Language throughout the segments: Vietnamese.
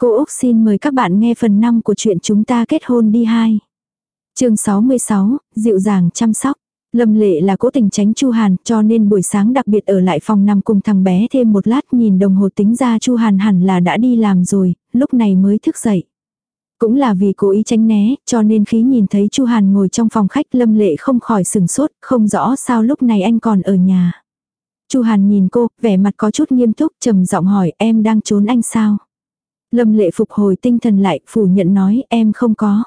Cô Úc xin mời các bạn nghe phần 5 của chuyện chúng ta kết hôn đi hai. chương 66, dịu dàng chăm sóc. Lâm lệ là cố tình tránh Chu Hàn cho nên buổi sáng đặc biệt ở lại phòng nằm cùng thằng bé thêm một lát nhìn đồng hồ tính ra Chu Hàn hẳn là đã đi làm rồi, lúc này mới thức dậy. Cũng là vì cố ý tránh né, cho nên khi nhìn thấy Chu Hàn ngồi trong phòng khách Lâm Lệ không khỏi sừng sốt, không rõ sao lúc này anh còn ở nhà. Chu Hàn nhìn cô, vẻ mặt có chút nghiêm túc, trầm giọng hỏi em đang trốn anh sao? Lâm Lệ phục hồi tinh thần lại, phủ nhận nói em không có.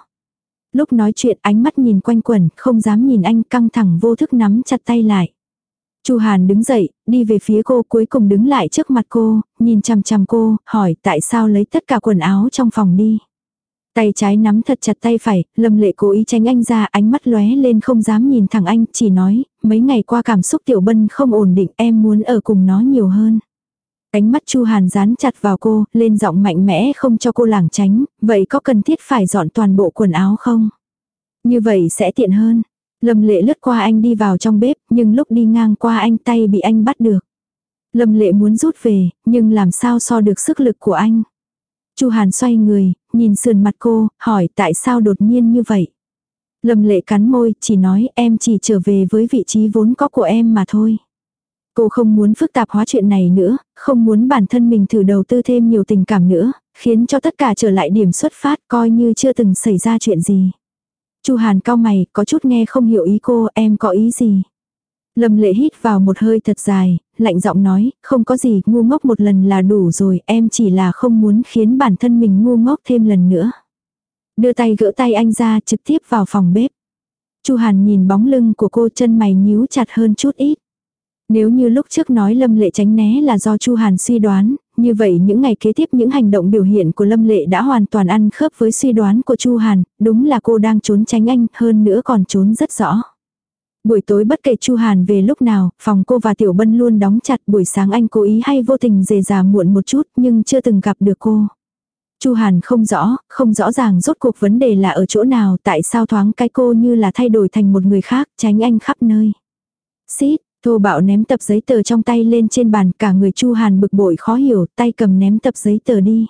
Lúc nói chuyện ánh mắt nhìn quanh quẩn, không dám nhìn anh căng thẳng vô thức nắm chặt tay lại. Chu Hàn đứng dậy, đi về phía cô cuối cùng đứng lại trước mặt cô, nhìn chằm chằm cô, hỏi tại sao lấy tất cả quần áo trong phòng đi. Tay trái nắm thật chặt tay phải, lâm lệ cố ý tránh anh ra ánh mắt lóe lên không dám nhìn thẳng anh, chỉ nói, mấy ngày qua cảm xúc tiểu bân không ổn định em muốn ở cùng nó nhiều hơn. Ánh mắt Chu Hàn dán chặt vào cô, lên giọng mạnh mẽ không cho cô lảng tránh, vậy có cần thiết phải dọn toàn bộ quần áo không? Như vậy sẽ tiện hơn. Lâm lệ lướt qua anh đi vào trong bếp, nhưng lúc đi ngang qua anh tay bị anh bắt được. Lâm lệ muốn rút về, nhưng làm sao so được sức lực của anh. Chu Hàn xoay người, nhìn sườn mặt cô, hỏi tại sao đột nhiên như vậy. Lâm lệ cắn môi, chỉ nói em chỉ trở về với vị trí vốn có của em mà thôi. Cô không muốn phức tạp hóa chuyện này nữa, không muốn bản thân mình thử đầu tư thêm nhiều tình cảm nữa, khiến cho tất cả trở lại điểm xuất phát coi như chưa từng xảy ra chuyện gì. Chu Hàn cao mày, có chút nghe không hiểu ý cô, em có ý gì. Lâm lệ hít vào một hơi thật dài, lạnh giọng nói, không có gì, ngu ngốc một lần là đủ rồi, em chỉ là không muốn khiến bản thân mình ngu ngốc thêm lần nữa. Đưa tay gỡ tay anh ra trực tiếp vào phòng bếp. Chu Hàn nhìn bóng lưng của cô chân mày nhíu chặt hơn chút ít. Nếu như lúc trước nói Lâm Lệ tránh né là do Chu Hàn suy đoán, như vậy những ngày kế tiếp những hành động biểu hiện của Lâm Lệ đã hoàn toàn ăn khớp với suy đoán của Chu Hàn, đúng là cô đang trốn tránh anh, hơn nữa còn trốn rất rõ. Buổi tối bất kể Chu Hàn về lúc nào, phòng cô và Tiểu Bân luôn đóng chặt, buổi sáng anh cố ý hay vô tình dề già muộn một chút, nhưng chưa từng gặp được cô. Chu Hàn không rõ, không rõ ràng rốt cuộc vấn đề là ở chỗ nào, tại sao thoáng cái cô như là thay đổi thành một người khác, tránh anh khắp nơi. Xít, Thô bạo ném tập giấy tờ trong tay lên trên bàn, cả người Chu Hàn bực bội khó hiểu, tay cầm ném tập giấy tờ đi.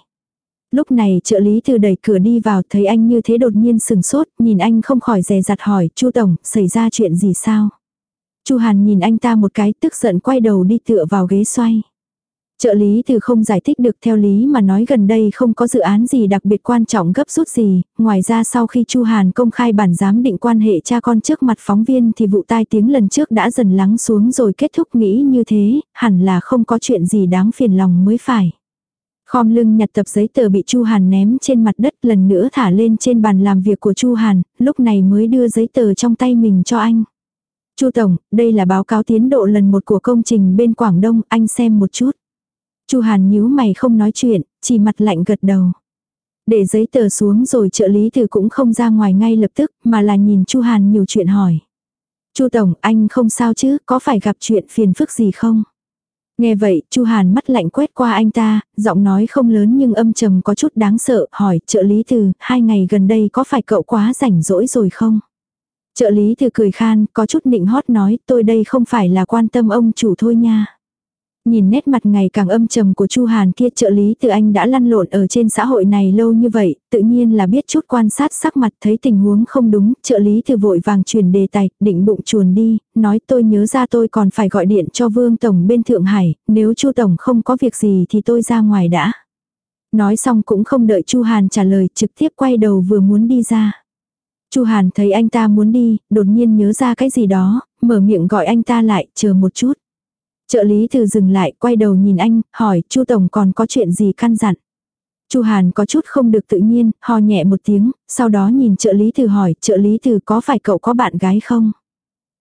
Lúc này trợ lý từ đẩy cửa đi vào thấy anh như thế đột nhiên sừng sốt, nhìn anh không khỏi dè dặt hỏi, Chu Tổng, xảy ra chuyện gì sao? Chu Hàn nhìn anh ta một cái tức giận quay đầu đi tựa vào ghế xoay. Trợ lý từ không giải thích được theo lý mà nói gần đây không có dự án gì đặc biệt quan trọng gấp rút gì, ngoài ra sau khi Chu Hàn công khai bản giám định quan hệ cha con trước mặt phóng viên thì vụ tai tiếng lần trước đã dần lắng xuống rồi kết thúc nghĩ như thế, hẳn là không có chuyện gì đáng phiền lòng mới phải. Khom lưng nhặt tập giấy tờ bị Chu Hàn ném trên mặt đất lần nữa thả lên trên bàn làm việc của Chu Hàn, lúc này mới đưa giấy tờ trong tay mình cho anh. Chu Tổng, đây là báo cáo tiến độ lần một của công trình bên Quảng Đông, anh xem một chút. Chu Hàn nhíu mày không nói chuyện, chỉ mặt lạnh gật đầu. Để giấy tờ xuống rồi trợ lý từ cũng không ra ngoài ngay lập tức, mà là nhìn Chu Hàn nhiều chuyện hỏi. Chu tổng, anh không sao chứ, có phải gặp chuyện phiền phức gì không? Nghe vậy, Chu Hàn mắt lạnh quét qua anh ta, giọng nói không lớn nhưng âm trầm có chút đáng sợ, hỏi, trợ lý từ, hai ngày gần đây có phải cậu quá rảnh rỗi rồi không? Trợ lý từ cười khan, có chút nịnh hót nói, tôi đây không phải là quan tâm ông chủ thôi nha. Nhìn nét mặt ngày càng âm trầm của Chu Hàn kia trợ lý từ anh đã lăn lộn ở trên xã hội này lâu như vậy, tự nhiên là biết chút quan sát sắc mặt thấy tình huống không đúng, trợ lý từ vội vàng chuyển đề tài, định bụng chuồn đi, nói tôi nhớ ra tôi còn phải gọi điện cho Vương Tổng bên Thượng Hải, nếu Chu Tổng không có việc gì thì tôi ra ngoài đã. Nói xong cũng không đợi Chu Hàn trả lời trực tiếp quay đầu vừa muốn đi ra. Chu Hàn thấy anh ta muốn đi, đột nhiên nhớ ra cái gì đó, mở miệng gọi anh ta lại, chờ một chút. Trợ lý từ dừng lại, quay đầu nhìn anh, hỏi, Chu Tổng còn có chuyện gì căn dặn. Chu Hàn có chút không được tự nhiên, ho nhẹ một tiếng, sau đó nhìn trợ lý từ hỏi, trợ lý từ có phải cậu có bạn gái không?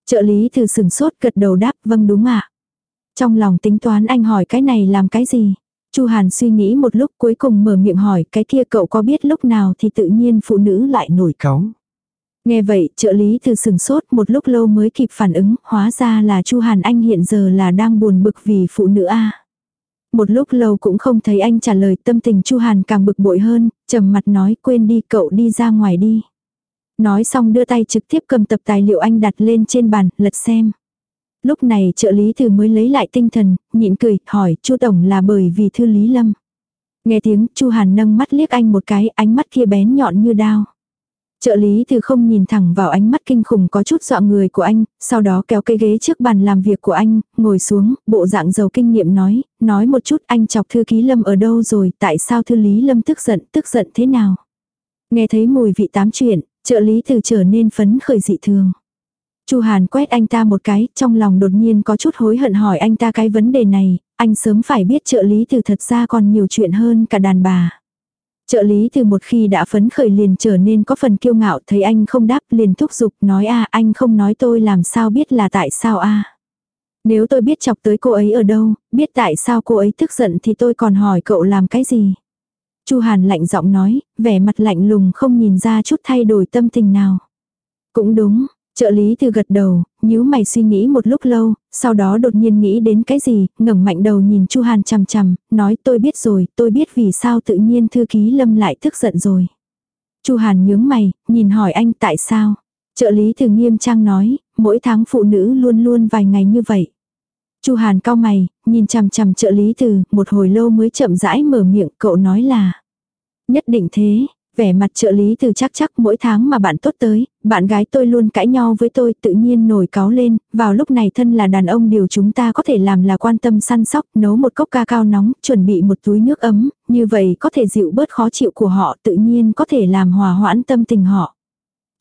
Trợ lý từ sừng sốt gật đầu đáp, vâng đúng ạ. Trong lòng tính toán anh hỏi cái này làm cái gì? Chu Hàn suy nghĩ một lúc cuối cùng mở miệng hỏi cái kia cậu có biết lúc nào thì tự nhiên phụ nữ lại nổi cáu. Nghe vậy, trợ lý từ sừng sốt một lúc lâu mới kịp phản ứng, hóa ra là Chu Hàn Anh hiện giờ là đang buồn bực vì phụ nữ a. Một lúc lâu cũng không thấy anh trả lời, tâm tình Chu Hàn càng bực bội hơn, trầm mặt nói quên đi cậu đi ra ngoài đi. Nói xong đưa tay trực tiếp cầm tập tài liệu anh đặt lên trên bàn, lật xem. Lúc này trợ lý từ mới lấy lại tinh thần, nhịn cười, hỏi, Chu Tổng là bởi vì thư Lý Lâm. Nghe tiếng, Chu Hàn nâng mắt liếc anh một cái, ánh mắt kia bén nhọn như đao. Trợ lý từ không nhìn thẳng vào ánh mắt kinh khủng có chút dọa người của anh, sau đó kéo cây ghế trước bàn làm việc của anh, ngồi xuống, bộ dạng giàu kinh nghiệm nói, nói một chút anh chọc thư ký Lâm ở đâu rồi, tại sao thư lý Lâm tức giận, tức giận thế nào. Nghe thấy mùi vị tám chuyện, trợ lý từ trở nên phấn khởi dị thường. Chu Hàn quét anh ta một cái, trong lòng đột nhiên có chút hối hận hỏi anh ta cái vấn đề này, anh sớm phải biết trợ lý từ thật ra còn nhiều chuyện hơn cả đàn bà. Trợ lý từ một khi đã phấn khởi liền trở nên có phần kiêu ngạo thấy anh không đáp liền thúc giục nói a anh không nói tôi làm sao biết là tại sao a Nếu tôi biết chọc tới cô ấy ở đâu, biết tại sao cô ấy tức giận thì tôi còn hỏi cậu làm cái gì. Chu Hàn lạnh giọng nói, vẻ mặt lạnh lùng không nhìn ra chút thay đổi tâm tình nào. Cũng đúng, Trợ lý từ gật đầu, nhíu mày suy nghĩ một lúc lâu, sau đó đột nhiên nghĩ đến cái gì, ngẩng mạnh đầu nhìn Chu Hàn chằm chằm, nói tôi biết rồi, tôi biết vì sao tự nhiên thư ký Lâm lại tức giận rồi. Chu Hàn nhướng mày, nhìn hỏi anh tại sao. Trợ lý từ nghiêm trang nói, mỗi tháng phụ nữ luôn luôn vài ngày như vậy. Chu Hàn cao mày, nhìn chằm chằm trợ lý từ, một hồi lâu mới chậm rãi mở miệng, cậu nói là. Nhất định thế, Vẻ mặt trợ lý từ chắc chắc mỗi tháng mà bạn tốt tới, bạn gái tôi luôn cãi nhau với tôi tự nhiên nổi cáo lên, vào lúc này thân là đàn ông điều chúng ta có thể làm là quan tâm săn sóc, nấu một cốc ca cao nóng, chuẩn bị một túi nước ấm, như vậy có thể dịu bớt khó chịu của họ tự nhiên có thể làm hòa hoãn tâm tình họ.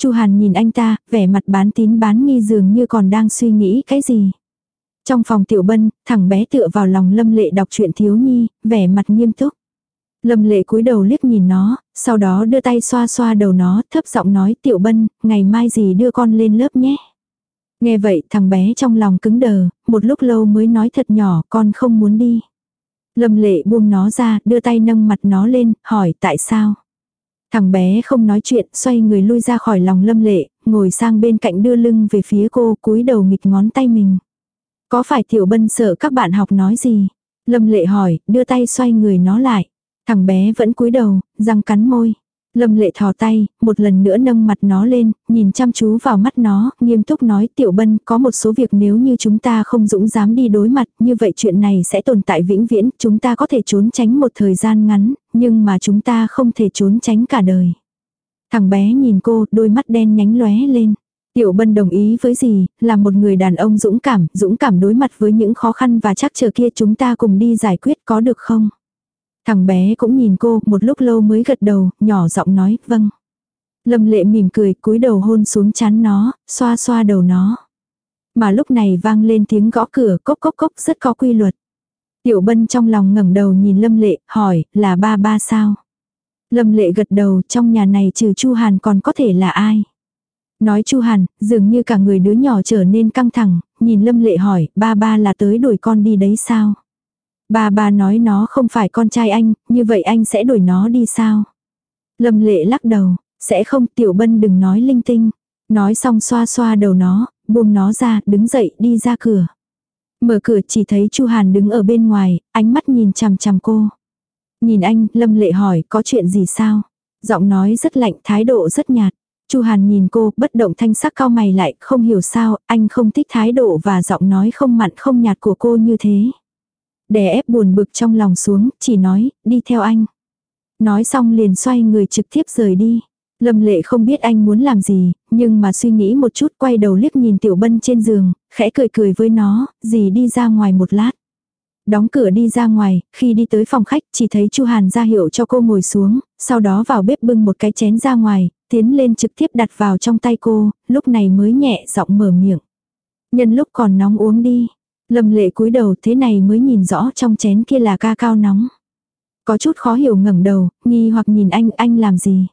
Chu Hàn nhìn anh ta, vẻ mặt bán tín bán nghi dường như còn đang suy nghĩ cái gì. Trong phòng tiểu bân, thằng bé tựa vào lòng lâm lệ đọc truyện thiếu nhi, vẻ mặt nghiêm túc. Lâm lệ cúi đầu liếc nhìn nó, sau đó đưa tay xoa xoa đầu nó, thấp giọng nói tiểu bân, ngày mai gì đưa con lên lớp nhé. Nghe vậy thằng bé trong lòng cứng đờ, một lúc lâu mới nói thật nhỏ con không muốn đi. Lâm lệ buông nó ra, đưa tay nâng mặt nó lên, hỏi tại sao. Thằng bé không nói chuyện, xoay người lui ra khỏi lòng lâm lệ, ngồi sang bên cạnh đưa lưng về phía cô, cúi đầu nghịch ngón tay mình. Có phải tiểu bân sợ các bạn học nói gì? Lâm lệ hỏi, đưa tay xoay người nó lại. Thằng bé vẫn cúi đầu, răng cắn môi. Lâm lệ thò tay, một lần nữa nâng mặt nó lên, nhìn chăm chú vào mắt nó, nghiêm túc nói tiểu bân có một số việc nếu như chúng ta không dũng dám đi đối mặt, như vậy chuyện này sẽ tồn tại vĩnh viễn, chúng ta có thể trốn tránh một thời gian ngắn, nhưng mà chúng ta không thể trốn tránh cả đời. Thằng bé nhìn cô, đôi mắt đen nhánh lóe lên. Tiểu Bân đồng ý với gì, là một người đàn ông dũng cảm, dũng cảm đối mặt với những khó khăn và chắc chờ kia chúng ta cùng đi giải quyết có được không? Thằng bé cũng nhìn cô, một lúc lâu mới gật đầu, nhỏ giọng nói, vâng. Lâm lệ mỉm cười, cúi đầu hôn xuống chán nó, xoa xoa đầu nó. Mà lúc này vang lên tiếng gõ cửa cốc cốc cốc rất có quy luật. Tiểu bân trong lòng ngẩng đầu nhìn lâm lệ, hỏi, là ba ba sao? Lâm lệ gật đầu, trong nhà này trừ Chu Hàn còn có thể là ai? Nói Chu Hàn, dường như cả người đứa nhỏ trở nên căng thẳng, nhìn Lâm Lệ hỏi, ba ba là tới đuổi con đi đấy sao? Ba ba nói nó không phải con trai anh, như vậy anh sẽ đuổi nó đi sao? Lâm lệ lắc đầu, sẽ không tiểu bân đừng nói linh tinh. Nói xong xoa xoa đầu nó, buông nó ra, đứng dậy đi ra cửa. Mở cửa chỉ thấy Chu Hàn đứng ở bên ngoài, ánh mắt nhìn chằm chằm cô. Nhìn anh, Lâm Lệ hỏi, có chuyện gì sao? Giọng nói rất lạnh, thái độ rất nhạt. Chu Hàn nhìn cô, bất động thanh sắc cao mày lại, không hiểu sao, anh không thích thái độ và giọng nói không mặn không nhạt của cô như thế đè ép buồn bực trong lòng xuống, chỉ nói, đi theo anh. Nói xong liền xoay người trực tiếp rời đi. Lâm lệ không biết anh muốn làm gì, nhưng mà suy nghĩ một chút quay đầu liếc nhìn tiểu bân trên giường, khẽ cười cười với nó, gì đi ra ngoài một lát. Đóng cửa đi ra ngoài, khi đi tới phòng khách chỉ thấy Chu Hàn ra hiệu cho cô ngồi xuống, sau đó vào bếp bưng một cái chén ra ngoài, tiến lên trực tiếp đặt vào trong tay cô, lúc này mới nhẹ giọng mở miệng. Nhân lúc còn nóng uống đi, Lâm lệ cúi đầu thế này mới nhìn rõ trong chén kia là ca cao nóng. Có chút khó hiểu ngẩng đầu, nghi hoặc nhìn anh, anh làm gì?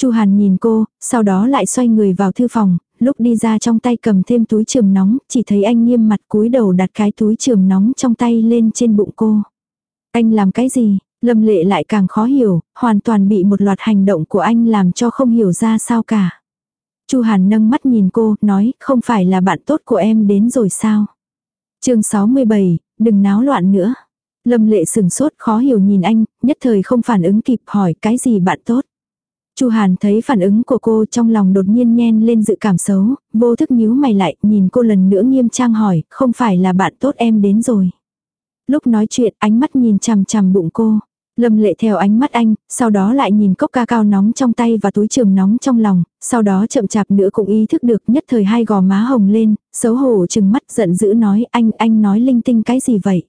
Chu Hàn nhìn cô, sau đó lại xoay người vào thư phòng, lúc đi ra trong tay cầm thêm túi trường nóng, chỉ thấy anh nghiêm mặt cúi đầu đặt cái túi trường nóng trong tay lên trên bụng cô. Anh làm cái gì? Lâm lệ lại càng khó hiểu, hoàn toàn bị một loạt hành động của anh làm cho không hiểu ra sao cả. Chu Hàn nâng mắt nhìn cô, nói, không phải là bạn tốt của em đến rồi sao? Chương 67, đừng náo loạn nữa. Lâm lệ sừng sốt khó hiểu nhìn anh, nhất thời không phản ứng kịp hỏi cái gì bạn tốt. Chu Hàn thấy phản ứng của cô trong lòng đột nhiên nhen lên dự cảm xấu, vô thức nhíu mày lại, nhìn cô lần nữa nghiêm trang hỏi, không phải là bạn tốt em đến rồi. Lúc nói chuyện, ánh mắt nhìn chằm chằm bụng cô. Lâm lệ theo ánh mắt anh, sau đó lại nhìn cốc ca cao nóng trong tay và túi trường nóng trong lòng, sau đó chậm chạp nữa cũng ý thức được nhất thời hai gò má hồng lên, xấu hổ chừng mắt giận dữ nói anh, anh nói linh tinh cái gì vậy?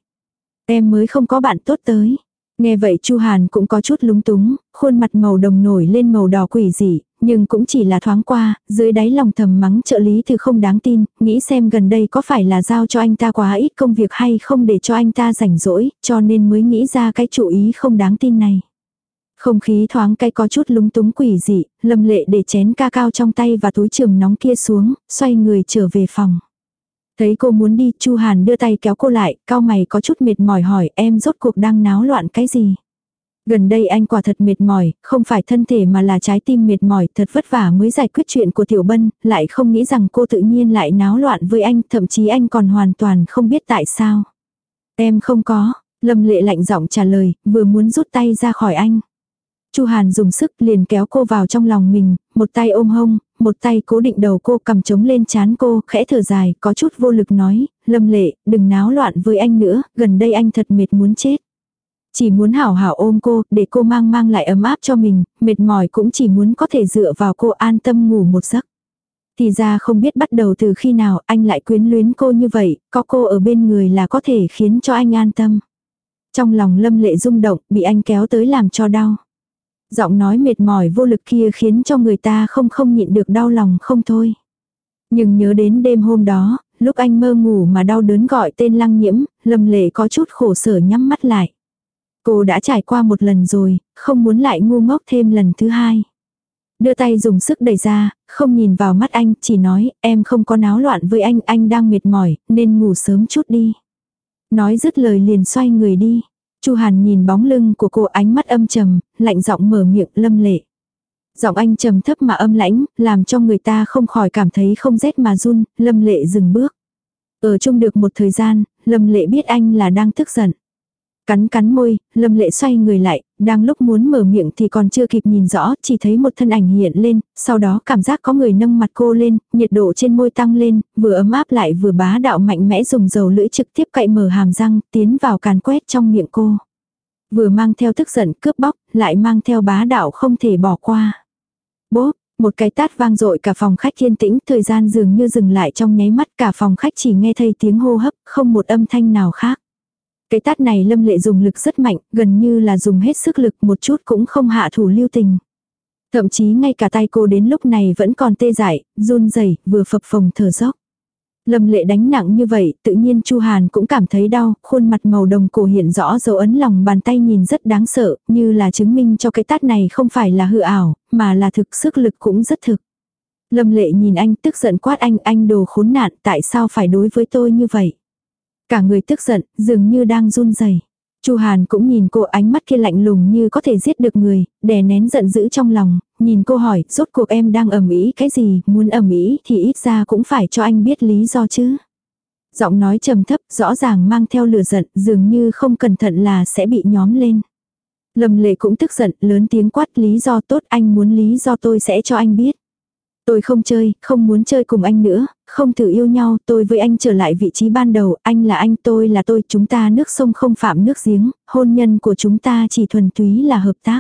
Em mới không có bạn tốt tới. Nghe vậy Chu Hàn cũng có chút lúng túng, khuôn mặt màu đồng nổi lên màu đỏ quỷ dị, nhưng cũng chỉ là thoáng qua, dưới đáy lòng thầm mắng trợ lý từ không đáng tin, nghĩ xem gần đây có phải là giao cho anh ta quá ít công việc hay không để cho anh ta rảnh rỗi, cho nên mới nghĩ ra cái chủ ý không đáng tin này. Không khí thoáng cái có chút lúng túng quỷ dị, lâm lệ để chén ca cao trong tay và túi trường nóng kia xuống, xoay người trở về phòng. Thấy cô muốn đi, Chu Hàn đưa tay kéo cô lại, cao mày có chút mệt mỏi hỏi em rốt cuộc đang náo loạn cái gì. Gần đây anh quả thật mệt mỏi, không phải thân thể mà là trái tim mệt mỏi, thật vất vả mới giải quyết chuyện của Tiểu Bân, lại không nghĩ rằng cô tự nhiên lại náo loạn với anh, thậm chí anh còn hoàn toàn không biết tại sao. Em không có, Lâm Lệ lạnh giọng trả lời, vừa muốn rút tay ra khỏi anh. Chu Hàn dùng sức liền kéo cô vào trong lòng mình, một tay ôm hông, một tay cố định đầu cô cầm trống lên chán cô, khẽ thở dài, có chút vô lực nói, Lâm Lệ, đừng náo loạn với anh nữa, gần đây anh thật mệt muốn chết. Chỉ muốn hảo hảo ôm cô, để cô mang mang lại ấm áp cho mình, mệt mỏi cũng chỉ muốn có thể dựa vào cô an tâm ngủ một giấc. Thì ra không biết bắt đầu từ khi nào anh lại quyến luyến cô như vậy, có cô ở bên người là có thể khiến cho anh an tâm. Trong lòng lâm lệ rung động, bị anh kéo tới làm cho đau. Giọng nói mệt mỏi vô lực kia khiến cho người ta không không nhịn được đau lòng không thôi. Nhưng nhớ đến đêm hôm đó, lúc anh mơ ngủ mà đau đớn gọi tên lăng nhiễm, lâm lệ có chút khổ sở nhắm mắt lại. Cô đã trải qua một lần rồi, không muốn lại ngu ngốc thêm lần thứ hai. Đưa tay dùng sức đẩy ra, không nhìn vào mắt anh, chỉ nói, em không có náo loạn với anh, anh đang mệt mỏi, nên ngủ sớm chút đi. Nói dứt lời liền xoay người đi. Chu Hàn nhìn bóng lưng của cô ánh mắt âm trầm, lạnh giọng mở miệng lâm lệ. Giọng anh trầm thấp mà âm lãnh, làm cho người ta không khỏi cảm thấy không rét mà run, lâm lệ dừng bước. Ở chung được một thời gian, lâm lệ biết anh là đang tức giận. Cắn cắn môi, lâm lệ xoay người lại, đang lúc muốn mở miệng thì còn chưa kịp nhìn rõ, chỉ thấy một thân ảnh hiện lên, sau đó cảm giác có người nâng mặt cô lên, nhiệt độ trên môi tăng lên, vừa ấm áp lại vừa bá đạo mạnh mẽ dùng dầu lưỡi trực tiếp cậy mở hàm răng, tiến vào càn quét trong miệng cô. Vừa mang theo tức giận cướp bóc, lại mang theo bá đạo không thể bỏ qua. Bố, một cái tát vang dội cả phòng khách yên tĩnh, thời gian dường như dừng lại trong nháy mắt cả phòng khách chỉ nghe thấy tiếng hô hấp, không một âm thanh nào khác. Cái tát này lâm lệ dùng lực rất mạnh, gần như là dùng hết sức lực một chút cũng không hạ thủ lưu tình. Thậm chí ngay cả tay cô đến lúc này vẫn còn tê dại, run rẩy vừa phập phồng thở dốc. Lâm lệ đánh nặng như vậy, tự nhiên Chu Hàn cũng cảm thấy đau, khuôn mặt màu đồng cổ hiện rõ dấu ấn lòng bàn tay nhìn rất đáng sợ, như là chứng minh cho cái tát này không phải là hư ảo, mà là thực sức lực cũng rất thực. Lâm lệ nhìn anh tức giận quát anh, anh đồ khốn nạn, tại sao phải đối với tôi như vậy? Cả người tức giận, dường như đang run rẩy. Chu Hàn cũng nhìn cô ánh mắt kia lạnh lùng như có thể giết được người, đè nén giận dữ trong lòng, nhìn cô hỏi, rốt cuộc em đang ầm ĩ cái gì, muốn ầm ĩ thì ít ra cũng phải cho anh biết lý do chứ. Giọng nói trầm thấp, rõ ràng mang theo lửa giận, dường như không cẩn thận là sẽ bị nhóm lên. Lâm lệ cũng tức giận, lớn tiếng quát lý do tốt anh muốn lý do tôi sẽ cho anh biết. Tôi không chơi, không muốn chơi cùng anh nữa, không thử yêu nhau, tôi với anh trở lại vị trí ban đầu, anh là anh, tôi là tôi, chúng ta nước sông không phạm nước giếng, hôn nhân của chúng ta chỉ thuần túy là hợp tác.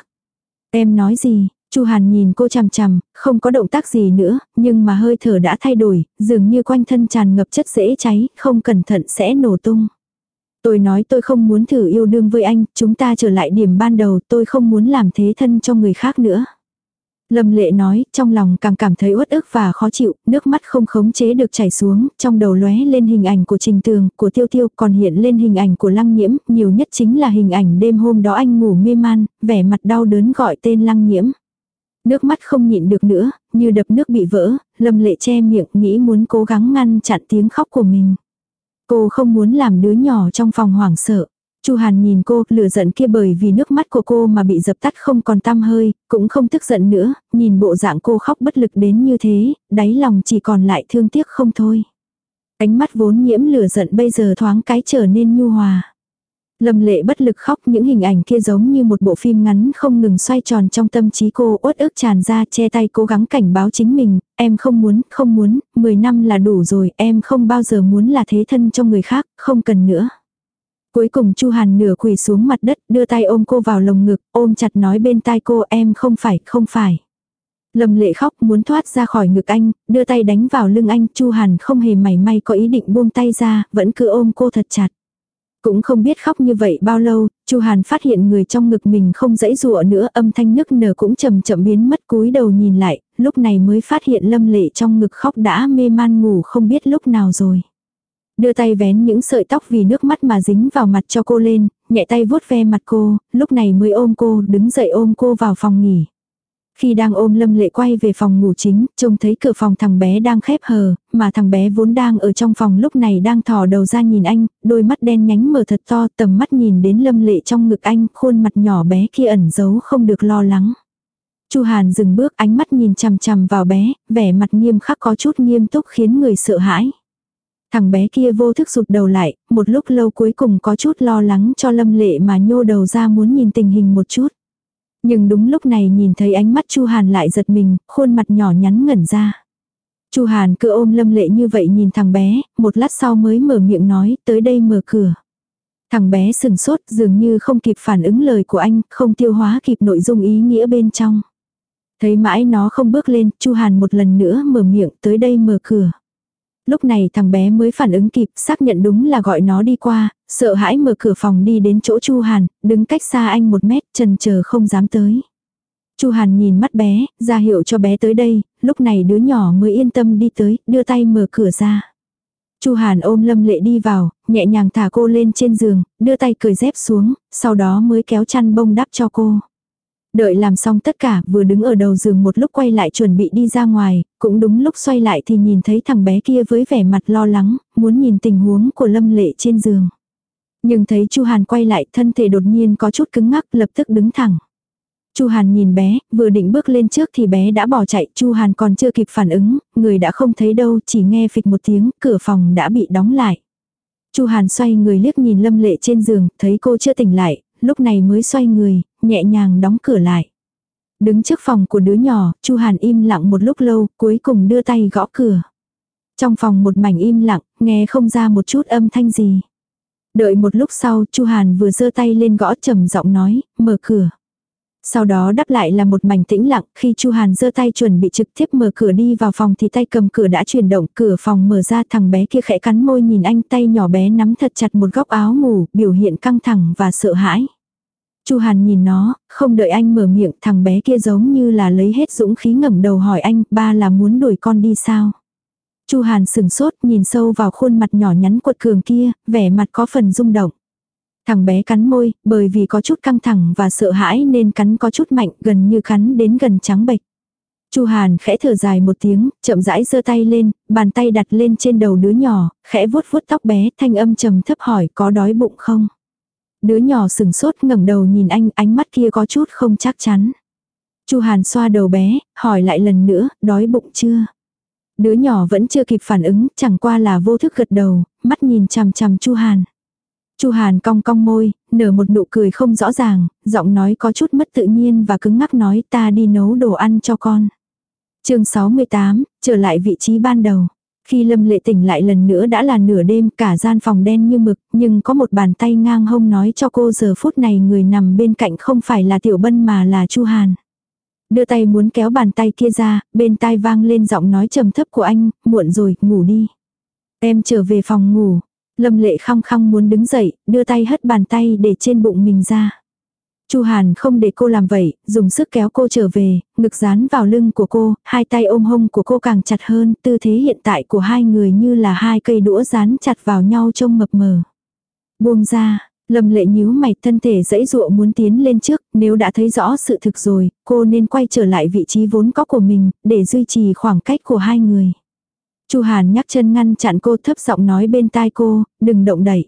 Em nói gì? Chu Hàn nhìn cô chằm chằm, không có động tác gì nữa, nhưng mà hơi thở đã thay đổi, dường như quanh thân tràn ngập chất dễ cháy, không cẩn thận sẽ nổ tung. Tôi nói tôi không muốn thử yêu đương với anh, chúng ta trở lại điểm ban đầu, tôi không muốn làm thế thân cho người khác nữa. Lâm lệ nói, trong lòng càng cảm thấy uất ức và khó chịu, nước mắt không khống chế được chảy xuống, trong đầu lóe lên hình ảnh của trình tường, của tiêu tiêu, còn hiện lên hình ảnh của lăng nhiễm, nhiều nhất chính là hình ảnh đêm hôm đó anh ngủ mê man, vẻ mặt đau đớn gọi tên lăng nhiễm. Nước mắt không nhịn được nữa, như đập nước bị vỡ, lâm lệ che miệng nghĩ muốn cố gắng ngăn chặn tiếng khóc của mình. Cô không muốn làm đứa nhỏ trong phòng hoảng sợ. Chu Hàn nhìn cô, lửa giận kia bởi vì nước mắt của cô mà bị dập tắt không còn tăm hơi, cũng không tức giận nữa, nhìn bộ dạng cô khóc bất lực đến như thế, đáy lòng chỉ còn lại thương tiếc không thôi. Ánh mắt vốn nhiễm lửa giận bây giờ thoáng cái trở nên nhu hòa. Lâm lệ bất lực khóc những hình ảnh kia giống như một bộ phim ngắn không ngừng xoay tròn trong tâm trí cô uất ức tràn ra che tay cố gắng cảnh báo chính mình, em không muốn, không muốn, 10 năm là đủ rồi, em không bao giờ muốn là thế thân cho người khác, không cần nữa. Cuối cùng Chu Hàn nửa quỳ xuống mặt đất, đưa tay ôm cô vào lồng ngực, ôm chặt nói bên tai cô em không phải, không phải. Lâm lệ khóc muốn thoát ra khỏi ngực anh, đưa tay đánh vào lưng anh, Chu Hàn không hề mảy may có ý định buông tay ra, vẫn cứ ôm cô thật chặt. Cũng không biết khóc như vậy bao lâu, Chu Hàn phát hiện người trong ngực mình không dãy dụa nữa, âm thanh nức nở cũng chậm chậm biến mất cúi đầu nhìn lại, lúc này mới phát hiện Lâm Lệ trong ngực khóc đã mê man ngủ không biết lúc nào rồi. Đưa tay vén những sợi tóc vì nước mắt mà dính vào mặt cho cô lên, nhẹ tay vuốt ve mặt cô, lúc này mới ôm cô, đứng dậy ôm cô vào phòng nghỉ. Khi đang ôm Lâm Lệ quay về phòng ngủ chính, trông thấy cửa phòng thằng bé đang khép hờ, mà thằng bé vốn đang ở trong phòng lúc này đang thò đầu ra nhìn anh, đôi mắt đen nhánh mở thật to, tầm mắt nhìn đến Lâm Lệ trong ngực anh, khuôn mặt nhỏ bé kia ẩn giấu không được lo lắng. Chu Hàn dừng bước, ánh mắt nhìn chằm chằm vào bé, vẻ mặt nghiêm khắc có chút nghiêm túc khiến người sợ hãi. Thằng bé kia vô thức rụt đầu lại, một lúc lâu cuối cùng có chút lo lắng cho Lâm Lệ mà nhô đầu ra muốn nhìn tình hình một chút. Nhưng đúng lúc này nhìn thấy ánh mắt Chu Hàn lại giật mình, khuôn mặt nhỏ nhắn ngẩn ra. Chu Hàn cứ ôm Lâm Lệ như vậy nhìn thằng bé, một lát sau mới mở miệng nói, tới đây mở cửa. Thằng bé sừng sốt dường như không kịp phản ứng lời của anh, không tiêu hóa kịp nội dung ý nghĩa bên trong. Thấy mãi nó không bước lên, Chu Hàn một lần nữa mở miệng tới đây mở cửa. Lúc này thằng bé mới phản ứng kịp, xác nhận đúng là gọi nó đi qua, sợ hãi mở cửa phòng đi đến chỗ Chu Hàn, đứng cách xa anh một mét, trần chờ không dám tới. Chu Hàn nhìn mắt bé, ra hiệu cho bé tới đây, lúc này đứa nhỏ mới yên tâm đi tới, đưa tay mở cửa ra. Chu Hàn ôm Lâm Lệ đi vào, nhẹ nhàng thả cô lên trên giường, đưa tay cởi dép xuống, sau đó mới kéo chăn bông đắp cho cô. Đợi làm xong tất cả, vừa đứng ở đầu giường một lúc quay lại chuẩn bị đi ra ngoài, cũng đúng lúc xoay lại thì nhìn thấy thằng bé kia với vẻ mặt lo lắng, muốn nhìn tình huống của Lâm Lệ trên giường. Nhưng thấy Chu Hàn quay lại, thân thể đột nhiên có chút cứng ngắc, lập tức đứng thẳng. Chu Hàn nhìn bé, vừa định bước lên trước thì bé đã bỏ chạy, Chu Hàn còn chưa kịp phản ứng, người đã không thấy đâu, chỉ nghe phịch một tiếng, cửa phòng đã bị đóng lại. Chu Hàn xoay người liếc nhìn Lâm Lệ trên giường, thấy cô chưa tỉnh lại, lúc này mới xoay người, nhẹ nhàng đóng cửa lại. Đứng trước phòng của đứa nhỏ, Chu Hàn im lặng một lúc lâu, cuối cùng đưa tay gõ cửa. Trong phòng một mảnh im lặng, nghe không ra một chút âm thanh gì. Đợi một lúc sau, Chu Hàn vừa giơ tay lên gõ trầm giọng nói, mở cửa. Sau đó đáp lại là một mảnh tĩnh lặng, khi Chu Hàn giơ tay chuẩn bị trực tiếp mở cửa đi vào phòng thì tay cầm cửa đã chuyển động, cửa phòng mở ra thằng bé kia khẽ cắn môi nhìn anh tay nhỏ bé nắm thật chặt một góc áo ngủ, biểu hiện căng thẳng và sợ hãi. Chu Hàn nhìn nó, không đợi anh mở miệng, thằng bé kia giống như là lấy hết dũng khí ngẩng đầu hỏi anh, ba là muốn đuổi con đi sao? Chu Hàn sừng sốt, nhìn sâu vào khuôn mặt nhỏ nhắn quật cường kia, vẻ mặt có phần rung động. Thằng bé cắn môi, bởi vì có chút căng thẳng và sợ hãi nên cắn có chút mạnh, gần như cắn đến gần trắng bệch. Chu Hàn khẽ thở dài một tiếng, chậm rãi giơ tay lên, bàn tay đặt lên trên đầu đứa nhỏ, khẽ vuốt vuốt tóc bé, thanh âm trầm thấp hỏi có đói bụng không? Đứa nhỏ sừng sốt ngẩng đầu nhìn anh, ánh mắt kia có chút không chắc chắn. Chu Hàn xoa đầu bé, hỏi lại lần nữa, đói bụng chưa? Đứa nhỏ vẫn chưa kịp phản ứng, chẳng qua là vô thức gật đầu, mắt nhìn chằm chằm Chu Hàn. Chu Hàn cong cong môi, nở một nụ cười không rõ ràng, giọng nói có chút mất tự nhiên và cứng ngắc nói ta đi nấu đồ ăn cho con. chương 68, trở lại vị trí ban đầu. Khi Lâm Lệ tỉnh lại lần nữa đã là nửa đêm cả gian phòng đen như mực, nhưng có một bàn tay ngang hông nói cho cô giờ phút này người nằm bên cạnh không phải là Tiểu Bân mà là Chu Hàn. Đưa tay muốn kéo bàn tay kia ra, bên tai vang lên giọng nói trầm thấp của anh, muộn rồi, ngủ đi. Em trở về phòng ngủ. Lâm lệ khăng khăng muốn đứng dậy, đưa tay hất bàn tay để trên bụng mình ra. Chu Hàn không để cô làm vậy, dùng sức kéo cô trở về, ngực dán vào lưng của cô, hai tay ôm hông của cô càng chặt hơn, tư thế hiện tại của hai người như là hai cây đũa dán chặt vào nhau trông mập mờ. Buông ra, Lâm lệ nhíu mày thân thể dãy dụa muốn tiến lên trước, nếu đã thấy rõ sự thực rồi, cô nên quay trở lại vị trí vốn có của mình, để duy trì khoảng cách của hai người. Chu Hàn nhắc chân ngăn chặn cô thấp giọng nói bên tai cô, đừng động đẩy.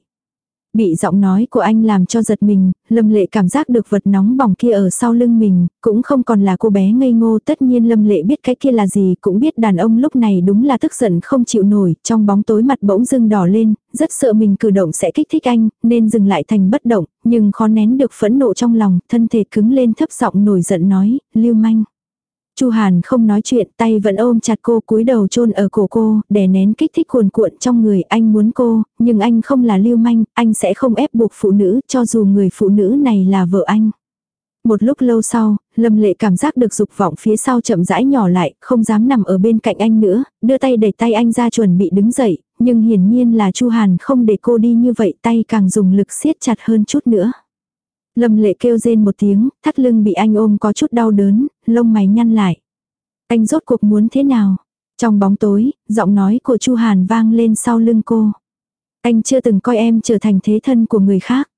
Bị giọng nói của anh làm cho giật mình, Lâm Lệ cảm giác được vật nóng bỏng kia ở sau lưng mình, cũng không còn là cô bé ngây ngô. Tất nhiên Lâm Lệ biết cái kia là gì, cũng biết đàn ông lúc này đúng là tức giận không chịu nổi, trong bóng tối mặt bỗng dưng đỏ lên, rất sợ mình cử động sẽ kích thích anh, nên dừng lại thành bất động, nhưng khó nén được phẫn nộ trong lòng, thân thể cứng lên thấp giọng nổi giận nói, lưu manh. Chu Hàn không nói chuyện, tay vẫn ôm chặt cô cúi đầu chôn ở cổ cô, đè nén kích thích cuồn cuộn trong người, anh muốn cô, nhưng anh không là lưu manh, anh sẽ không ép buộc phụ nữ, cho dù người phụ nữ này là vợ anh. Một lúc lâu sau, Lâm Lệ cảm giác được dục vọng phía sau chậm rãi nhỏ lại, không dám nằm ở bên cạnh anh nữa, đưa tay đẩy tay anh ra chuẩn bị đứng dậy, nhưng hiển nhiên là Chu Hàn không để cô đi như vậy, tay càng dùng lực siết chặt hơn chút nữa. Lâm lệ kêu rên một tiếng, thắt lưng bị anh ôm có chút đau đớn, lông mày nhăn lại. Anh rốt cuộc muốn thế nào? Trong bóng tối, giọng nói của Chu Hàn vang lên sau lưng cô. Anh chưa từng coi em trở thành thế thân của người khác.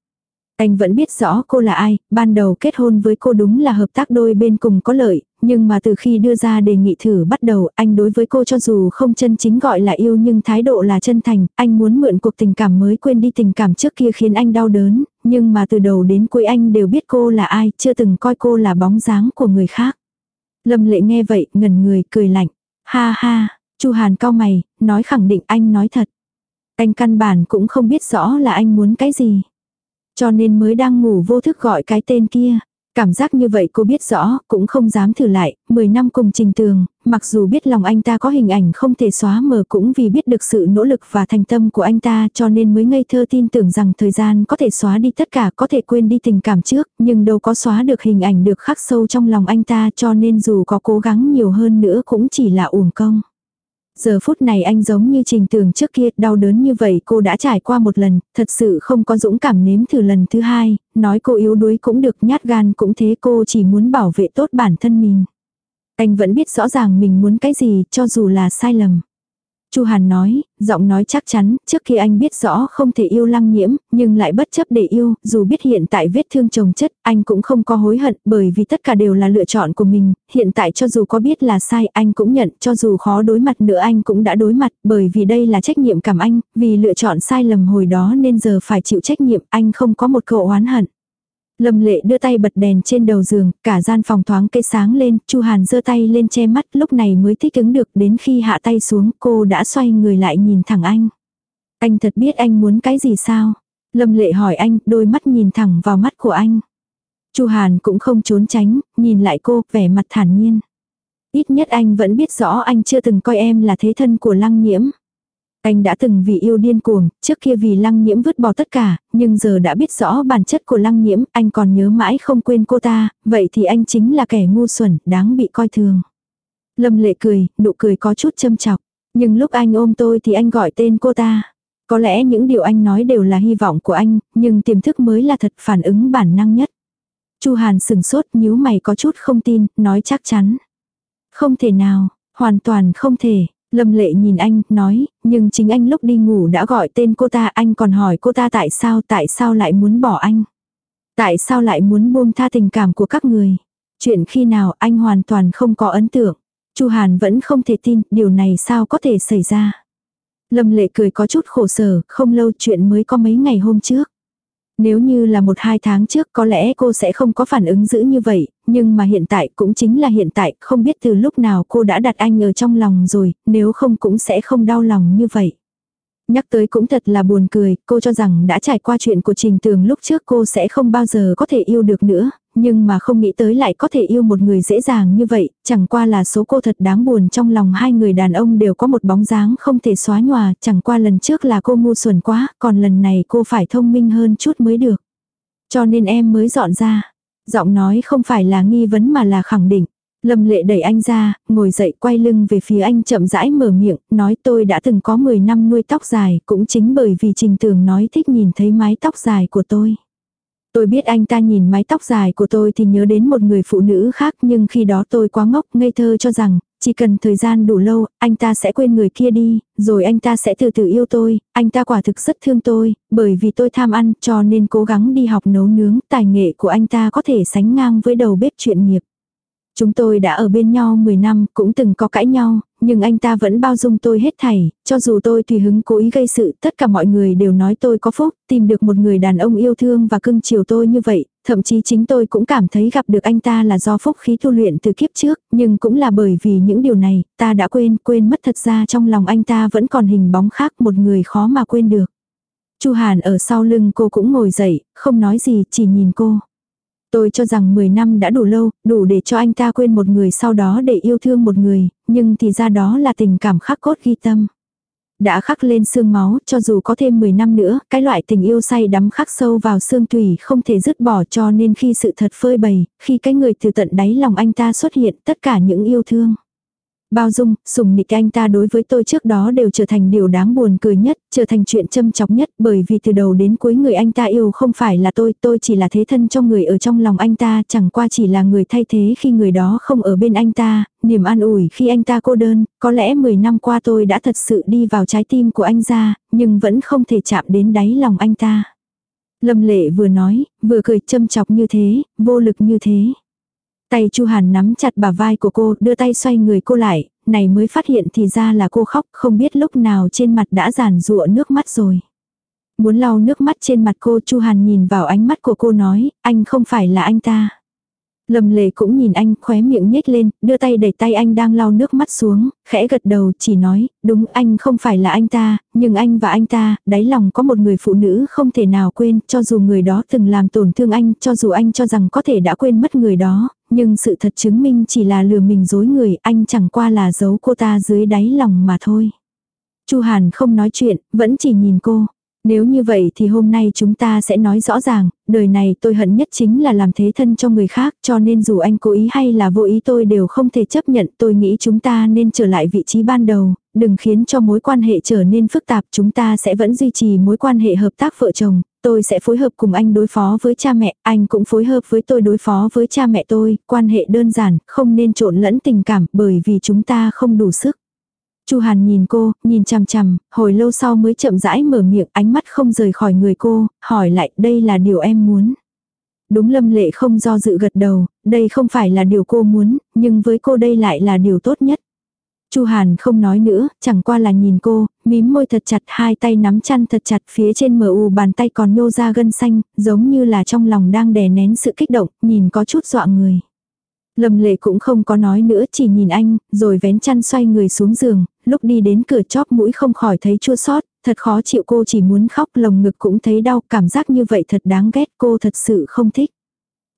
Anh vẫn biết rõ cô là ai, ban đầu kết hôn với cô đúng là hợp tác đôi bên cùng có lợi, nhưng mà từ khi đưa ra đề nghị thử bắt đầu, anh đối với cô cho dù không chân chính gọi là yêu nhưng thái độ là chân thành, anh muốn mượn cuộc tình cảm mới quên đi tình cảm trước kia khiến anh đau đớn, nhưng mà từ đầu đến cuối anh đều biết cô là ai, chưa từng coi cô là bóng dáng của người khác. Lâm lệ nghe vậy, ngẩn người, cười lạnh. Ha ha, chu Hàn cao mày, nói khẳng định anh nói thật. Anh căn bản cũng không biết rõ là anh muốn cái gì. Cho nên mới đang ngủ vô thức gọi cái tên kia. Cảm giác như vậy cô biết rõ, cũng không dám thử lại, 10 năm cùng trình tường, mặc dù biết lòng anh ta có hình ảnh không thể xóa mờ cũng vì biết được sự nỗ lực và thành tâm của anh ta cho nên mới ngây thơ tin tưởng rằng thời gian có thể xóa đi tất cả, có thể quên đi tình cảm trước, nhưng đâu có xóa được hình ảnh được khắc sâu trong lòng anh ta cho nên dù có cố gắng nhiều hơn nữa cũng chỉ là uổng công. Giờ phút này anh giống như trình tường trước kia, đau đớn như vậy cô đã trải qua một lần, thật sự không có dũng cảm nếm thử lần thứ hai, nói cô yếu đuối cũng được nhát gan cũng thế cô chỉ muốn bảo vệ tốt bản thân mình. Anh vẫn biết rõ ràng mình muốn cái gì cho dù là sai lầm. Chu Hàn nói, giọng nói chắc chắn, trước khi anh biết rõ không thể yêu lăng nhiễm, nhưng lại bất chấp để yêu, dù biết hiện tại vết thương chồng chất, anh cũng không có hối hận, bởi vì tất cả đều là lựa chọn của mình, hiện tại cho dù có biết là sai, anh cũng nhận, cho dù khó đối mặt nữa anh cũng đã đối mặt, bởi vì đây là trách nhiệm cảm anh, vì lựa chọn sai lầm hồi đó nên giờ phải chịu trách nhiệm, anh không có một cậu oán hận. Lâm lệ đưa tay bật đèn trên đầu giường, cả gian phòng thoáng cây sáng lên, Chu Hàn giơ tay lên che mắt, lúc này mới thích ứng được, đến khi hạ tay xuống, cô đã xoay người lại nhìn thẳng anh. Anh thật biết anh muốn cái gì sao? Lâm lệ hỏi anh, đôi mắt nhìn thẳng vào mắt của anh. Chu Hàn cũng không trốn tránh, nhìn lại cô, vẻ mặt thản nhiên. Ít nhất anh vẫn biết rõ anh chưa từng coi em là thế thân của lăng nhiễm. Anh đã từng vì yêu điên cuồng, trước kia vì lăng nhiễm vứt bỏ tất cả, nhưng giờ đã biết rõ bản chất của lăng nhiễm, anh còn nhớ mãi không quên cô ta, vậy thì anh chính là kẻ ngu xuẩn, đáng bị coi thường. Lâm lệ cười, nụ cười có chút châm chọc. Nhưng lúc anh ôm tôi thì anh gọi tên cô ta. Có lẽ những điều anh nói đều là hy vọng của anh, nhưng tiềm thức mới là thật phản ứng bản năng nhất. Chu Hàn sừng sốt nhíu mày có chút không tin, nói chắc chắn. Không thể nào, hoàn toàn không thể, Lâm lệ nhìn anh, nói, nhưng chính anh lúc đi ngủ đã gọi tên cô ta, anh còn hỏi cô ta tại sao, tại sao lại muốn bỏ anh. Tại sao lại muốn buông tha tình cảm của các người. Chuyện khi nào anh hoàn toàn không có ấn tượng. Chu Hàn vẫn không thể tin, điều này sao có thể xảy ra. Lâm lệ cười có chút khổ sở, không lâu chuyện mới có mấy ngày hôm trước. Nếu như là một hai tháng trước có lẽ cô sẽ không có phản ứng dữ như vậy, nhưng mà hiện tại cũng chính là hiện tại, không biết từ lúc nào cô đã đặt anh ở trong lòng rồi, nếu không cũng sẽ không đau lòng như vậy. Nhắc tới cũng thật là buồn cười, cô cho rằng đã trải qua chuyện của Trình Tường lúc trước cô sẽ không bao giờ có thể yêu được nữa, nhưng mà không nghĩ tới lại có thể yêu một người dễ dàng như vậy, chẳng qua là số cô thật đáng buồn trong lòng hai người đàn ông đều có một bóng dáng không thể xóa nhòa, chẳng qua lần trước là cô ngu xuẩn quá, còn lần này cô phải thông minh hơn chút mới được. Cho nên em mới dọn ra. Giọng nói không phải là nghi vấn mà là khẳng định. Lâm lệ đẩy anh ra, ngồi dậy quay lưng về phía anh chậm rãi mở miệng, nói tôi đã từng có 10 năm nuôi tóc dài, cũng chính bởi vì trình tường nói thích nhìn thấy mái tóc dài của tôi. Tôi biết anh ta nhìn mái tóc dài của tôi thì nhớ đến một người phụ nữ khác nhưng khi đó tôi quá ngốc ngây thơ cho rằng, chỉ cần thời gian đủ lâu, anh ta sẽ quên người kia đi, rồi anh ta sẽ từ từ yêu tôi, anh ta quả thực rất thương tôi, bởi vì tôi tham ăn cho nên cố gắng đi học nấu nướng, tài nghệ của anh ta có thể sánh ngang với đầu bếp chuyện nghiệp. Chúng tôi đã ở bên nhau 10 năm, cũng từng có cãi nhau, nhưng anh ta vẫn bao dung tôi hết thảy, cho dù tôi tùy hứng cố ý gây sự, tất cả mọi người đều nói tôi có phúc, tìm được một người đàn ông yêu thương và cưng chiều tôi như vậy, thậm chí chính tôi cũng cảm thấy gặp được anh ta là do phúc khí tu luyện từ kiếp trước, nhưng cũng là bởi vì những điều này, ta đã quên, quên mất thật ra trong lòng anh ta vẫn còn hình bóng khác một người khó mà quên được. Chu Hàn ở sau lưng cô cũng ngồi dậy, không nói gì, chỉ nhìn cô. Tôi cho rằng 10 năm đã đủ lâu, đủ để cho anh ta quên một người sau đó để yêu thương một người, nhưng thì ra đó là tình cảm khắc cốt ghi tâm. Đã khắc lên xương máu, cho dù có thêm 10 năm nữa, cái loại tình yêu say đắm khắc sâu vào xương tủy không thể dứt bỏ cho nên khi sự thật phơi bày, khi cái người từ tận đáy lòng anh ta xuất hiện tất cả những yêu thương. Bao dung, sùng nịch anh ta đối với tôi trước đó đều trở thành điều đáng buồn cười nhất, trở thành chuyện châm chọc nhất bởi vì từ đầu đến cuối người anh ta yêu không phải là tôi, tôi chỉ là thế thân cho người ở trong lòng anh ta, chẳng qua chỉ là người thay thế khi người đó không ở bên anh ta, niềm an ủi khi anh ta cô đơn, có lẽ 10 năm qua tôi đã thật sự đi vào trái tim của anh ra, nhưng vẫn không thể chạm đến đáy lòng anh ta. Lâm lệ vừa nói, vừa cười châm chọc như thế, vô lực như thế. Tay Chu Hàn nắm chặt bả vai của cô, đưa tay xoay người cô lại, này mới phát hiện thì ra là cô khóc, không biết lúc nào trên mặt đã giàn rụa nước mắt rồi. Muốn lau nước mắt trên mặt cô, Chu Hàn nhìn vào ánh mắt của cô nói, anh không phải là anh ta. Lâm lệ cũng nhìn anh khóe miệng nhếch lên, đưa tay đẩy tay anh đang lau nước mắt xuống, khẽ gật đầu chỉ nói, đúng anh không phải là anh ta, nhưng anh và anh ta, đáy lòng có một người phụ nữ không thể nào quên, cho dù người đó từng làm tổn thương anh, cho dù anh cho rằng có thể đã quên mất người đó, nhưng sự thật chứng minh chỉ là lừa mình dối người, anh chẳng qua là giấu cô ta dưới đáy lòng mà thôi. Chu Hàn không nói chuyện, vẫn chỉ nhìn cô. Nếu như vậy thì hôm nay chúng ta sẽ nói rõ ràng, đời này tôi hận nhất chính là làm thế thân cho người khác cho nên dù anh cố ý hay là vô ý tôi đều không thể chấp nhận tôi nghĩ chúng ta nên trở lại vị trí ban đầu, đừng khiến cho mối quan hệ trở nên phức tạp chúng ta sẽ vẫn duy trì mối quan hệ hợp tác vợ chồng, tôi sẽ phối hợp cùng anh đối phó với cha mẹ, anh cũng phối hợp với tôi đối phó với cha mẹ tôi, quan hệ đơn giản, không nên trộn lẫn tình cảm bởi vì chúng ta không đủ sức. Chu Hàn nhìn cô, nhìn chằm chằm, hồi lâu sau mới chậm rãi mở miệng, ánh mắt không rời khỏi người cô, hỏi lại, đây là điều em muốn. Đúng lâm lệ không do dự gật đầu, đây không phải là điều cô muốn, nhưng với cô đây lại là điều tốt nhất. Chu Hàn không nói nữa, chẳng qua là nhìn cô, mím môi thật chặt hai tay nắm chăn thật chặt phía trên mờ u bàn tay còn nhô ra gân xanh, giống như là trong lòng đang đè nén sự kích động, nhìn có chút dọa người. Lâm lệ cũng không có nói nữa chỉ nhìn anh, rồi vén chăn xoay người xuống giường, lúc đi đến cửa chóp mũi không khỏi thấy chua sót, thật khó chịu cô chỉ muốn khóc lồng ngực cũng thấy đau, cảm giác như vậy thật đáng ghét cô thật sự không thích.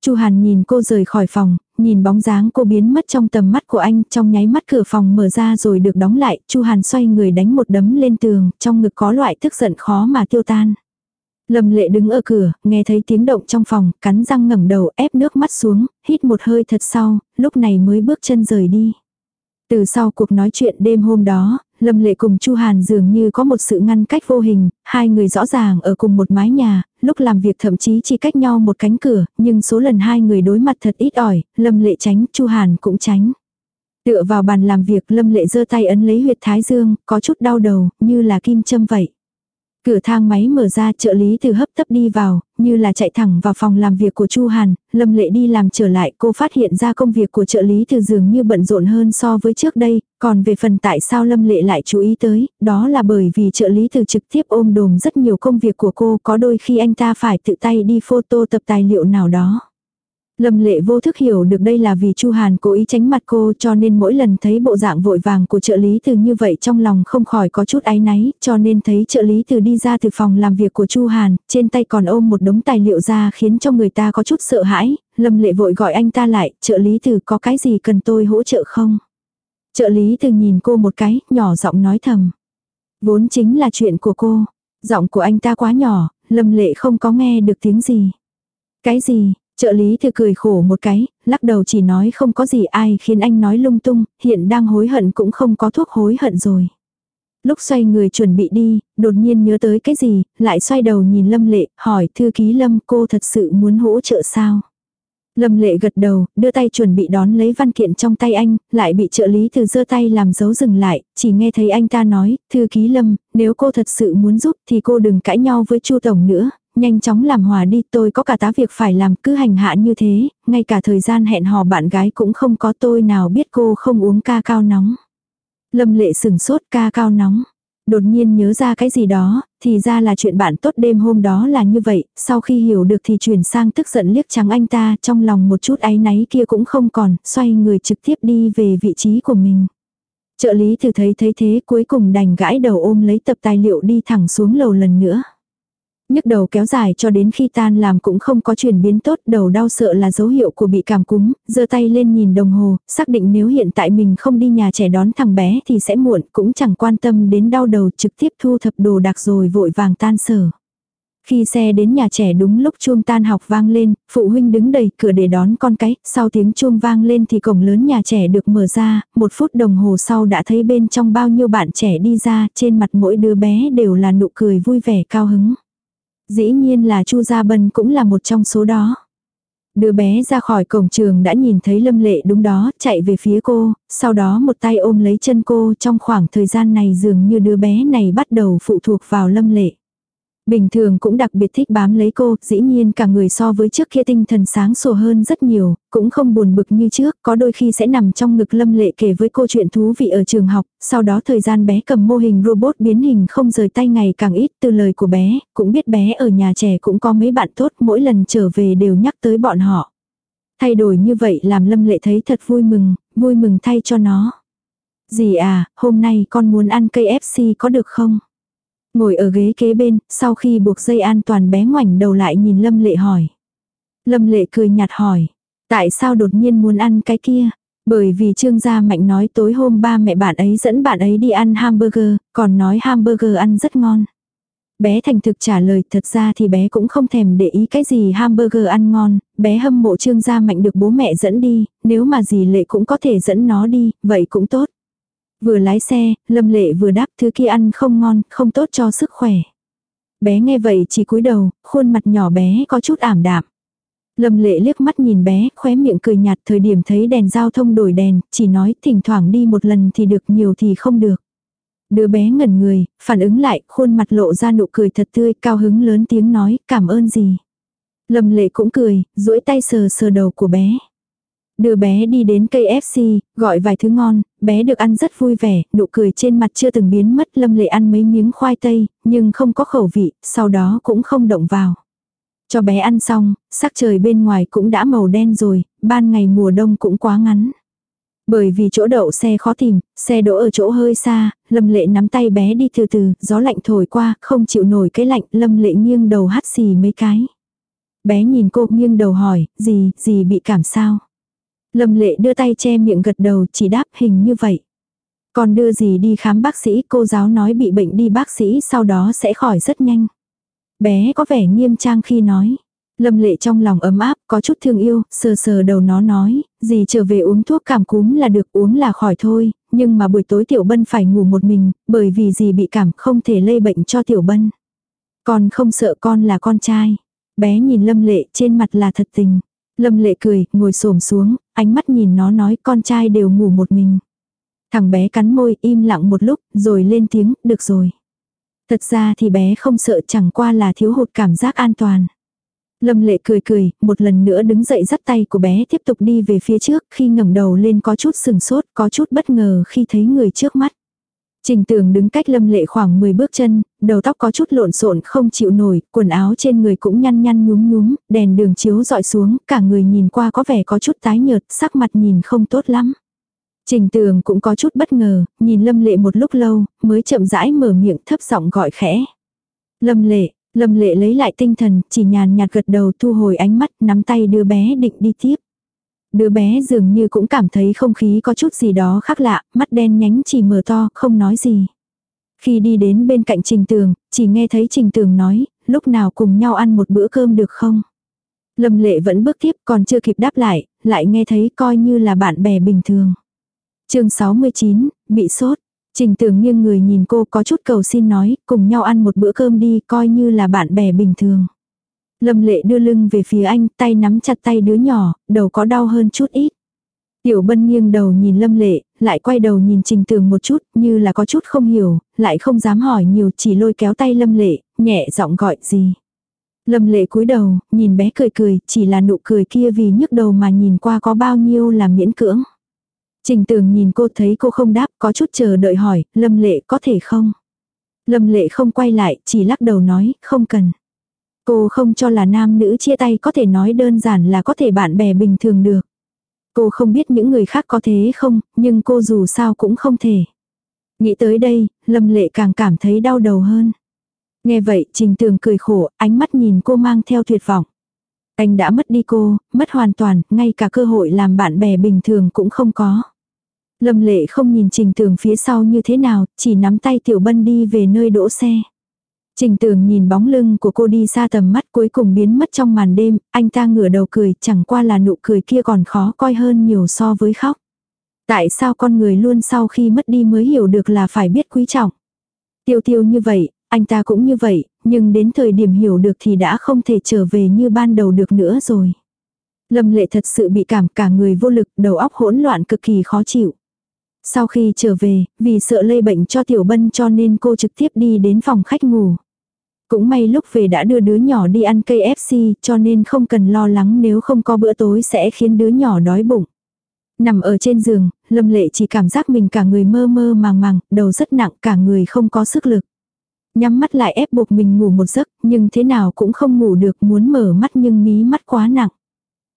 Chu Hàn nhìn cô rời khỏi phòng, nhìn bóng dáng cô biến mất trong tầm mắt của anh, trong nháy mắt cửa phòng mở ra rồi được đóng lại, Chu Hàn xoay người đánh một đấm lên tường, trong ngực có loại tức giận khó mà tiêu tan. Lâm lệ đứng ở cửa, nghe thấy tiếng động trong phòng, cắn răng ngẩng đầu ép nước mắt xuống, hít một hơi thật sau, lúc này mới bước chân rời đi. Từ sau cuộc nói chuyện đêm hôm đó, Lâm Lệ cùng Chu Hàn dường như có một sự ngăn cách vô hình, hai người rõ ràng ở cùng một mái nhà, lúc làm việc thậm chí chỉ cách nhau một cánh cửa, nhưng số lần hai người đối mặt thật ít ỏi, Lâm Lệ tránh, Chu Hàn cũng tránh. Tựa vào bàn làm việc Lâm Lệ giơ tay ấn lấy huyệt thái dương, có chút đau đầu, như là kim châm vậy. Cửa thang máy mở ra trợ lý từ hấp tấp đi vào, như là chạy thẳng vào phòng làm việc của Chu Hàn, Lâm Lệ đi làm trở lại cô phát hiện ra công việc của trợ lý từ dường như bận rộn hơn so với trước đây, còn về phần tại sao Lâm Lệ lại chú ý tới, đó là bởi vì trợ lý từ trực tiếp ôm đồm rất nhiều công việc của cô có đôi khi anh ta phải tự tay đi photo tập tài liệu nào đó. Lâm lệ vô thức hiểu được đây là vì Chu Hàn cố ý tránh mặt cô cho nên mỗi lần thấy bộ dạng vội vàng của trợ lý từ như vậy trong lòng không khỏi có chút áy náy cho nên thấy trợ lý từ đi ra từ phòng làm việc của Chu Hàn, trên tay còn ôm một đống tài liệu ra khiến cho người ta có chút sợ hãi, Lâm lệ vội gọi anh ta lại, trợ lý từ có cái gì cần tôi hỗ trợ không? Trợ lý từ nhìn cô một cái, nhỏ giọng nói thầm. Vốn chính là chuyện của cô. Giọng của anh ta quá nhỏ, lâm lệ không có nghe được tiếng gì. Cái gì, Trợ lý thư cười khổ một cái, lắc đầu chỉ nói không có gì ai khiến anh nói lung tung, hiện đang hối hận cũng không có thuốc hối hận rồi. Lúc xoay người chuẩn bị đi, đột nhiên nhớ tới cái gì, lại xoay đầu nhìn Lâm Lệ, hỏi thư ký Lâm cô thật sự muốn hỗ trợ sao? Lâm lệ gật đầu, đưa tay chuẩn bị đón lấy văn kiện trong tay anh, lại bị trợ lý từ giơ tay làm dấu dừng lại, chỉ nghe thấy anh ta nói, thư ký Lâm, nếu cô thật sự muốn giúp thì cô đừng cãi nhau với Chu Tổng nữa, nhanh chóng làm hòa đi tôi có cả tá việc phải làm cứ hành hạ như thế, ngay cả thời gian hẹn hò bạn gái cũng không có tôi nào biết cô không uống ca cao nóng. Lâm lệ sừng sốt ca cao nóng. Đột nhiên nhớ ra cái gì đó, thì ra là chuyện bạn tốt đêm hôm đó là như vậy, sau khi hiểu được thì chuyển sang tức giận liếc trắng anh ta trong lòng một chút áy náy kia cũng không còn, xoay người trực tiếp đi về vị trí của mình. Trợ lý thử thấy thấy thế cuối cùng đành gãi đầu ôm lấy tập tài liệu đi thẳng xuống lầu lần nữa nhức đầu kéo dài cho đến khi tan làm cũng không có chuyển biến tốt, đầu đau sợ là dấu hiệu của bị cảm cúm, giơ tay lên nhìn đồng hồ, xác định nếu hiện tại mình không đi nhà trẻ đón thằng bé thì sẽ muộn, cũng chẳng quan tâm đến đau đầu trực tiếp thu thập đồ đạc rồi vội vàng tan sở. Khi xe đến nhà trẻ đúng lúc chuông tan học vang lên, phụ huynh đứng đầy cửa để đón con cái, sau tiếng chuông vang lên thì cổng lớn nhà trẻ được mở ra, một phút đồng hồ sau đã thấy bên trong bao nhiêu bạn trẻ đi ra, trên mặt mỗi đứa bé đều là nụ cười vui vẻ cao hứng. Dĩ nhiên là Chu Gia Bân cũng là một trong số đó. Đứa bé ra khỏi cổng trường đã nhìn thấy Lâm Lệ đúng đó, chạy về phía cô, sau đó một tay ôm lấy chân cô trong khoảng thời gian này dường như đứa bé này bắt đầu phụ thuộc vào Lâm Lệ. Bình thường cũng đặc biệt thích bám lấy cô, dĩ nhiên cả người so với trước kia tinh thần sáng sủa hơn rất nhiều, cũng không buồn bực như trước, có đôi khi sẽ nằm trong ngực lâm lệ kể với cô chuyện thú vị ở trường học, sau đó thời gian bé cầm mô hình robot biến hình không rời tay ngày càng ít từ lời của bé, cũng biết bé ở nhà trẻ cũng có mấy bạn tốt mỗi lần trở về đều nhắc tới bọn họ. Thay đổi như vậy làm lâm lệ thấy thật vui mừng, vui mừng thay cho nó. Dì à, hôm nay con muốn ăn cây FC có được không? Ngồi ở ghế kế bên, sau khi buộc dây an toàn bé ngoảnh đầu lại nhìn Lâm Lệ hỏi. Lâm Lệ cười nhạt hỏi. Tại sao đột nhiên muốn ăn cái kia? Bởi vì Trương Gia Mạnh nói tối hôm ba mẹ bạn ấy dẫn bạn ấy đi ăn hamburger, còn nói hamburger ăn rất ngon. Bé thành thực trả lời thật ra thì bé cũng không thèm để ý cái gì hamburger ăn ngon, bé hâm mộ Trương Gia Mạnh được bố mẹ dẫn đi, nếu mà gì lệ cũng có thể dẫn nó đi, vậy cũng tốt. Vừa lái xe, Lâm Lệ vừa đáp thứ kia ăn không ngon, không tốt cho sức khỏe. Bé nghe vậy chỉ cúi đầu, khuôn mặt nhỏ bé có chút ảm đạm. Lâm lệ liếc mắt nhìn bé, khóe miệng cười nhạt thời điểm thấy đèn giao thông đổi đèn, chỉ nói thỉnh thoảng đi một lần thì được nhiều thì không được. Đứa bé ngẩn người, phản ứng lại, khuôn mặt lộ ra nụ cười thật tươi, cao hứng lớn tiếng nói, cảm ơn gì. Lâm lệ cũng cười, duỗi tay sờ sờ đầu của bé. Đưa bé đi đến cây FC, gọi vài thứ ngon, bé được ăn rất vui vẻ, nụ cười trên mặt chưa từng biến mất lâm lệ ăn mấy miếng khoai tây, nhưng không có khẩu vị, sau đó cũng không động vào. Cho bé ăn xong, sắc trời bên ngoài cũng đã màu đen rồi, ban ngày mùa đông cũng quá ngắn. Bởi vì chỗ đậu xe khó tìm, xe đỗ ở chỗ hơi xa, Lâm Lệ nắm tay bé đi từ từ, gió lạnh thổi qua, không chịu nổi cái lạnh, Lâm Lệ nghiêng đầu hắt xì mấy cái. Bé nhìn cô nghiêng đầu hỏi, gì, gì bị cảm sao? Lâm lệ đưa tay che miệng gật đầu chỉ đáp hình như vậy. Còn đưa gì đi khám bác sĩ cô giáo nói bị bệnh đi bác sĩ sau đó sẽ khỏi rất nhanh. Bé có vẻ nghiêm trang khi nói. Lâm lệ trong lòng ấm áp, có chút thương yêu, sờ sờ đầu nó nói, gì trở về uống thuốc cảm cúm là được uống là khỏi thôi, nhưng mà buổi tối tiểu bân phải ngủ một mình, bởi vì gì bị cảm không thể lây bệnh cho tiểu bân. Con không sợ con là con trai. Bé nhìn lâm lệ trên mặt là thật tình. Lâm lệ cười, ngồi xổm xuống, ánh mắt nhìn nó nói con trai đều ngủ một mình. Thằng bé cắn môi im lặng một lúc, rồi lên tiếng, được rồi. Thật ra thì bé không sợ chẳng qua là thiếu hụt cảm giác an toàn. Lâm lệ cười cười, một lần nữa đứng dậy dắt tay của bé tiếp tục đi về phía trước, khi ngẩng đầu lên có chút sừng sốt, có chút bất ngờ khi thấy người trước mắt. Trình tường đứng cách lâm lệ khoảng 10 bước chân, đầu tóc có chút lộn xộn không chịu nổi, quần áo trên người cũng nhăn nhăn nhúm nhúm, đèn đường chiếu dọi xuống, cả người nhìn qua có vẻ có chút tái nhợt, sắc mặt nhìn không tốt lắm. Trình tường cũng có chút bất ngờ, nhìn lâm lệ một lúc lâu, mới chậm rãi mở miệng thấp giọng gọi khẽ. Lâm lệ, lâm lệ lấy lại tinh thần, chỉ nhàn nhạt gật đầu thu hồi ánh mắt, nắm tay đưa bé định đi tiếp. Đứa bé dường như cũng cảm thấy không khí có chút gì đó khác lạ, mắt đen nhánh chỉ mở to, không nói gì. Khi đi đến bên cạnh Trình Tường, chỉ nghe thấy Trình Tường nói, lúc nào cùng nhau ăn một bữa cơm được không? Lâm lệ vẫn bước tiếp còn chưa kịp đáp lại, lại nghe thấy coi như là bạn bè bình thường. chương 69, bị sốt. Trình Tường nghiêng người nhìn cô có chút cầu xin nói, cùng nhau ăn một bữa cơm đi, coi như là bạn bè bình thường. Lâm lệ đưa lưng về phía anh, tay nắm chặt tay đứa nhỏ, đầu có đau hơn chút ít. Tiểu bân nghiêng đầu nhìn lâm lệ, lại quay đầu nhìn trình tường một chút, như là có chút không hiểu, lại không dám hỏi nhiều, chỉ lôi kéo tay lâm lệ, nhẹ giọng gọi gì. Lâm lệ cúi đầu, nhìn bé cười cười, chỉ là nụ cười kia vì nhức đầu mà nhìn qua có bao nhiêu là miễn cưỡng. Trình tường nhìn cô thấy cô không đáp, có chút chờ đợi hỏi, lâm lệ có thể không? Lâm lệ không quay lại, chỉ lắc đầu nói, không cần. Cô không cho là nam nữ chia tay có thể nói đơn giản là có thể bạn bè bình thường được. Cô không biết những người khác có thế không, nhưng cô dù sao cũng không thể. Nghĩ tới đây, Lâm Lệ càng cảm thấy đau đầu hơn. Nghe vậy, Trình Tường cười khổ, ánh mắt nhìn cô mang theo tuyệt vọng. Anh đã mất đi cô, mất hoàn toàn, ngay cả cơ hội làm bạn bè bình thường cũng không có. Lâm lệ không nhìn Trình Tường phía sau như thế nào, chỉ nắm tay Tiểu Bân đi về nơi đỗ xe. Trình Tường nhìn bóng lưng của cô đi xa tầm mắt cuối cùng biến mất trong màn đêm, anh ta ngửa đầu cười, chẳng qua là nụ cười kia còn khó coi hơn nhiều so với khóc. Tại sao con người luôn sau khi mất đi mới hiểu được là phải biết quý trọng. Tiêu tiêu như vậy, anh ta cũng như vậy, nhưng đến thời điểm hiểu được thì đã không thể trở về như ban đầu được nữa rồi. Lâm lệ thật sự bị cảm cả người vô lực, đầu óc hỗn loạn cực kỳ khó chịu. Sau khi trở về, vì sợ lây bệnh cho tiểu bân cho nên cô trực tiếp đi đến phòng khách ngủ. Cũng may lúc về đã đưa đứa nhỏ đi ăn cây cho nên không cần lo lắng nếu không có bữa tối sẽ khiến đứa nhỏ đói bụng. Nằm ở trên giường, Lâm Lệ chỉ cảm giác mình cả người mơ mơ màng màng, đầu rất nặng cả người không có sức lực. Nhắm mắt lại ép buộc mình ngủ một giấc, nhưng thế nào cũng không ngủ được muốn mở mắt nhưng mí mắt quá nặng.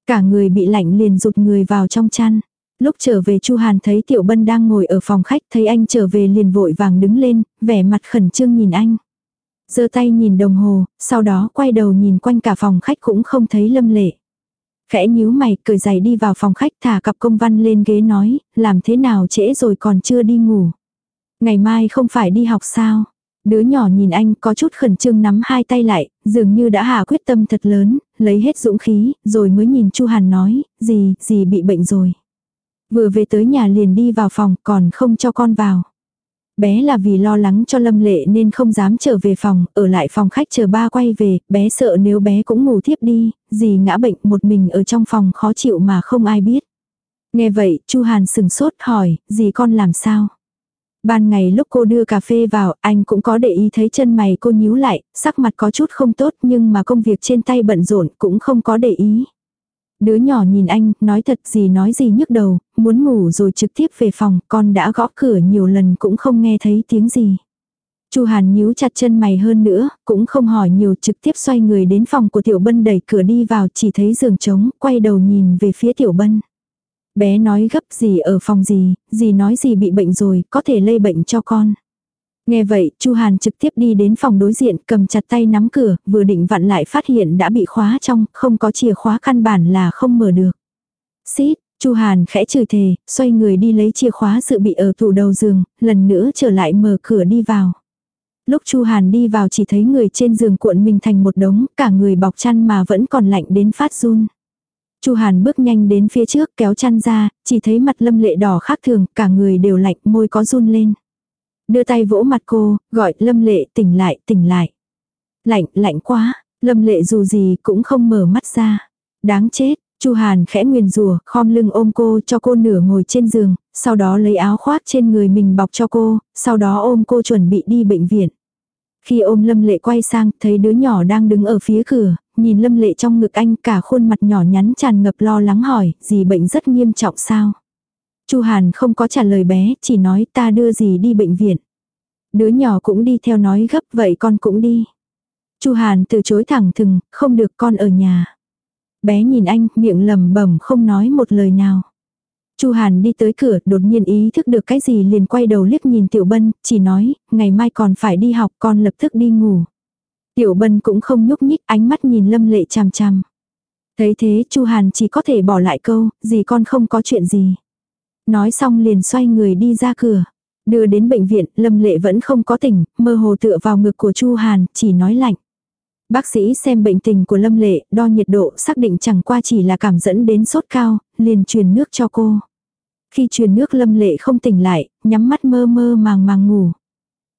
Cả người bị lạnh liền rụt người vào trong chăn. Lúc trở về Chu Hàn thấy Tiểu Bân đang ngồi ở phòng khách, thấy anh trở về liền vội vàng đứng lên, vẻ mặt khẩn trương nhìn anh giơ tay nhìn đồng hồ, sau đó quay đầu nhìn quanh cả phòng khách cũng không thấy Lâm Lệ. Khẽ nhíu mày, cười giày đi vào phòng khách thả cặp công văn lên ghế nói, làm thế nào trễ rồi còn chưa đi ngủ. Ngày mai không phải đi học sao? Đứa nhỏ nhìn anh có chút khẩn trương nắm hai tay lại, dường như đã hạ quyết tâm thật lớn, lấy hết dũng khí, rồi mới nhìn Chu Hàn nói, gì, gì bị bệnh rồi. Vừa về tới nhà liền đi vào phòng, còn không cho con vào. Bé là vì lo lắng cho Lâm Lệ nên không dám trở về phòng, ở lại phòng khách chờ ba quay về, bé sợ nếu bé cũng ngủ thiếp đi, gì ngã bệnh một mình ở trong phòng khó chịu mà không ai biết. Nghe vậy, Chu Hàn sừng sốt hỏi, gì con làm sao? Ban ngày lúc cô đưa cà phê vào, anh cũng có để ý thấy chân mày cô nhíu lại, sắc mặt có chút không tốt nhưng mà công việc trên tay bận rộn cũng không có để ý. Đứa nhỏ nhìn anh, nói thật gì nói gì nhức đầu, muốn ngủ rồi trực tiếp về phòng, con đã gõ cửa nhiều lần cũng không nghe thấy tiếng gì. Chu Hàn nhíu chặt chân mày hơn nữa, cũng không hỏi nhiều trực tiếp xoay người đến phòng của Tiểu Bân đẩy cửa đi vào chỉ thấy giường trống, quay đầu nhìn về phía Tiểu Bân. Bé nói gấp gì ở phòng gì, gì nói gì bị bệnh rồi, có thể lây bệnh cho con. Nghe vậy, Chu Hàn trực tiếp đi đến phòng đối diện, cầm chặt tay nắm cửa, vừa định vặn lại phát hiện đã bị khóa trong, không có chìa khóa căn bản là không mở được. Xít, Chu Hàn khẽ chửi thề, xoay người đi lấy chìa khóa dự bị ở tủ đầu giường, lần nữa trở lại mở cửa đi vào. Lúc Chu Hàn đi vào chỉ thấy người trên giường cuộn mình thành một đống, cả người bọc chăn mà vẫn còn lạnh đến phát run. Chu Hàn bước nhanh đến phía trước kéo chăn ra, chỉ thấy mặt lâm lệ đỏ khác thường, cả người đều lạnh, môi có run lên. Đưa tay vỗ mặt cô, gọi lâm lệ tỉnh lại, tỉnh lại. Lạnh, lạnh quá, lâm lệ dù gì cũng không mở mắt ra. Đáng chết, Chu Hàn khẽ nguyền rủa, khom lưng ôm cô cho cô nửa ngồi trên giường, sau đó lấy áo khoác trên người mình bọc cho cô, sau đó ôm cô chuẩn bị đi bệnh viện. Khi ôm Lâm Lệ quay sang, thấy đứa nhỏ đang đứng ở phía cửa, nhìn Lâm Lệ trong ngực anh cả khuôn mặt nhỏ nhắn tràn ngập lo lắng hỏi, gì bệnh rất nghiêm trọng sao? Chu Hàn không có trả lời bé, chỉ nói ta đưa gì đi bệnh viện. Đứa nhỏ cũng đi theo nói gấp vậy con cũng đi. Chu Hàn từ chối thẳng thừng, không được con ở nhà. Bé nhìn anh, miệng lẩm bẩm không nói một lời nào. Chu Hàn đi tới cửa, đột nhiên ý thức được cái gì liền quay đầu liếc nhìn Tiểu Bân, chỉ nói, ngày mai còn phải đi học, con lập tức đi ngủ. Tiểu Bân cũng không nhúc nhích, ánh mắt nhìn Lâm Lệ chằm chằm. Thấy thế, Chu Hàn chỉ có thể bỏ lại câu, gì con không có chuyện gì. Nói xong liền xoay người đi ra cửa. Đưa đến bệnh viện, Lâm Lệ vẫn không có tỉnh, mơ hồ tựa vào ngực của Chu Hàn, chỉ nói lạnh. Bác sĩ xem bệnh tình của Lâm Lệ, đo nhiệt độ, xác định chẳng qua chỉ là cảm dẫn đến sốt cao, liền truyền nước cho cô. Khi truyền nước Lâm Lệ không tỉnh lại, nhắm mắt mơ mơ màng màng ngủ.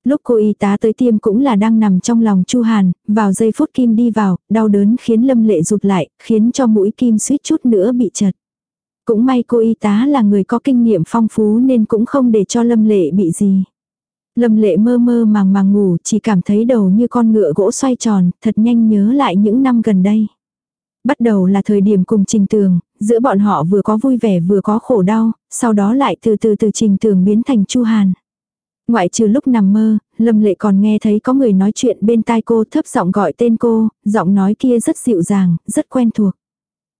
Lúc cô y tá tới tiêm cũng là đang nằm trong lòng Chu Hàn, vào giây phút kim đi vào, đau đớn khiến Lâm Lệ rụt lại, khiến cho mũi kim suýt chút nữa bị chật. Cũng may cô y tá là người có kinh nghiệm phong phú nên cũng không để cho Lâm Lệ bị gì. Lâm Lệ mơ mơ màng màng ngủ chỉ cảm thấy đầu như con ngựa gỗ xoay tròn, thật nhanh nhớ lại những năm gần đây. Bắt đầu là thời điểm cùng trình tường, giữa bọn họ vừa có vui vẻ vừa có khổ đau, sau đó lại từ từ từ trình tường biến thành chu hàn. Ngoại trừ lúc nằm mơ, Lâm Lệ còn nghe thấy có người nói chuyện bên tai cô thấp giọng gọi tên cô, giọng nói kia rất dịu dàng, rất quen thuộc.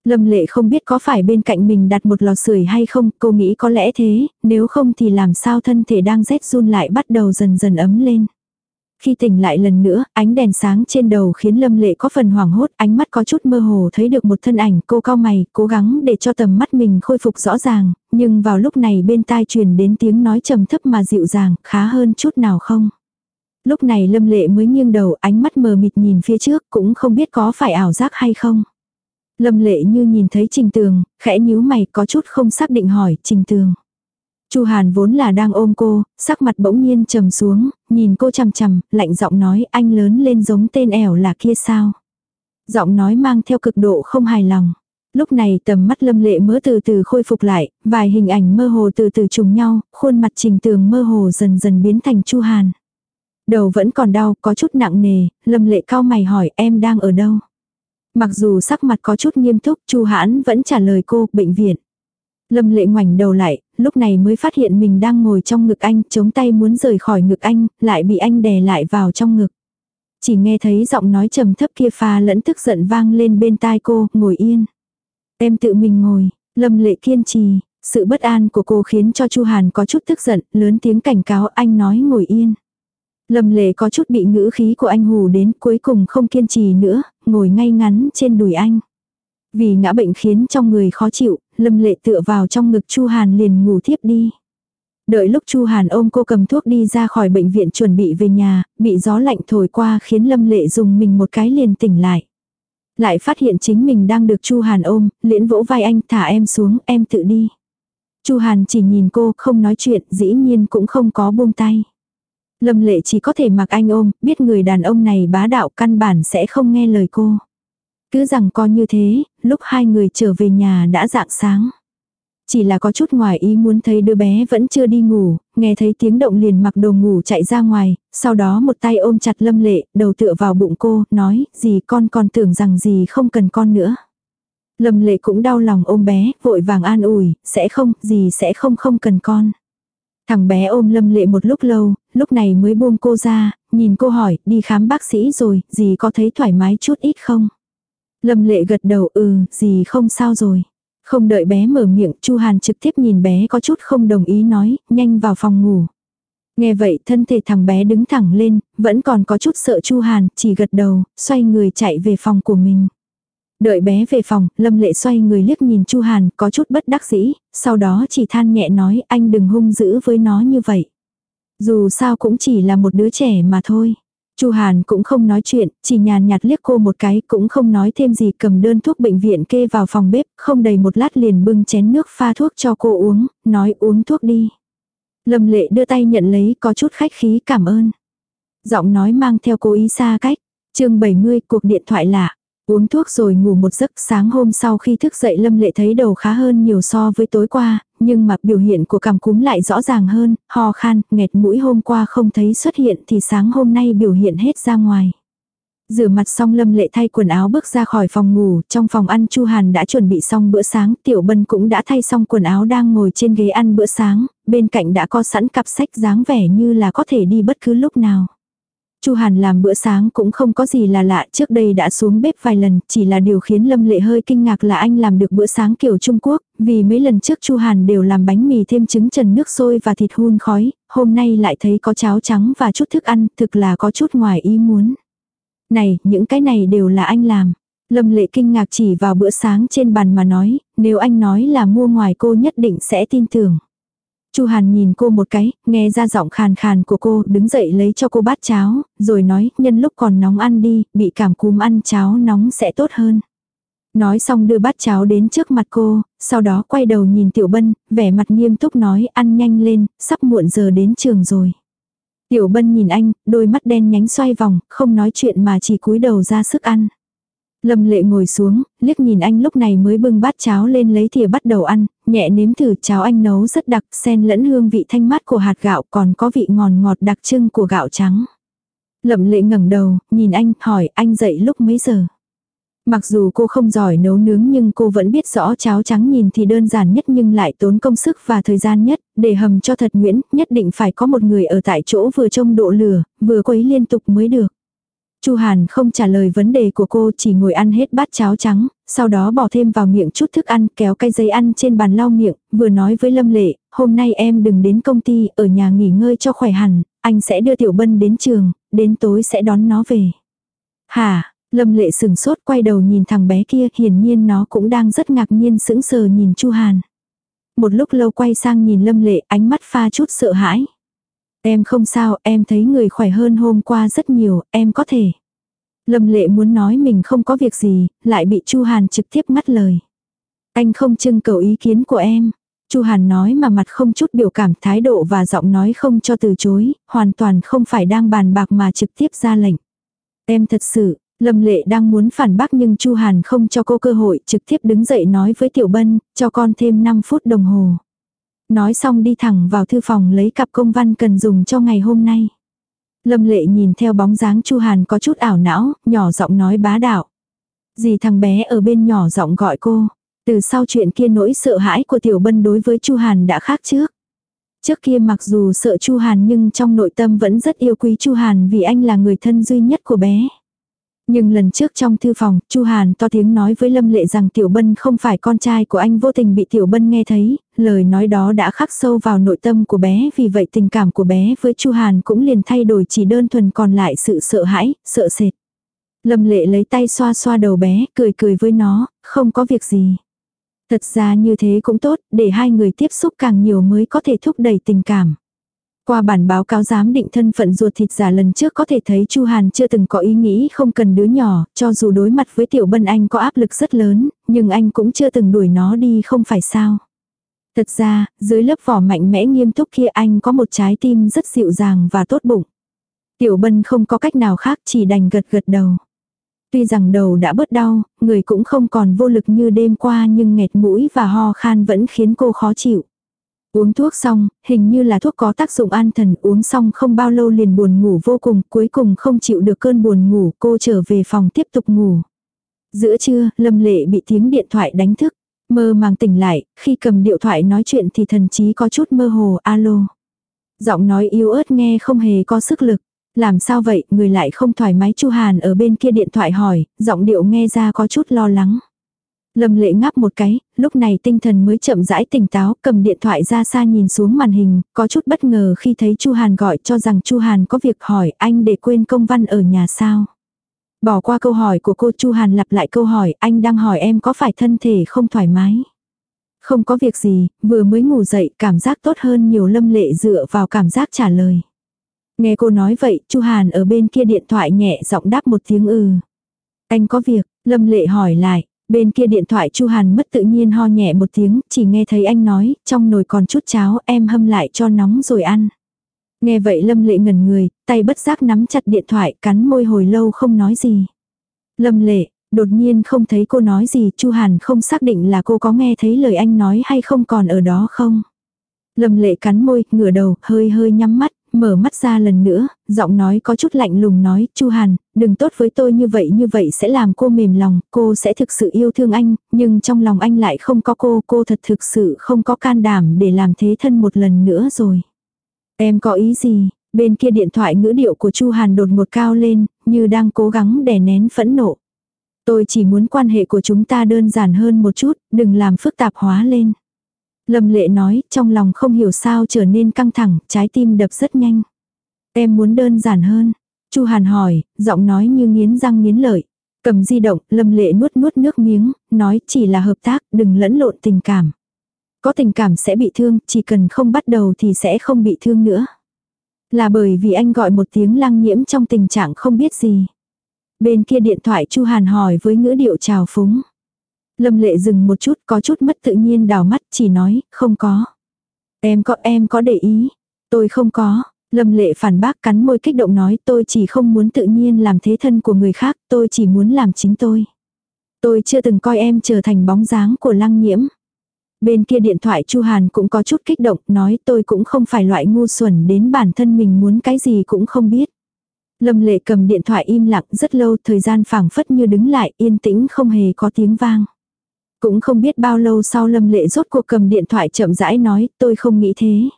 Lâm Lệ không biết có phải bên cạnh mình đặt một lò sưởi hay không, cô nghĩ có lẽ thế, nếu không thì làm sao thân thể đang rét run lại bắt đầu dần dần ấm lên. Khi tỉnh lại lần nữa, ánh đèn sáng trên đầu khiến Lâm Lệ có phần hoảng hốt, ánh mắt có chút mơ hồ thấy được một thân ảnh, cô cao mày, cố gắng để cho tầm mắt mình khôi phục rõ ràng, nhưng vào lúc này bên tai truyền đến tiếng nói trầm thấp mà dịu dàng, khá hơn chút nào không. Lúc này Lâm Lệ mới nghiêng đầu, ánh mắt mờ mịt nhìn phía trước, cũng không biết có phải ảo giác hay không. Lâm Lệ như nhìn thấy Trình Tường, khẽ nhíu mày có chút không xác định hỏi Trình Tường. Chu Hàn vốn là đang ôm cô, sắc mặt bỗng nhiên trầm xuống, nhìn cô chằm chằm, lạnh giọng nói anh lớn lên giống tên ẻo là kia sao. Giọng nói mang theo cực độ không hài lòng. Lúc này tầm mắt lâm lệ mỡ từ từ khôi phục lại, vài hình ảnh mơ hồ từ từ trùng nhau, khuôn mặt trình tường mơ hồ dần dần biến thành Chu Hàn. Đầu vẫn còn đau, có chút nặng nề, lâm lệ cao mày hỏi em đang ở đâu. Mặc dù sắc mặt có chút nghiêm túc, Chu Hãn vẫn trả lời cô, bệnh viện. Lâm lệ ngoảnh đầu lại, lúc này mới phát hiện mình đang ngồi trong ngực anh, chống tay muốn rời khỏi ngực anh, lại bị anh đè lại vào trong ngực. Chỉ nghe thấy giọng nói trầm thấp kia pha lẫn tức giận vang lên bên tai cô, ngồi yên. Em tự mình ngồi, lâm lệ kiên trì, sự bất an của cô khiến cho Chu Hàn có chút tức giận, lớn tiếng cảnh cáo anh nói ngồi yên. Lâm lệ có chút bị ngữ khí của anh hù đến cuối cùng không kiên trì nữa, ngồi ngay ngắn trên đùi anh. Vì ngã bệnh khiến trong người khó chịu, Lâm Lệ tựa vào trong ngực Chu Hàn liền ngủ thiếp đi. Đợi lúc Chu Hàn ôm cô cầm thuốc đi ra khỏi bệnh viện chuẩn bị về nhà, bị gió lạnh thổi qua khiến Lâm Lệ dùng mình một cái liền tỉnh lại. Lại phát hiện chính mình đang được Chu Hàn ôm, liễn vỗ vai anh thả em xuống, em tự đi. Chu Hàn chỉ nhìn cô, không nói chuyện, dĩ nhiên cũng không có buông tay. Lâm Lệ chỉ có thể mặc anh ôm, biết người đàn ông này bá đạo căn bản sẽ không nghe lời cô. Cứ rằng coi như thế, lúc hai người trở về nhà đã dạng sáng. Chỉ là có chút ngoài ý muốn thấy đứa bé vẫn chưa đi ngủ, nghe thấy tiếng động liền mặc đồ ngủ chạy ra ngoài, sau đó một tay ôm chặt lâm lệ, đầu tựa vào bụng cô, nói, gì con còn tưởng rằng gì không cần con nữa. Lâm lệ cũng đau lòng ôm bé, vội vàng an ủi, sẽ không, gì sẽ không không cần con. Thằng bé ôm lâm lệ một lúc lâu, lúc này mới buông cô ra, nhìn cô hỏi, đi khám bác sĩ rồi, gì có thấy thoải mái chút ít không? Lâm lệ gật đầu ừ, gì không sao rồi. Không đợi bé mở miệng, Chu Hàn trực tiếp nhìn bé có chút không đồng ý nói, nhanh vào phòng ngủ. Nghe vậy thân thể thằng bé đứng thẳng lên, vẫn còn có chút sợ Chu Hàn, chỉ gật đầu, xoay người chạy về phòng của mình. Đợi bé về phòng, Lâm Lệ xoay người liếc nhìn Chu Hàn, có chút bất đắc dĩ, sau đó chỉ than nhẹ nói anh đừng hung dữ với nó như vậy. Dù sao cũng chỉ là một đứa trẻ mà thôi. Chu Hàn cũng không nói chuyện, chỉ nhàn nhạt liếc cô một cái, cũng không nói thêm gì, cầm đơn thuốc bệnh viện kê vào phòng bếp, không đầy một lát liền bưng chén nước pha thuốc cho cô uống, nói uống thuốc đi. Lâm lệ đưa tay nhận lấy có chút khách khí cảm ơn. Giọng nói mang theo cố ý xa cách. chương 70 cuộc điện thoại lạ. Uống thuốc rồi ngủ một giấc. Sáng hôm sau khi thức dậy Lâm Lệ thấy đầu khá hơn nhiều so với tối qua, nhưng mà biểu hiện của cảm cúm lại rõ ràng hơn, ho khan, nghẹt mũi hôm qua không thấy xuất hiện thì sáng hôm nay biểu hiện hết ra ngoài. Rửa mặt xong Lâm Lệ thay quần áo bước ra khỏi phòng ngủ, trong phòng ăn Chu Hàn đã chuẩn bị xong bữa sáng, Tiểu Bân cũng đã thay xong quần áo đang ngồi trên ghế ăn bữa sáng, bên cạnh đã có sẵn cặp sách dáng vẻ như là có thể đi bất cứ lúc nào. Chu Hàn làm bữa sáng cũng không có gì là lạ, trước đây đã xuống bếp vài lần, chỉ là điều khiến Lâm Lệ hơi kinh ngạc là anh làm được bữa sáng kiểu Trung Quốc, vì mấy lần trước Chu Hàn đều làm bánh mì thêm trứng trần nước sôi và thịt hun khói, hôm nay lại thấy có cháo trắng và chút thức ăn, thực là có chút ngoài ý muốn. Này, những cái này đều là anh làm. Lâm Lệ kinh ngạc chỉ vào bữa sáng trên bàn mà nói, nếu anh nói là mua ngoài cô nhất định sẽ tin tưởng. Chu Hàn nhìn cô một cái, nghe ra giọng khàn khàn của cô, đứng dậy lấy cho cô bát cháo, rồi nói, nhân lúc còn nóng ăn đi, bị cảm cúm ăn cháo nóng sẽ tốt hơn. Nói xong đưa bát cháo đến trước mặt cô, sau đó quay đầu nhìn Tiểu Bân, vẻ mặt nghiêm túc nói ăn nhanh lên, sắp muộn giờ đến trường rồi. Tiểu Bân nhìn anh, đôi mắt đen nhánh xoay vòng, không nói chuyện mà chỉ cúi đầu ra sức ăn. Lâm lệ ngồi xuống, liếc nhìn anh lúc này mới bưng bát cháo lên lấy thìa bắt đầu ăn, nhẹ nếm thử cháo anh nấu rất đặc, xen lẫn hương vị thanh mát của hạt gạo còn có vị ngọt ngọt đặc trưng của gạo trắng. Lâm lệ ngẩng đầu, nhìn anh, hỏi anh dậy lúc mấy giờ. Mặc dù cô không giỏi nấu nướng nhưng cô vẫn biết rõ cháo trắng nhìn thì đơn giản nhất nhưng lại tốn công sức và thời gian nhất, để hầm cho thật nguyễn, nhất định phải có một người ở tại chỗ vừa trông độ lửa, vừa quấy liên tục mới được. Chu Hàn không trả lời vấn đề của cô chỉ ngồi ăn hết bát cháo trắng, sau đó bỏ thêm vào miệng chút thức ăn kéo cái giấy ăn trên bàn lau miệng, vừa nói với Lâm Lệ, hôm nay em đừng đến công ty, ở nhà nghỉ ngơi cho khỏe hẳn, anh sẽ đưa Tiểu Bân đến trường, đến tối sẽ đón nó về. Hả, Lâm Lệ sừng sốt quay đầu nhìn thằng bé kia, hiển nhiên nó cũng đang rất ngạc nhiên sững sờ nhìn Chu Hàn. Một lúc lâu quay sang nhìn Lâm Lệ, ánh mắt pha chút sợ hãi. Em không sao, em thấy người khỏe hơn hôm qua rất nhiều, em có thể. Lâm lệ muốn nói mình không có việc gì, lại bị Chu Hàn trực tiếp ngắt lời. Anh không trưng cầu ý kiến của em. Chu Hàn nói mà mặt không chút biểu cảm thái độ và giọng nói không cho từ chối, hoàn toàn không phải đang bàn bạc mà trực tiếp ra lệnh. Em thật sự, Lâm Lệ đang muốn phản bác nhưng Chu Hàn không cho cô cơ hội trực tiếp đứng dậy nói với Tiểu Bân, cho con thêm 5 phút đồng hồ. Nói xong đi thẳng vào thư phòng lấy cặp công văn cần dùng cho ngày hôm nay. Lâm lệ nhìn theo bóng dáng Chu Hàn có chút ảo não, nhỏ giọng nói bá đạo. Dì thằng bé ở bên nhỏ giọng gọi cô. Từ sau chuyện kia nỗi sợ hãi của Tiểu Bân đối với Chu Hàn đã khác trước. Trước kia mặc dù sợ Chu Hàn nhưng trong nội tâm vẫn rất yêu quý Chu Hàn vì anh là người thân duy nhất của bé. Nhưng lần trước trong thư phòng, Chu Hàn to tiếng nói với Lâm Lệ rằng Tiểu Bân không phải con trai của anh vô tình bị Tiểu Bân nghe thấy, lời nói đó đã khắc sâu vào nội tâm của bé, vì vậy tình cảm của bé với Chu Hàn cũng liền thay đổi chỉ đơn thuần còn lại sự sợ hãi, sợ sệt. Lâm Lệ lấy tay xoa xoa đầu bé, cười cười với nó, không có việc gì. Thật ra như thế cũng tốt, để hai người tiếp xúc càng nhiều mới có thể thúc đẩy tình cảm. Qua bản báo cáo giám định thân phận ruột thịt giả lần trước có thể thấy Chu Hàn chưa từng có ý nghĩ không cần đứa nhỏ, cho dù đối mặt với Tiểu Bân anh có áp lực rất lớn, nhưng anh cũng chưa từng đuổi nó đi không phải sao. Thật ra, dưới lớp vỏ mạnh mẽ nghiêm túc kia anh có một trái tim rất dịu dàng và tốt bụng. Tiểu Bân không có cách nào khác chỉ đành gật gật đầu. Tuy rằng đầu đã bớt đau, người cũng không còn vô lực như đêm qua nhưng nghẹt mũi và ho khan vẫn khiến cô khó chịu. Uống thuốc xong, hình như là thuốc có tác dụng an thần uống xong không bao lâu liền buồn ngủ vô cùng, cuối cùng không chịu được cơn buồn ngủ, cô trở về phòng tiếp tục ngủ. Giữa trưa, Lâm Lệ bị tiếng điện thoại đánh thức, mơ màng tỉnh lại, khi cầm điện thoại nói chuyện thì thần chí có chút mơ hồ, alo. Giọng nói yếu ớt nghe không hề có sức lực. Làm sao vậy, người lại không thoải mái Chu Hàn ở bên kia điện thoại hỏi, giọng điệu nghe ra có chút lo lắng. Lâm lệ ngáp một cái, lúc này tinh thần mới chậm rãi tỉnh táo, cầm điện thoại ra xa nhìn xuống màn hình, có chút bất ngờ khi thấy Chu Hàn gọi cho rằng Chu Hàn có việc hỏi anh để quên công văn ở nhà sao. Bỏ qua câu hỏi của cô Chu Hàn lặp lại câu hỏi anh đang hỏi em có phải thân thể không thoải mái. Không có việc gì, vừa mới ngủ dậy cảm giác tốt hơn nhiều lâm lệ dựa vào cảm giác trả lời. Nghe cô nói vậy, Chu Hàn ở bên kia điện thoại nhẹ giọng đáp một tiếng ừ. Anh có việc, lâm lệ hỏi lại, Bên kia điện thoại Chu Hàn mất tự nhiên ho nhẹ một tiếng, chỉ nghe thấy anh nói, trong nồi còn chút cháo em hâm lại cho nóng rồi ăn. Nghe vậy Lâm Lệ ngẩn người, tay bất giác nắm chặt điện thoại, cắn môi hồi lâu không nói gì. Lâm Lệ, đột nhiên không thấy cô nói gì, Chu Hàn không xác định là cô có nghe thấy lời anh nói hay không còn ở đó không. Lâm Lệ cắn môi, ngửa đầu, hơi hơi nhắm mắt, mở mắt ra lần nữa, giọng nói có chút lạnh lùng nói, Chu Hàn, đừng tốt với tôi như vậy như vậy sẽ làm cô mềm lòng, cô sẽ thực sự yêu thương anh, nhưng trong lòng anh lại không có cô, cô thật thực sự không có can đảm để làm thế thân một lần nữa rồi. Em có ý gì? Bên kia điện thoại ngữ điệu của Chu Hàn đột một cao lên, như đang cố gắng đè nén phẫn nộ. Tôi chỉ muốn quan hệ của chúng ta đơn giản hơn một chút, đừng làm phức tạp hóa lên. Lâm lệ nói, trong lòng không hiểu sao trở nên căng thẳng, trái tim đập rất nhanh. Em muốn đơn giản hơn. Chu Hàn hỏi, giọng nói như nghiến răng nghiến lợi. Cầm di động, lâm lệ nuốt nuốt nước miếng, nói chỉ là hợp tác, đừng lẫn lộn tình cảm. Có tình cảm sẽ bị thương, chỉ cần không bắt đầu thì sẽ không bị thương nữa. Là bởi vì anh gọi một tiếng lăng nhiễm trong tình trạng không biết gì. Bên kia điện thoại Chu Hàn hỏi với ngữ điệu trào phúng. Lâm lệ dừng một chút có chút mất tự nhiên đào mắt chỉ nói, không có. Em có em có để ý. Tôi không có. Lâm lệ phản bác cắn môi kích động nói tôi chỉ không muốn tự nhiên làm thế thân của người khác, tôi chỉ muốn làm chính tôi. Tôi chưa từng coi em trở thành bóng dáng của lăng nhiễm. Bên kia điện thoại Chu Hàn cũng có chút kích động, nói tôi cũng không phải loại ngu xuẩn đến bản thân mình muốn cái gì cũng không biết. Lâm lệ cầm điện thoại im lặng rất lâu, thời gian phảng phất như đứng lại, yên tĩnh không hề có tiếng vang. Cũng không biết bao lâu sau Lâm Lệ rốt cuộc cầm điện thoại chậm rãi nói, tôi không nghĩ thế.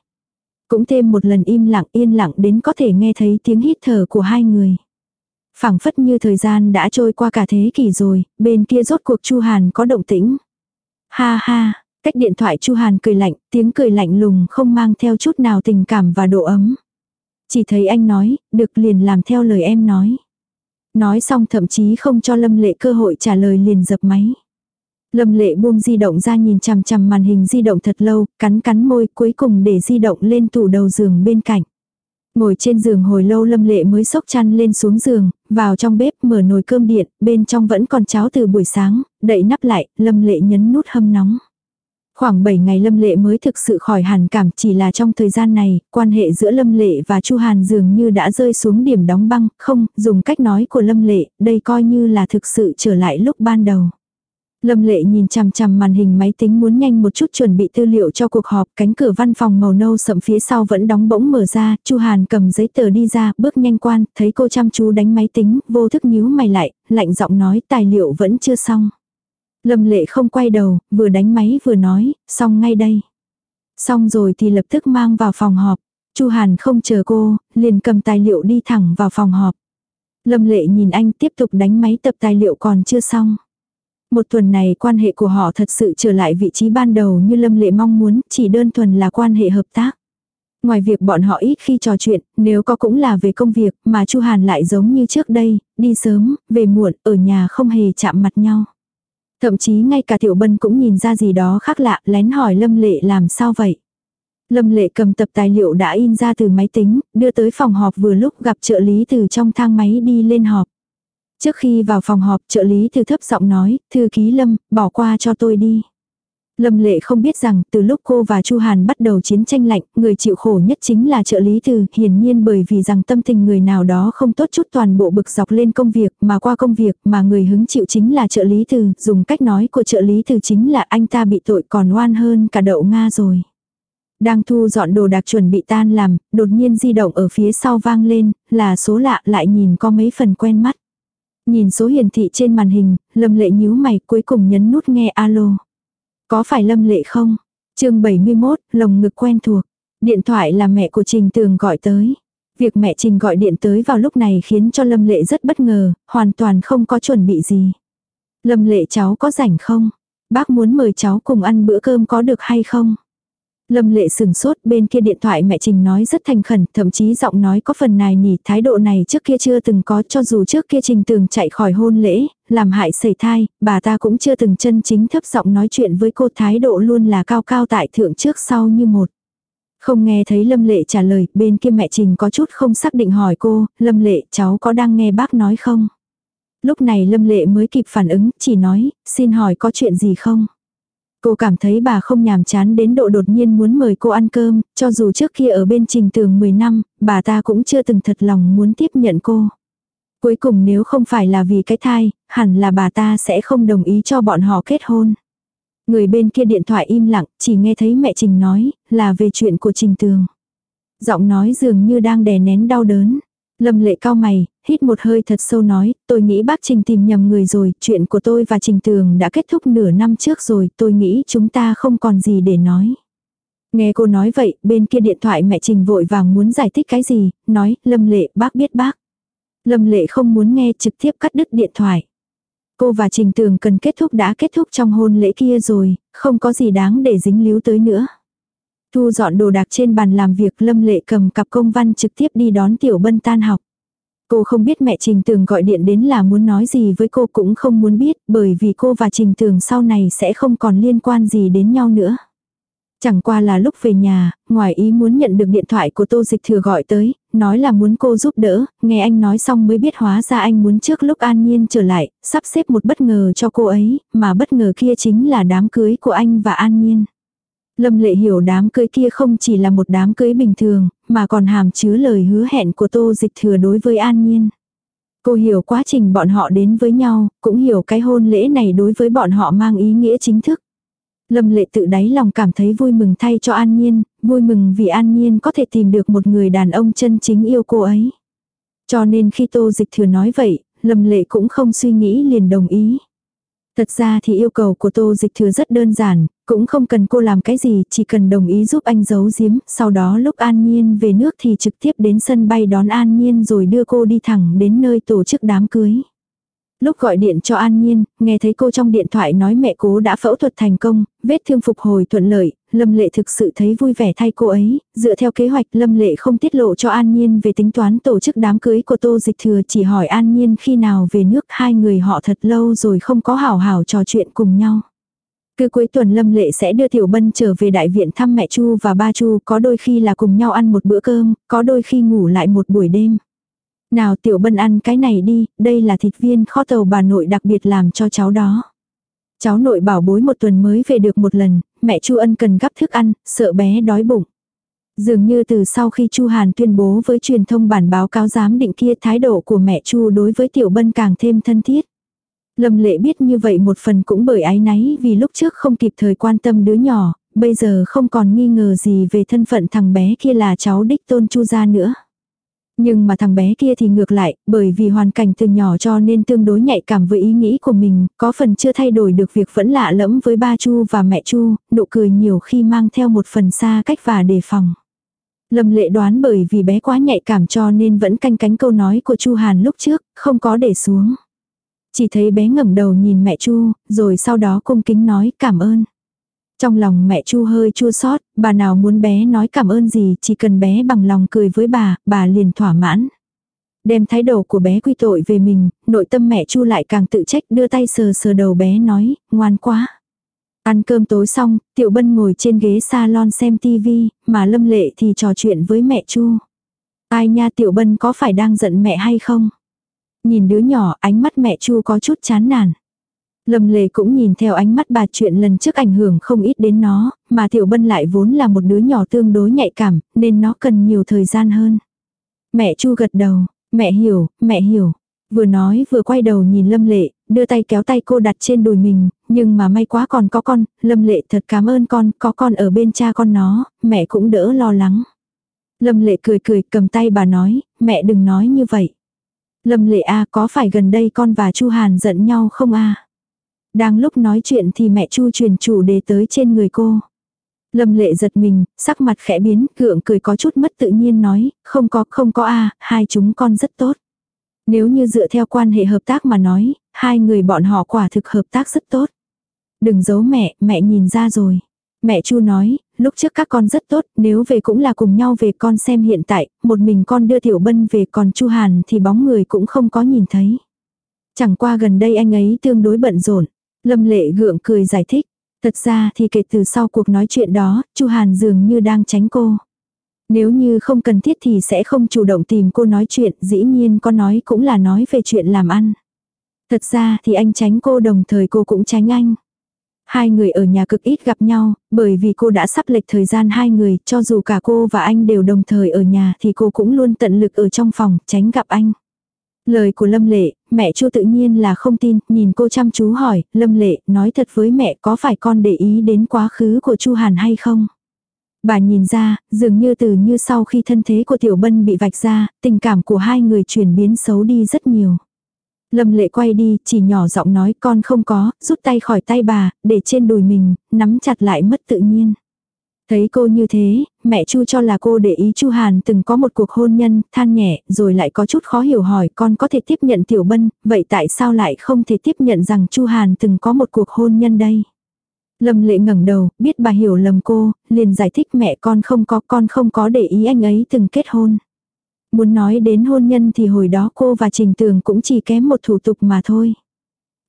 Cũng thêm một lần im lặng yên lặng đến có thể nghe thấy tiếng hít thở của hai người. phảng phất như thời gian đã trôi qua cả thế kỷ rồi, bên kia rốt cuộc Chu Hàn có động tĩnh. Ha ha, cách điện thoại Chu Hàn cười lạnh, tiếng cười lạnh lùng không mang theo chút nào tình cảm và độ ấm. Chỉ thấy anh nói, được liền làm theo lời em nói. Nói xong thậm chí không cho Lâm Lệ cơ hội trả lời liền dập máy. Lâm Lệ buông di động ra nhìn chằm chằm màn hình di động thật lâu, cắn cắn môi cuối cùng để di động lên tủ đầu giường bên cạnh. Ngồi trên giường hồi lâu Lâm Lệ mới sốc chăn lên xuống giường, vào trong bếp mở nồi cơm điện, bên trong vẫn còn cháo từ buổi sáng, đậy nắp lại, Lâm Lệ nhấn nút hâm nóng. Khoảng 7 ngày Lâm Lệ mới thực sự khỏi hàn cảm chỉ là trong thời gian này, quan hệ giữa Lâm Lệ và Chu Hàn dường như đã rơi xuống điểm đóng băng, không, dùng cách nói của Lâm Lệ, đây coi như là thực sự trở lại lúc ban đầu. Lâm lệ nhìn chằm chằm màn hình máy tính muốn nhanh một chút chuẩn bị tư liệu cho cuộc họp, cánh cửa văn phòng màu nâu sậm phía sau vẫn đóng bỗng mở ra, Chu Hàn cầm giấy tờ đi ra, bước nhanh quan, thấy cô chăm chú đánh máy tính, vô thức nhíu mày lại, lạnh giọng nói tài liệu vẫn chưa xong. Lâm lệ không quay đầu, vừa đánh máy vừa nói, xong ngay đây. Xong rồi thì lập tức mang vào phòng họp. Chu Hàn không chờ cô, liền cầm tài liệu đi thẳng vào phòng họp. Lâm lệ nhìn anh tiếp tục đánh máy tập tài liệu còn chưa xong. Một tuần này quan hệ của họ thật sự trở lại vị trí ban đầu như Lâm Lệ mong muốn, chỉ đơn thuần là quan hệ hợp tác. Ngoài việc bọn họ ít khi trò chuyện, nếu có cũng là về công việc, mà Chu Hàn lại giống như trước đây, đi sớm, về muộn, ở nhà không hề chạm mặt nhau. Thậm chí ngay cả Tiểu Bân cũng nhìn ra gì đó khác lạ, lén hỏi Lâm Lệ làm sao vậy. Lâm Lệ cầm tập tài liệu đã in ra từ máy tính, đưa tới phòng họp vừa lúc gặp trợ lý từ trong thang máy đi lên họp. Trước khi vào phòng họp trợ lý thư thấp giọng nói, thư ký Lâm, bỏ qua cho tôi đi. Lâm lệ không biết rằng từ lúc cô và Chu Hàn bắt đầu chiến tranh lạnh, người chịu khổ nhất chính là trợ lý từ, hiển nhiên bởi vì rằng tâm tình người nào đó không tốt chút toàn bộ bực dọc lên công việc mà qua công việc mà người hứng chịu chính là trợ lý từ, dùng cách nói của trợ lý từ chính là anh ta bị tội còn oan hơn cả đậu Nga rồi. Đang thu dọn đồ đạc chuẩn bị tan làm, đột nhiên di động ở phía sau vang lên, là số lạ lại nhìn có mấy phần quen mắt. Nhìn số hiển thị trên màn hình, Lâm Lệ nhíu mày cuối cùng nhấn nút nghe alo. Có phải Lâm Lệ không? chương 71, lồng ngực quen thuộc. Điện thoại là mẹ của Trình Tường gọi tới. Việc mẹ Trình gọi điện tới vào lúc này khiến cho Lâm Lệ rất bất ngờ, hoàn toàn không có chuẩn bị gì. Lâm Lệ cháu có rảnh không? Bác muốn mời cháu cùng ăn bữa cơm có được hay không? Lâm lệ sừng sốt bên kia điện thoại mẹ Trình nói rất thành khẩn, thậm chí giọng nói có phần nài nỉ thái độ này trước kia chưa từng có cho dù trước kia Trình tường chạy khỏi hôn lễ, làm hại sẩy thai, bà ta cũng chưa từng chân chính thấp giọng nói chuyện với cô thái độ luôn là cao cao tại thượng trước sau như một. Không nghe thấy Lâm Lệ trả lời, bên kia mẹ Trình có chút không xác định hỏi cô, Lâm Lệ cháu có đang nghe bác nói không? Lúc này Lâm Lệ mới kịp phản ứng, chỉ nói, xin hỏi có chuyện gì không? Cô cảm thấy bà không nhàm chán đến độ đột nhiên muốn mời cô ăn cơm, cho dù trước kia ở bên trình tường 10 năm, bà ta cũng chưa từng thật lòng muốn tiếp nhận cô. Cuối cùng nếu không phải là vì cái thai, hẳn là bà ta sẽ không đồng ý cho bọn họ kết hôn. Người bên kia điện thoại im lặng, chỉ nghe thấy mẹ Trình nói, là về chuyện của Trình Tường. Giọng nói dường như đang đè nén đau đớn. Lâm lệ cao mày, hít một hơi thật sâu nói, tôi nghĩ bác Trình tìm nhầm người rồi, chuyện của tôi và Trình Tường đã kết thúc nửa năm trước rồi, tôi nghĩ chúng ta không còn gì để nói. Nghe cô nói vậy, bên kia điện thoại mẹ Trình vội vàng muốn giải thích cái gì, nói, Lâm lệ, bác biết bác. Lâm lệ không muốn nghe trực tiếp cắt đứt điện thoại. Cô và Trình Tường cần kết thúc đã kết thúc trong hôn lễ kia rồi, không có gì đáng để dính líu tới nữa. Thu dọn đồ đạc trên bàn làm việc Lâm Lệ cầm cặp công văn trực tiếp đi đón Tiểu Bân tan học. Cô không biết mẹ Trình Tường gọi điện đến là muốn nói gì với cô cũng không muốn biết bởi vì cô và Trình Tường sau này sẽ không còn liên quan gì đến nhau nữa. Chẳng qua là lúc về nhà, ngoài ý muốn nhận được điện thoại của Tô Dịch Thừa gọi tới, nói là muốn cô giúp đỡ, nghe anh nói xong mới biết hóa ra anh muốn trước lúc An Nhiên trở lại, sắp xếp một bất ngờ cho cô ấy, mà bất ngờ kia chính là đám cưới của anh và An Nhiên. Lâm lệ hiểu đám cưới kia không chỉ là một đám cưới bình thường, mà còn hàm chứa lời hứa hẹn của tô dịch thừa đối với an nhiên. Cô hiểu quá trình bọn họ đến với nhau, cũng hiểu cái hôn lễ này đối với bọn họ mang ý nghĩa chính thức. Lâm lệ tự đáy lòng cảm thấy vui mừng thay cho An Nhiên, vui mừng vì An Nhiên có thể tìm được một người đàn ông chân chính yêu cô ấy. Cho nên khi Tô Dịch Thừa nói vậy, Lâm lệ cũng không suy nghĩ liền đồng ý. Thật ra thì yêu cầu của Tô Dịch Thừa rất đơn giản, cũng không cần cô làm cái gì, chỉ cần đồng ý giúp anh giấu giếm, sau đó lúc An Nhiên về nước thì trực tiếp đến sân bay đón An Nhiên rồi đưa cô đi thẳng đến nơi tổ chức đám cưới. Lúc gọi điện cho An Nhiên, nghe thấy cô trong điện thoại nói mẹ cố đã phẫu thuật thành công, vết thương phục hồi thuận lợi, Lâm Lệ thực sự thấy vui vẻ thay cô ấy, dựa theo kế hoạch Lâm Lệ không tiết lộ cho An Nhiên về tính toán tổ chức đám cưới của Tô Dịch Thừa chỉ hỏi An Nhiên khi nào về nước hai người họ thật lâu rồi không có hảo hảo trò chuyện cùng nhau. Cứ cuối tuần Lâm Lệ sẽ đưa Tiểu Bân trở về đại viện thăm mẹ Chu và ba Chu, có đôi khi là cùng nhau ăn một bữa cơm, có đôi khi ngủ lại một buổi đêm. Nào Tiểu Bân ăn cái này đi, đây là thịt viên kho tàu bà nội đặc biệt làm cho cháu đó. Cháu nội bảo bối một tuần mới về được một lần, mẹ Chu Ân cần gắp thức ăn, sợ bé đói bụng. Dường như từ sau khi Chu Hàn tuyên bố với truyền thông bản báo cáo giám định kia thái độ của mẹ Chu đối với Tiểu Bân càng thêm thân thiết. Lâm lệ biết như vậy một phần cũng bởi ái náy vì lúc trước không kịp thời quan tâm đứa nhỏ, bây giờ không còn nghi ngờ gì về thân phận thằng bé kia là cháu đích tôn chu gia nữa. Nhưng mà thằng bé kia thì ngược lại, bởi vì hoàn cảnh từ nhỏ cho nên tương đối nhạy cảm với ý nghĩ của mình, có phần chưa thay đổi được việc vẫn lạ lẫm với ba Chu và mẹ Chu, nụ cười nhiều khi mang theo một phần xa cách và đề phòng. Lâm lệ đoán bởi vì bé quá nhạy cảm cho nên vẫn canh cánh câu nói của Chu Hàn lúc trước, không có để xuống. Chỉ thấy bé ngẩng đầu nhìn mẹ Chu, rồi sau đó cung kính nói cảm ơn. Trong lòng mẹ Chu hơi chua xót, bà nào muốn bé nói cảm ơn gì, chỉ cần bé bằng lòng cười với bà, bà liền thỏa mãn. Đem thái độ của bé quy tội về mình, nội tâm mẹ Chu lại càng tự trách đưa tay sờ sờ đầu bé nói, ngoan quá. Ăn cơm tối xong, Tiểu Bân ngồi trên ghế salon xem tivi, mà Lâm Lệ thì trò chuyện với mẹ Chu. Ai nha Tiểu Bân có phải đang giận mẹ hay không? Nhìn đứa nhỏ ánh mắt mẹ Chu có chút chán nản. Lâm lệ cũng nhìn theo ánh mắt bà chuyện lần trước ảnh hưởng không ít đến nó, mà Tiểu Bân lại vốn là một đứa nhỏ tương đối nhạy cảm, nên nó cần nhiều thời gian hơn. Mẹ Chu gật đầu, mẹ hiểu, mẹ hiểu. Vừa nói vừa quay đầu nhìn Lâm Lệ, đưa tay kéo tay cô đặt trên đùi mình, nhưng mà may quá còn có con, Lâm Lệ thật cảm ơn con, có con ở bên cha con nó, mẹ cũng đỡ lo lắng. Lâm Lệ cười cười cầm tay bà nói, mẹ đừng nói như vậy. Lâm Lệ a có phải gần đây con và Chu Hàn giận nhau không a? Đang lúc nói chuyện thì mẹ Chu truyền chủ đề tới trên người cô. Lâm lệ giật mình, sắc mặt khẽ biến, cượng cười có chút mất tự nhiên nói, không có, không có a hai chúng con rất tốt. Nếu như dựa theo quan hệ hợp tác mà nói, hai người bọn họ quả thực hợp tác rất tốt. Đừng giấu mẹ, mẹ nhìn ra rồi. Mẹ Chu nói, lúc trước các con rất tốt, nếu về cũng là cùng nhau về con xem hiện tại, một mình con đưa Tiểu Bân về còn Chu Hàn thì bóng người cũng không có nhìn thấy. Chẳng qua gần đây anh ấy tương đối bận rộn. Lâm lệ gượng cười giải thích. Thật ra thì kể từ sau cuộc nói chuyện đó, Chu Hàn dường như đang tránh cô. Nếu như không cần thiết thì sẽ không chủ động tìm cô nói chuyện, dĩ nhiên có nói cũng là nói về chuyện làm ăn. Thật ra thì anh tránh cô đồng thời cô cũng tránh anh. Hai người ở nhà cực ít gặp nhau, bởi vì cô đã sắp lệch thời gian hai người, cho dù cả cô và anh đều đồng thời ở nhà thì cô cũng luôn tận lực ở trong phòng, tránh gặp anh. Lời của Lâm Lệ, mẹ Chu tự nhiên là không tin, nhìn cô chăm chú hỏi, Lâm Lệ, nói thật với mẹ có phải con để ý đến quá khứ của Chu Hàn hay không? Bà nhìn ra, dường như từ như sau khi thân thế của Tiểu Bân bị vạch ra, tình cảm của hai người chuyển biến xấu đi rất nhiều. Lâm lệ quay đi, chỉ nhỏ giọng nói con không có, rút tay khỏi tay bà, để trên đùi mình, nắm chặt lại mất tự nhiên. Thấy cô như thế, mẹ Chu cho là cô để ý Chu Hàn từng có một cuộc hôn nhân, than nhẹ, rồi lại có chút khó hiểu hỏi con có thể tiếp nhận Tiểu Bân, vậy tại sao lại không thể tiếp nhận rằng Chu Hàn từng có một cuộc hôn nhân đây? Lâm lệ ngẩng đầu, biết bà hiểu lầm cô, liền giải thích mẹ con không có, con không có để ý anh ấy từng kết hôn. Muốn nói đến hôn nhân thì hồi đó cô và Trình Tường cũng chỉ kém một thủ tục mà thôi.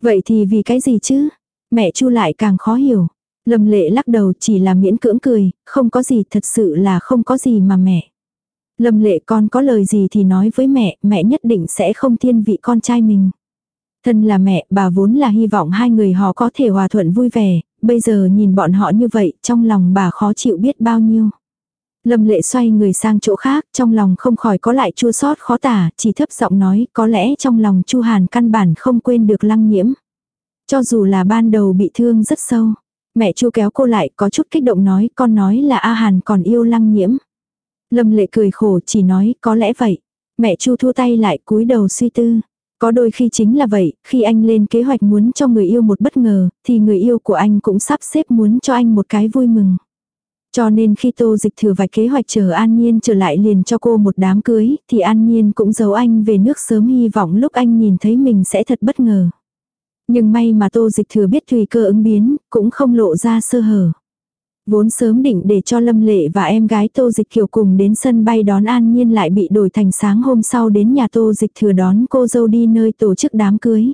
Vậy thì vì cái gì chứ? Mẹ Chu lại càng khó hiểu. Lâm lệ lắc đầu chỉ là miễn cưỡng cười, không có gì thật sự là không có gì mà mẹ. Lâm lệ con có lời gì thì nói với mẹ, mẹ nhất định sẽ không thiên vị con trai mình. Thân là mẹ, bà vốn là hy vọng hai người họ có thể hòa thuận vui vẻ, bây giờ nhìn bọn họ như vậy, trong lòng bà khó chịu biết bao nhiêu. Lâm lệ xoay người sang chỗ khác, trong lòng không khỏi có lại chua sót khó tả, chỉ thấp giọng nói, có lẽ trong lòng Chu Hàn căn bản không quên được lăng nhiễm. Cho dù là ban đầu bị thương rất sâu. Mẹ Chu kéo cô lại có chút kích động nói con nói là A Hàn còn yêu lăng nhiễm. Lâm lệ cười khổ chỉ nói có lẽ vậy. Mẹ Chu thua tay lại cúi đầu suy tư. Có đôi khi chính là vậy, khi anh lên kế hoạch muốn cho người yêu một bất ngờ, thì người yêu của anh cũng sắp xếp muốn cho anh một cái vui mừng. Cho nên khi Tô Dịch thừa vạch kế hoạch chờ An Nhiên trở lại liền cho cô một đám cưới, thì An Nhiên cũng giấu anh về nước sớm hy vọng lúc anh nhìn thấy mình sẽ thật bất ngờ. Nhưng may mà Tô Dịch thừa biết tùy cơ ứng biến, cũng không lộ ra sơ hở. Vốn sớm định để cho Lâm Lệ và em gái Tô Dịch Kiều cùng đến sân bay đón An Nhiên lại bị đổi thành sáng hôm sau đến nhà Tô Dịch thừa đón cô dâu đi nơi tổ chức đám cưới.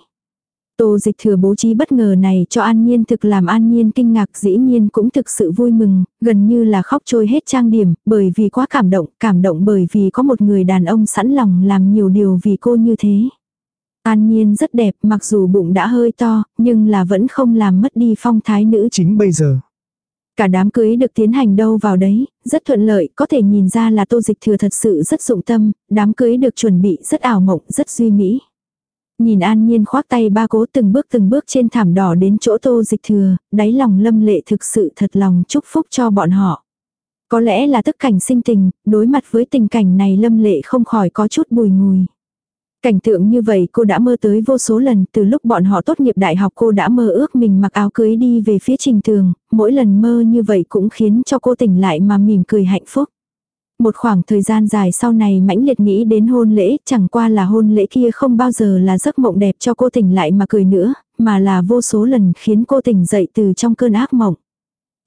Tô dịch thừa bố trí bất ngờ này cho An Nhiên thực làm An Nhiên kinh ngạc dĩ nhiên cũng thực sự vui mừng, gần như là khóc trôi hết trang điểm, bởi vì quá cảm động, cảm động bởi vì có một người đàn ông sẵn lòng làm nhiều điều vì cô như thế. An Nhiên rất đẹp mặc dù bụng đã hơi to, nhưng là vẫn không làm mất đi phong thái nữ chính bây giờ. Cả đám cưới được tiến hành đâu vào đấy, rất thuận lợi, có thể nhìn ra là tô dịch thừa thật sự rất dụng tâm, đám cưới được chuẩn bị rất ảo mộng, rất duy mỹ. Nhìn an nhiên khoác tay ba cố từng bước từng bước trên thảm đỏ đến chỗ tô dịch thừa, đáy lòng lâm lệ thực sự thật lòng chúc phúc cho bọn họ. Có lẽ là tức cảnh sinh tình, đối mặt với tình cảnh này lâm lệ không khỏi có chút bùi ngùi. Cảnh tượng như vậy cô đã mơ tới vô số lần, từ lúc bọn họ tốt nghiệp đại học cô đã mơ ước mình mặc áo cưới đi về phía trình tường, mỗi lần mơ như vậy cũng khiến cho cô tỉnh lại mà mỉm cười hạnh phúc. Một khoảng thời gian dài sau này mãnh liệt nghĩ đến hôn lễ, chẳng qua là hôn lễ kia không bao giờ là giấc mộng đẹp cho cô tỉnh lại mà cười nữa, mà là vô số lần khiến cô tỉnh dậy từ trong cơn ác mộng.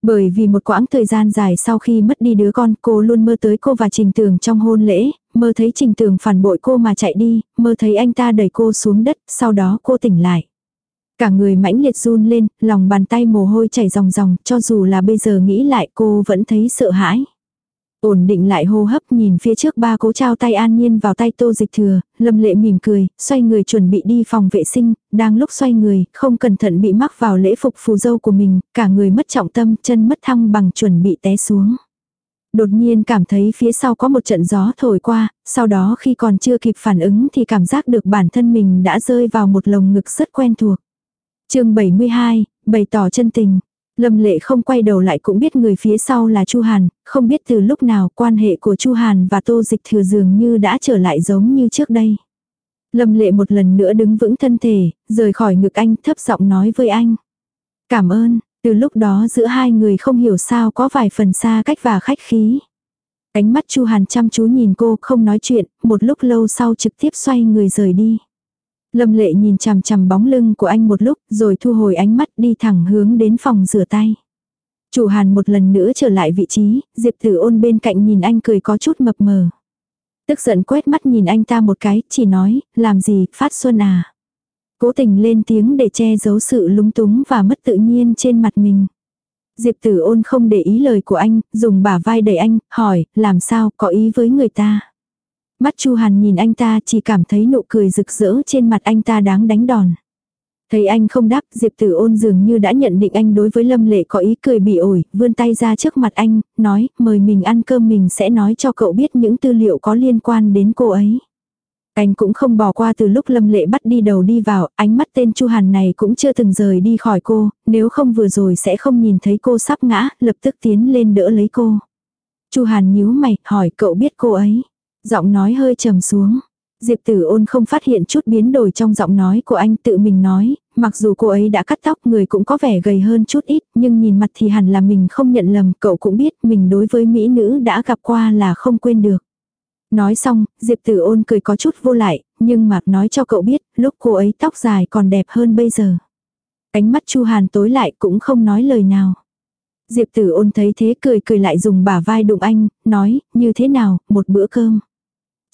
Bởi vì một quãng thời gian dài sau khi mất đi đứa con cô luôn mơ tới cô và Trình Tường trong hôn lễ, mơ thấy Trình Tường phản bội cô mà chạy đi, mơ thấy anh ta đẩy cô xuống đất, sau đó cô tỉnh lại. Cả người mãnh liệt run lên, lòng bàn tay mồ hôi chảy ròng ròng, cho dù là bây giờ nghĩ lại cô vẫn thấy sợ hãi. Ổn định lại hô hấp nhìn phía trước ba cố trao tay an nhiên vào tay tô dịch thừa, lâm lệ mỉm cười, xoay người chuẩn bị đi phòng vệ sinh, đang lúc xoay người, không cẩn thận bị mắc vào lễ phục phù dâu của mình, cả người mất trọng tâm, chân mất thăng bằng chuẩn bị té xuống. Đột nhiên cảm thấy phía sau có một trận gió thổi qua, sau đó khi còn chưa kịp phản ứng thì cảm giác được bản thân mình đã rơi vào một lồng ngực rất quen thuộc. chương 72, bày tỏ chân tình. Lâm Lệ không quay đầu lại cũng biết người phía sau là Chu Hàn, không biết từ lúc nào quan hệ của Chu Hàn và Tô Dịch Thừa dường như đã trở lại giống như trước đây. Lâm Lệ một lần nữa đứng vững thân thể, rời khỏi ngực anh thấp giọng nói với anh. Cảm ơn, từ lúc đó giữa hai người không hiểu sao có vài phần xa cách và khách khí. Ánh mắt Chu Hàn chăm chú nhìn cô không nói chuyện, một lúc lâu sau trực tiếp xoay người rời đi. Lâm lệ nhìn chằm chằm bóng lưng của anh một lúc rồi thu hồi ánh mắt đi thẳng hướng đến phòng rửa tay. Chủ hàn một lần nữa trở lại vị trí, Diệp tử ôn bên cạnh nhìn anh cười có chút mập mờ. Tức giận quét mắt nhìn anh ta một cái, chỉ nói, làm gì, phát xuân à. Cố tình lên tiếng để che giấu sự lúng túng và mất tự nhiên trên mặt mình. Diệp tử ôn không để ý lời của anh, dùng bả vai đẩy anh, hỏi, làm sao, có ý với người ta. Mắt Chu Hàn nhìn anh ta chỉ cảm thấy nụ cười rực rỡ trên mặt anh ta đáng đánh đòn. Thấy anh không đáp, Diệp Tử ôn dường như đã nhận định anh đối với Lâm Lệ có ý cười bị ổi, vươn tay ra trước mặt anh, nói, mời mình ăn cơm mình sẽ nói cho cậu biết những tư liệu có liên quan đến cô ấy. Anh cũng không bỏ qua từ lúc Lâm Lệ bắt đi đầu đi vào, ánh mắt tên Chu Hàn này cũng chưa từng rời đi khỏi cô, nếu không vừa rồi sẽ không nhìn thấy cô sắp ngã, lập tức tiến lên đỡ lấy cô. Chu Hàn nhíu mày, hỏi cậu biết cô ấy. Giọng nói hơi trầm xuống. Diệp tử ôn không phát hiện chút biến đổi trong giọng nói của anh tự mình nói, mặc dù cô ấy đã cắt tóc người cũng có vẻ gầy hơn chút ít, nhưng nhìn mặt thì hẳn là mình không nhận lầm, cậu cũng biết mình đối với mỹ nữ đã gặp qua là không quên được. Nói xong, Diệp tử ôn cười có chút vô lại, nhưng mà nói cho cậu biết, lúc cô ấy tóc dài còn đẹp hơn bây giờ. Ánh mắt Chu Hàn tối lại cũng không nói lời nào. Diệp tử ôn thấy thế cười cười lại dùng bả vai đụng anh, nói, như thế nào, một bữa cơm.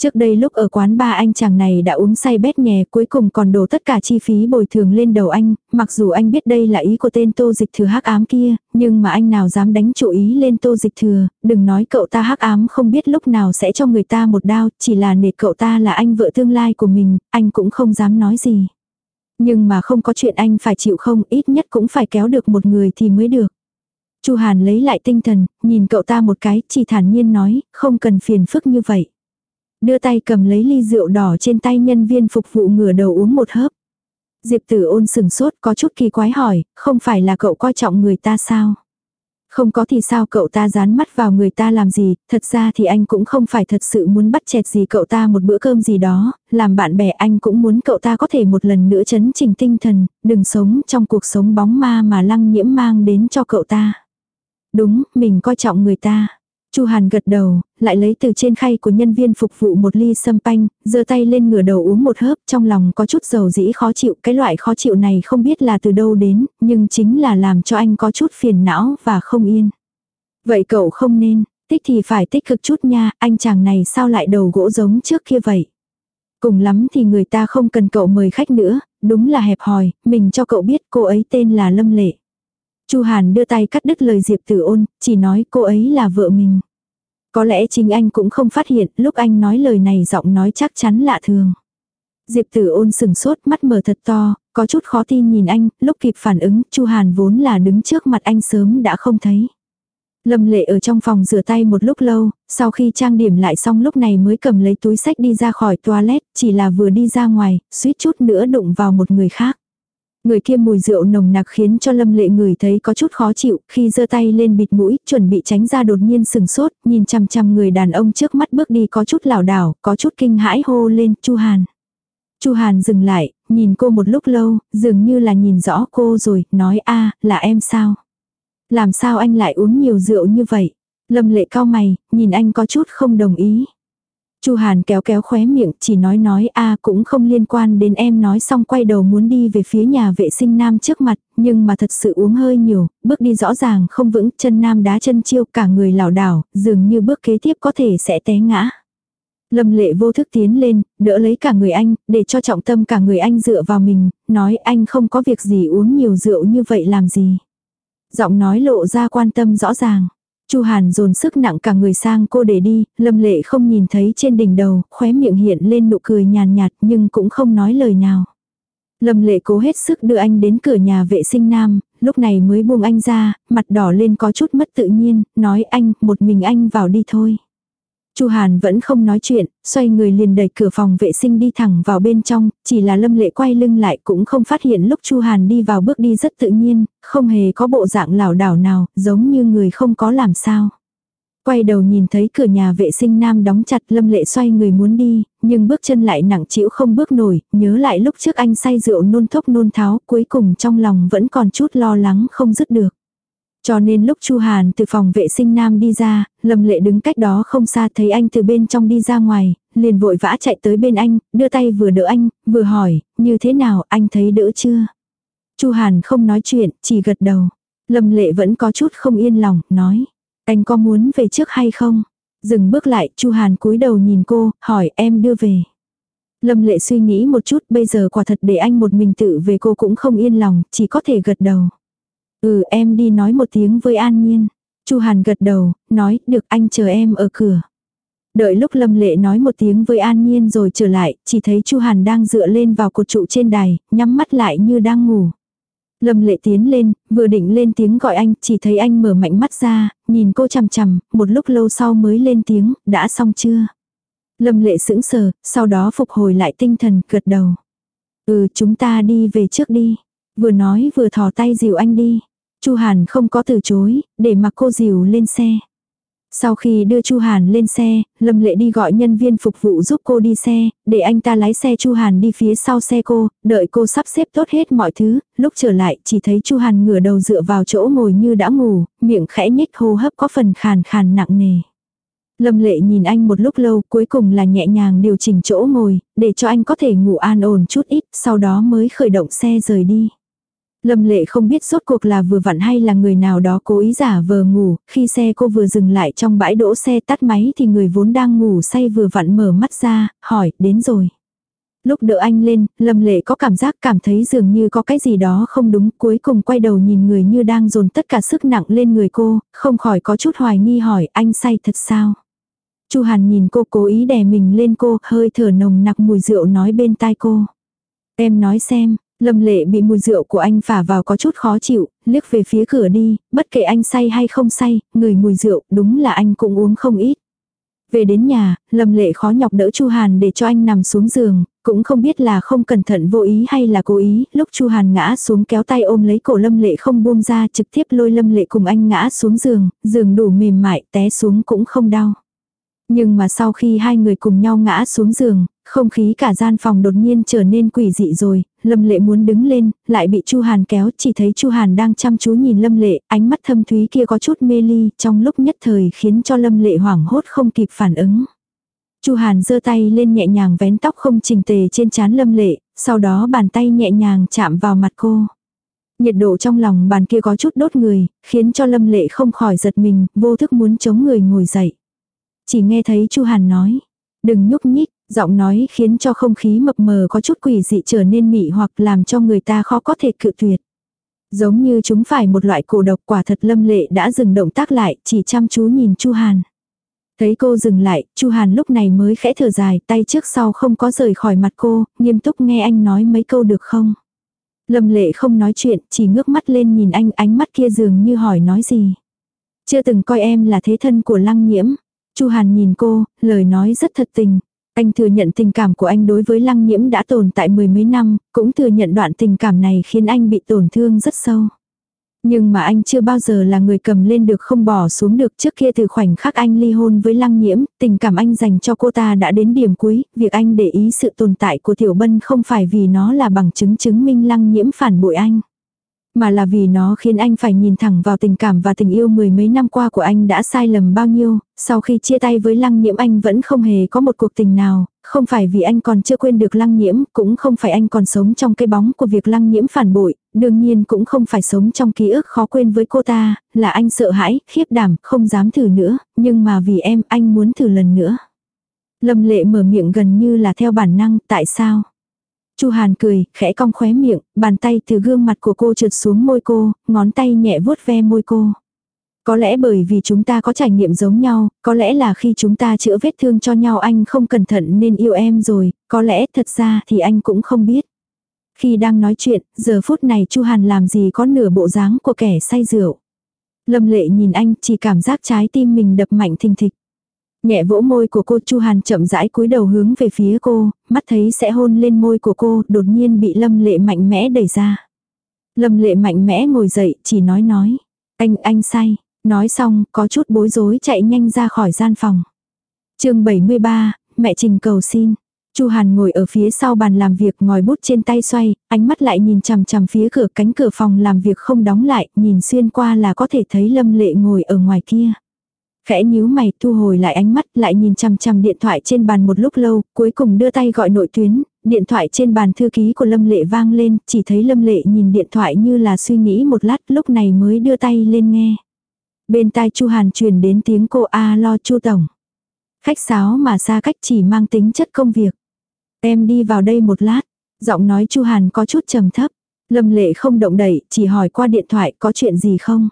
Trước đây lúc ở quán ba anh chàng này đã uống say bét nhè cuối cùng còn đổ tất cả chi phí bồi thường lên đầu anh, mặc dù anh biết đây là ý của tên tô dịch thừa hắc ám kia, nhưng mà anh nào dám đánh chủ ý lên tô dịch thừa, đừng nói cậu ta hắc ám không biết lúc nào sẽ cho người ta một đao, chỉ là nể cậu ta là anh vợ tương lai của mình, anh cũng không dám nói gì. Nhưng mà không có chuyện anh phải chịu không, ít nhất cũng phải kéo được một người thì mới được. Chu Hàn lấy lại tinh thần, nhìn cậu ta một cái, chỉ thản nhiên nói, không cần phiền phức như vậy. Đưa tay cầm lấy ly rượu đỏ trên tay nhân viên phục vụ ngửa đầu uống một hớp. Diệp tử ôn sừng sốt có chút kỳ quái hỏi, không phải là cậu coi trọng người ta sao? Không có thì sao cậu ta dán mắt vào người ta làm gì, thật ra thì anh cũng không phải thật sự muốn bắt chẹt gì cậu ta một bữa cơm gì đó, làm bạn bè anh cũng muốn cậu ta có thể một lần nữa chấn chỉnh tinh thần, đừng sống trong cuộc sống bóng ma mà lăng nhiễm mang đến cho cậu ta. Đúng, mình coi trọng người ta. Chu Hàn gật đầu, lại lấy từ trên khay của nhân viên phục vụ một ly sâm panh, giơ tay lên ngửa đầu uống một hớp, trong lòng có chút dầu dĩ khó chịu, cái loại khó chịu này không biết là từ đâu đến, nhưng chính là làm cho anh có chút phiền não và không yên. Vậy cậu không nên, tích thì phải tích cực chút nha, anh chàng này sao lại đầu gỗ giống trước kia vậy. Cùng lắm thì người ta không cần cậu mời khách nữa, đúng là hẹp hòi, mình cho cậu biết cô ấy tên là Lâm Lệ. Chu Hàn đưa tay cắt đứt lời Diệp Tử Ôn, chỉ nói cô ấy là vợ mình. Có lẽ chính anh cũng không phát hiện, lúc anh nói lời này giọng nói chắc chắn lạ thường. Diệp Tử Ôn sừng sốt, mắt mở thật to, có chút khó tin nhìn anh, lúc kịp phản ứng, Chu Hàn vốn là đứng trước mặt anh sớm đã không thấy. Lâm lệ ở trong phòng rửa tay một lúc lâu, sau khi trang điểm lại xong lúc này mới cầm lấy túi sách đi ra khỏi toilet, chỉ là vừa đi ra ngoài, suýt chút nữa đụng vào một người khác. Người kia mùi rượu nồng nặc khiến cho lâm lệ người thấy có chút khó chịu, khi giơ tay lên bịt mũi, chuẩn bị tránh ra đột nhiên sừng sốt, nhìn chăm chăm người đàn ông trước mắt bước đi có chút lảo đảo, có chút kinh hãi hô lên, Chu Hàn. Chu Hàn dừng lại, nhìn cô một lúc lâu, dường như là nhìn rõ cô rồi, nói a là em sao? Làm sao anh lại uống nhiều rượu như vậy? Lâm lệ cao mày, nhìn anh có chút không đồng ý. Chu Hàn kéo kéo khóe miệng, chỉ nói nói a cũng không liên quan đến em nói xong quay đầu muốn đi về phía nhà vệ sinh nam trước mặt, nhưng mà thật sự uống hơi nhiều, bước đi rõ ràng không vững, chân nam đá chân chiêu cả người lảo đảo, dường như bước kế tiếp có thể sẽ té ngã. Lâm lệ vô thức tiến lên, đỡ lấy cả người anh, để cho trọng tâm cả người anh dựa vào mình, nói anh không có việc gì uống nhiều rượu như vậy làm gì. Giọng nói lộ ra quan tâm rõ ràng. Chu Hàn dồn sức nặng cả người sang cô để đi, Lâm Lệ không nhìn thấy trên đỉnh đầu, khóe miệng hiện lên nụ cười nhàn nhạt nhưng cũng không nói lời nào. Lâm Lệ cố hết sức đưa anh đến cửa nhà vệ sinh nam, lúc này mới buông anh ra, mặt đỏ lên có chút mất tự nhiên, nói anh, một mình anh vào đi thôi. Chu Hàn vẫn không nói chuyện, xoay người liền đẩy cửa phòng vệ sinh đi thẳng vào bên trong, chỉ là Lâm Lệ quay lưng lại cũng không phát hiện lúc Chu Hàn đi vào bước đi rất tự nhiên, không hề có bộ dạng lảo đảo nào, giống như người không có làm sao. Quay đầu nhìn thấy cửa nhà vệ sinh nam đóng chặt Lâm Lệ xoay người muốn đi, nhưng bước chân lại nặng chịu không bước nổi, nhớ lại lúc trước anh say rượu nôn thốc nôn tháo, cuối cùng trong lòng vẫn còn chút lo lắng không dứt được. Cho nên lúc Chu Hàn từ phòng vệ sinh nam đi ra, Lâm Lệ đứng cách đó không xa thấy anh từ bên trong đi ra ngoài, liền vội vã chạy tới bên anh, đưa tay vừa đỡ anh, vừa hỏi, như thế nào anh thấy đỡ chưa? Chu Hàn không nói chuyện, chỉ gật đầu. Lâm Lệ vẫn có chút không yên lòng, nói, anh có muốn về trước hay không? Dừng bước lại, Chu Hàn cúi đầu nhìn cô, hỏi em đưa về. Lâm Lệ suy nghĩ một chút, bây giờ quả thật để anh một mình tự về cô cũng không yên lòng, chỉ có thể gật đầu. Ừ em đi nói một tiếng với An Nhiên. Chu Hàn gật đầu, nói, được anh chờ em ở cửa. Đợi lúc Lâm Lệ nói một tiếng với An Nhiên rồi trở lại, chỉ thấy Chu Hàn đang dựa lên vào cột trụ trên đài, nhắm mắt lại như đang ngủ. Lâm Lệ tiến lên, vừa định lên tiếng gọi anh, chỉ thấy anh mở mạnh mắt ra, nhìn cô chằm chằm, một lúc lâu sau mới lên tiếng, đã xong chưa? Lâm Lệ sững sờ, sau đó phục hồi lại tinh thần, gật đầu. Ừ, chúng ta đi về trước đi. Vừa nói vừa thò tay dìu anh đi. Chu Hàn không có từ chối, để mặc cô dìu lên xe. Sau khi đưa Chu Hàn lên xe, Lâm Lệ đi gọi nhân viên phục vụ giúp cô đi xe, để anh ta lái xe Chu Hàn đi phía sau xe cô, đợi cô sắp xếp tốt hết mọi thứ, lúc trở lại chỉ thấy Chu Hàn ngửa đầu dựa vào chỗ ngồi như đã ngủ, miệng khẽ nhếch hô hấp có phần khàn khàn nặng nề. Lâm Lệ nhìn anh một lúc lâu, cuối cùng là nhẹ nhàng điều chỉnh chỗ ngồi, để cho anh có thể ngủ an ổn chút ít, sau đó mới khởi động xe rời đi. Lâm lệ không biết rốt cuộc là vừa vặn hay là người nào đó cố ý giả vờ ngủ, khi xe cô vừa dừng lại trong bãi đỗ xe tắt máy thì người vốn đang ngủ say vừa vặn mở mắt ra, hỏi, đến rồi. Lúc đỡ anh lên, Lâm Lệ có cảm giác cảm thấy dường như có cái gì đó không đúng, cuối cùng quay đầu nhìn người như đang dồn tất cả sức nặng lên người cô, không khỏi có chút hoài nghi hỏi anh say thật sao. Chu Hàn nhìn cô cố ý đè mình lên cô, hơi thở nồng nặc mùi rượu nói bên tai cô. Em nói xem, Lâm lệ bị mùi rượu của anh phả vào có chút khó chịu, liếc về phía cửa đi, bất kể anh say hay không say, người mùi rượu đúng là anh cũng uống không ít. Về đến nhà, Lâm Lệ khó nhọc đỡ Chu Hàn để cho anh nằm xuống giường, cũng không biết là không cẩn thận vô ý hay là cố ý, lúc Chu Hàn ngã xuống kéo tay ôm lấy cổ Lâm Lệ không buông ra trực tiếp lôi Lâm Lệ cùng anh ngã xuống giường, giường đủ mềm mại, té xuống cũng không đau. Nhưng mà sau khi hai người cùng nhau ngã xuống giường, không khí cả gian phòng đột nhiên trở nên quỷ dị rồi, Lâm Lệ muốn đứng lên, lại bị Chu Hàn kéo, chỉ thấy Chu Hàn đang chăm chú nhìn Lâm Lệ, ánh mắt thâm thúy kia có chút mê ly, trong lúc nhất thời khiến cho Lâm Lệ hoảng hốt không kịp phản ứng. Chu Hàn giơ tay lên nhẹ nhàng vén tóc không chỉnh tề trên trán Lâm Lệ, sau đó bàn tay nhẹ nhàng chạm vào mặt cô. Nhiệt độ trong lòng bàn kia có chút đốt người, khiến cho Lâm Lệ không khỏi giật mình, vô thức muốn chống người ngồi dậy. Chỉ nghe thấy Chu Hàn nói, đừng nhúc nhích, giọng nói khiến cho không khí mập mờ có chút quỷ dị trở nên mị hoặc làm cho người ta khó có thể cự tuyệt. Giống như chúng phải một loại cổ độc quả thật lâm lệ đã dừng động tác lại, chỉ chăm chú nhìn Chu Hàn. Thấy cô dừng lại, Chu Hàn lúc này mới khẽ thở dài, tay trước sau không có rời khỏi mặt cô, nghiêm túc nghe anh nói mấy câu được không? Lâm lệ không nói chuyện, chỉ ngước mắt lên nhìn anh, ánh mắt kia dường như hỏi nói gì. Chưa từng coi em là thế thân của lăng nhiễm. Chu Hàn nhìn cô, lời nói rất thật tình. Anh thừa nhận tình cảm của anh đối với lăng nhiễm đã tồn tại mười mấy năm, cũng thừa nhận đoạn tình cảm này khiến anh bị tổn thương rất sâu. Nhưng mà anh chưa bao giờ là người cầm lên được không bỏ xuống được trước kia từ khoảnh khắc anh ly hôn với lăng nhiễm, tình cảm anh dành cho cô ta đã đến điểm cuối, việc anh để ý sự tồn tại của Tiểu Bân không phải vì nó là bằng chứng chứng minh lăng nhiễm phản bội anh mà là vì nó khiến anh phải nhìn thẳng vào tình cảm và tình yêu mười mấy năm qua của anh đã sai lầm bao nhiêu, sau khi chia tay với lăng nhiễm anh vẫn không hề có một cuộc tình nào, không phải vì anh còn chưa quên được lăng nhiễm, cũng không phải anh còn sống trong cái bóng của việc lăng nhiễm phản bội, đương nhiên cũng không phải sống trong ký ức khó quên với cô ta, là anh sợ hãi, khiếp đảm, không dám thử nữa, nhưng mà vì em anh muốn thử lần nữa. Lâm lệ mở miệng gần như là theo bản năng, tại sao? Chu Hàn cười, khẽ cong khóe miệng, bàn tay từ gương mặt của cô trượt xuống môi cô, ngón tay nhẹ vuốt ve môi cô. Có lẽ bởi vì chúng ta có trải nghiệm giống nhau, có lẽ là khi chúng ta chữa vết thương cho nhau anh không cẩn thận nên yêu em rồi, có lẽ thật ra thì anh cũng không biết. Khi đang nói chuyện, giờ phút này Chu Hàn làm gì có nửa bộ dáng của kẻ say rượu. Lâm lệ nhìn anh chỉ cảm giác trái tim mình đập mạnh thình thịch. Nhẹ vỗ môi của cô Chu Hàn chậm rãi cúi đầu hướng về phía cô, mắt thấy sẽ hôn lên môi của cô, đột nhiên bị Lâm Lệ mạnh mẽ đẩy ra. Lâm Lệ mạnh mẽ ngồi dậy, chỉ nói nói. Anh, anh say. Nói xong, có chút bối rối chạy nhanh ra khỏi gian phòng. chương 73, mẹ Trình cầu xin. Chu Hàn ngồi ở phía sau bàn làm việc ngòi bút trên tay xoay, ánh mắt lại nhìn chằm chằm phía cửa cánh cửa phòng làm việc không đóng lại, nhìn xuyên qua là có thể thấy Lâm Lệ ngồi ở ngoài kia. Khẽ nhíu mày thu hồi lại ánh mắt lại nhìn chằm chằm điện thoại trên bàn một lúc lâu, cuối cùng đưa tay gọi nội tuyến, điện thoại trên bàn thư ký của Lâm Lệ vang lên, chỉ thấy Lâm Lệ nhìn điện thoại như là suy nghĩ một lát lúc này mới đưa tay lên nghe. Bên tai Chu Hàn truyền đến tiếng cô A lo Chu Tổng. Khách sáo mà xa cách chỉ mang tính chất công việc. Em đi vào đây một lát. Giọng nói Chu Hàn có chút trầm thấp. Lâm Lệ không động đậy, chỉ hỏi qua điện thoại có chuyện gì không.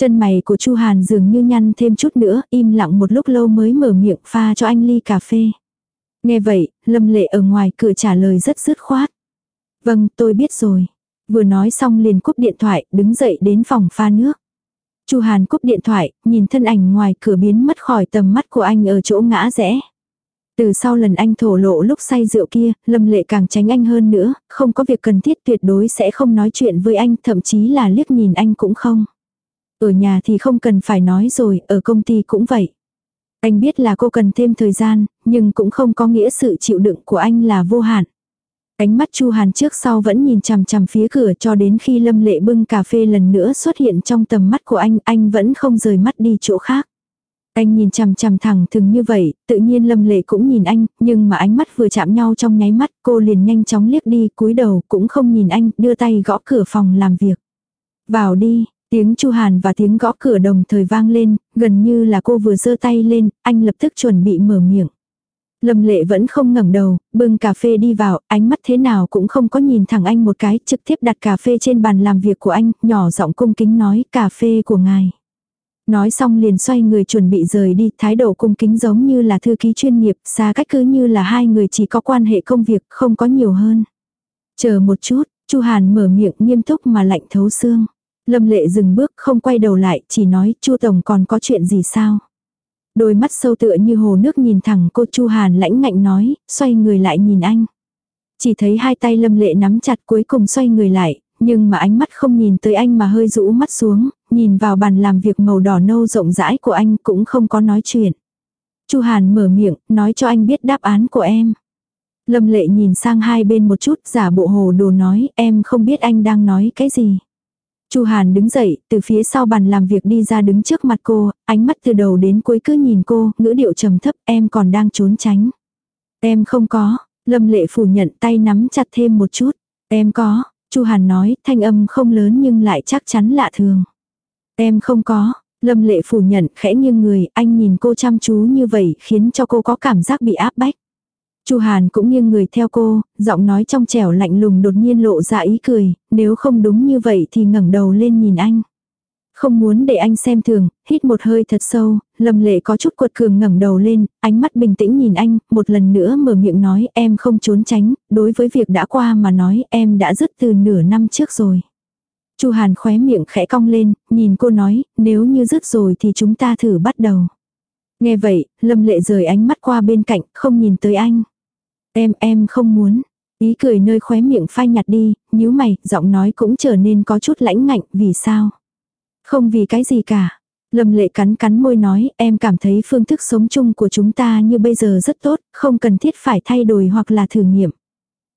Chân mày của Chu Hàn dường như nhăn thêm chút nữa, im lặng một lúc lâu mới mở miệng pha cho anh ly cà phê. Nghe vậy, Lâm Lệ ở ngoài cửa trả lời rất dứt khoát. Vâng, tôi biết rồi. Vừa nói xong liền cúp điện thoại, đứng dậy đến phòng pha nước. Chu Hàn cúp điện thoại, nhìn thân ảnh ngoài cửa biến mất khỏi tầm mắt của anh ở chỗ ngã rẽ. Từ sau lần anh thổ lộ lúc say rượu kia, Lâm Lệ càng tránh anh hơn nữa, không có việc cần thiết tuyệt đối sẽ không nói chuyện với anh, thậm chí là liếc nhìn anh cũng không. Ở nhà thì không cần phải nói rồi, ở công ty cũng vậy. Anh biết là cô cần thêm thời gian, nhưng cũng không có nghĩa sự chịu đựng của anh là vô hạn. Ánh mắt Chu Hàn trước sau vẫn nhìn chằm chằm phía cửa cho đến khi Lâm Lệ bưng cà phê lần nữa xuất hiện trong tầm mắt của anh, anh vẫn không rời mắt đi chỗ khác. Anh nhìn chằm chằm thẳng thừng như vậy, tự nhiên Lâm Lệ cũng nhìn anh, nhưng mà ánh mắt vừa chạm nhau trong nháy mắt, cô liền nhanh chóng liếc đi, cúi đầu cũng không nhìn anh, đưa tay gõ cửa phòng làm việc. Vào đi, Tiếng Chu Hàn và tiếng gõ cửa đồng thời vang lên, gần như là cô vừa giơ tay lên, anh lập tức chuẩn bị mở miệng. Lâm lệ vẫn không ngẩng đầu, bưng cà phê đi vào, ánh mắt thế nào cũng không có nhìn thẳng anh một cái, trực tiếp đặt cà phê trên bàn làm việc của anh, nhỏ giọng cung kính nói cà phê của ngài. Nói xong liền xoay người chuẩn bị rời đi, thái độ cung kính giống như là thư ký chuyên nghiệp, xa cách cứ như là hai người chỉ có quan hệ công việc, không có nhiều hơn. Chờ một chút, Chu Hàn mở miệng nghiêm túc mà lạnh thấu xương. Lâm lệ dừng bước không quay đầu lại, chỉ nói, chu Tổng còn có chuyện gì sao? Đôi mắt sâu tựa như hồ nước nhìn thẳng cô Chu Hàn lãnh ngạnh nói, xoay người lại nhìn anh. Chỉ thấy hai tay lâm lệ nắm chặt cuối cùng xoay người lại, nhưng mà ánh mắt không nhìn tới anh mà hơi rũ mắt xuống, nhìn vào bàn làm việc màu đỏ nâu rộng rãi của anh cũng không có nói chuyện. Chu Hàn mở miệng, nói cho anh biết đáp án của em. Lâm lệ nhìn sang hai bên một chút, giả bộ hồ đồ nói, em không biết anh đang nói cái gì. Chu Hàn đứng dậy, từ phía sau bàn làm việc đi ra đứng trước mặt cô, ánh mắt từ đầu đến cuối cứ nhìn cô, ngữ điệu trầm thấp, em còn đang trốn tránh. Em không có, Lâm lệ phủ nhận tay nắm chặt thêm một chút. Em có, Chu Hàn nói, thanh âm không lớn nhưng lại chắc chắn lạ thường. Em không có, Lâm lệ phủ nhận, khẽ nghiêng người, anh nhìn cô chăm chú như vậy khiến cho cô có cảm giác bị áp bách. Chu Hàn cũng nghiêng người theo cô, giọng nói trong trẻo lạnh lùng đột nhiên lộ ra ý cười, nếu không đúng như vậy thì ngẩng đầu lên nhìn anh. Không muốn để anh xem thường, hít một hơi thật sâu, Lâm Lệ có chút cuột cường ngẩng đầu lên, ánh mắt bình tĩnh nhìn anh, một lần nữa mở miệng nói em không trốn tránh, đối với việc đã qua mà nói em đã dứt từ nửa năm trước rồi. Chu Hàn khóe miệng khẽ cong lên, nhìn cô nói, nếu như dứt rồi thì chúng ta thử bắt đầu. Nghe vậy, Lâm Lệ rời ánh mắt qua bên cạnh, không nhìn tới anh. Em, em không muốn. Ý cười nơi khóe miệng phai nhạt đi, nhíu mày, giọng nói cũng trở nên có chút lãnh ngạnh, vì sao? Không vì cái gì cả. Lâm lệ cắn cắn môi nói, em cảm thấy phương thức sống chung của chúng ta như bây giờ rất tốt, không cần thiết phải thay đổi hoặc là thử nghiệm.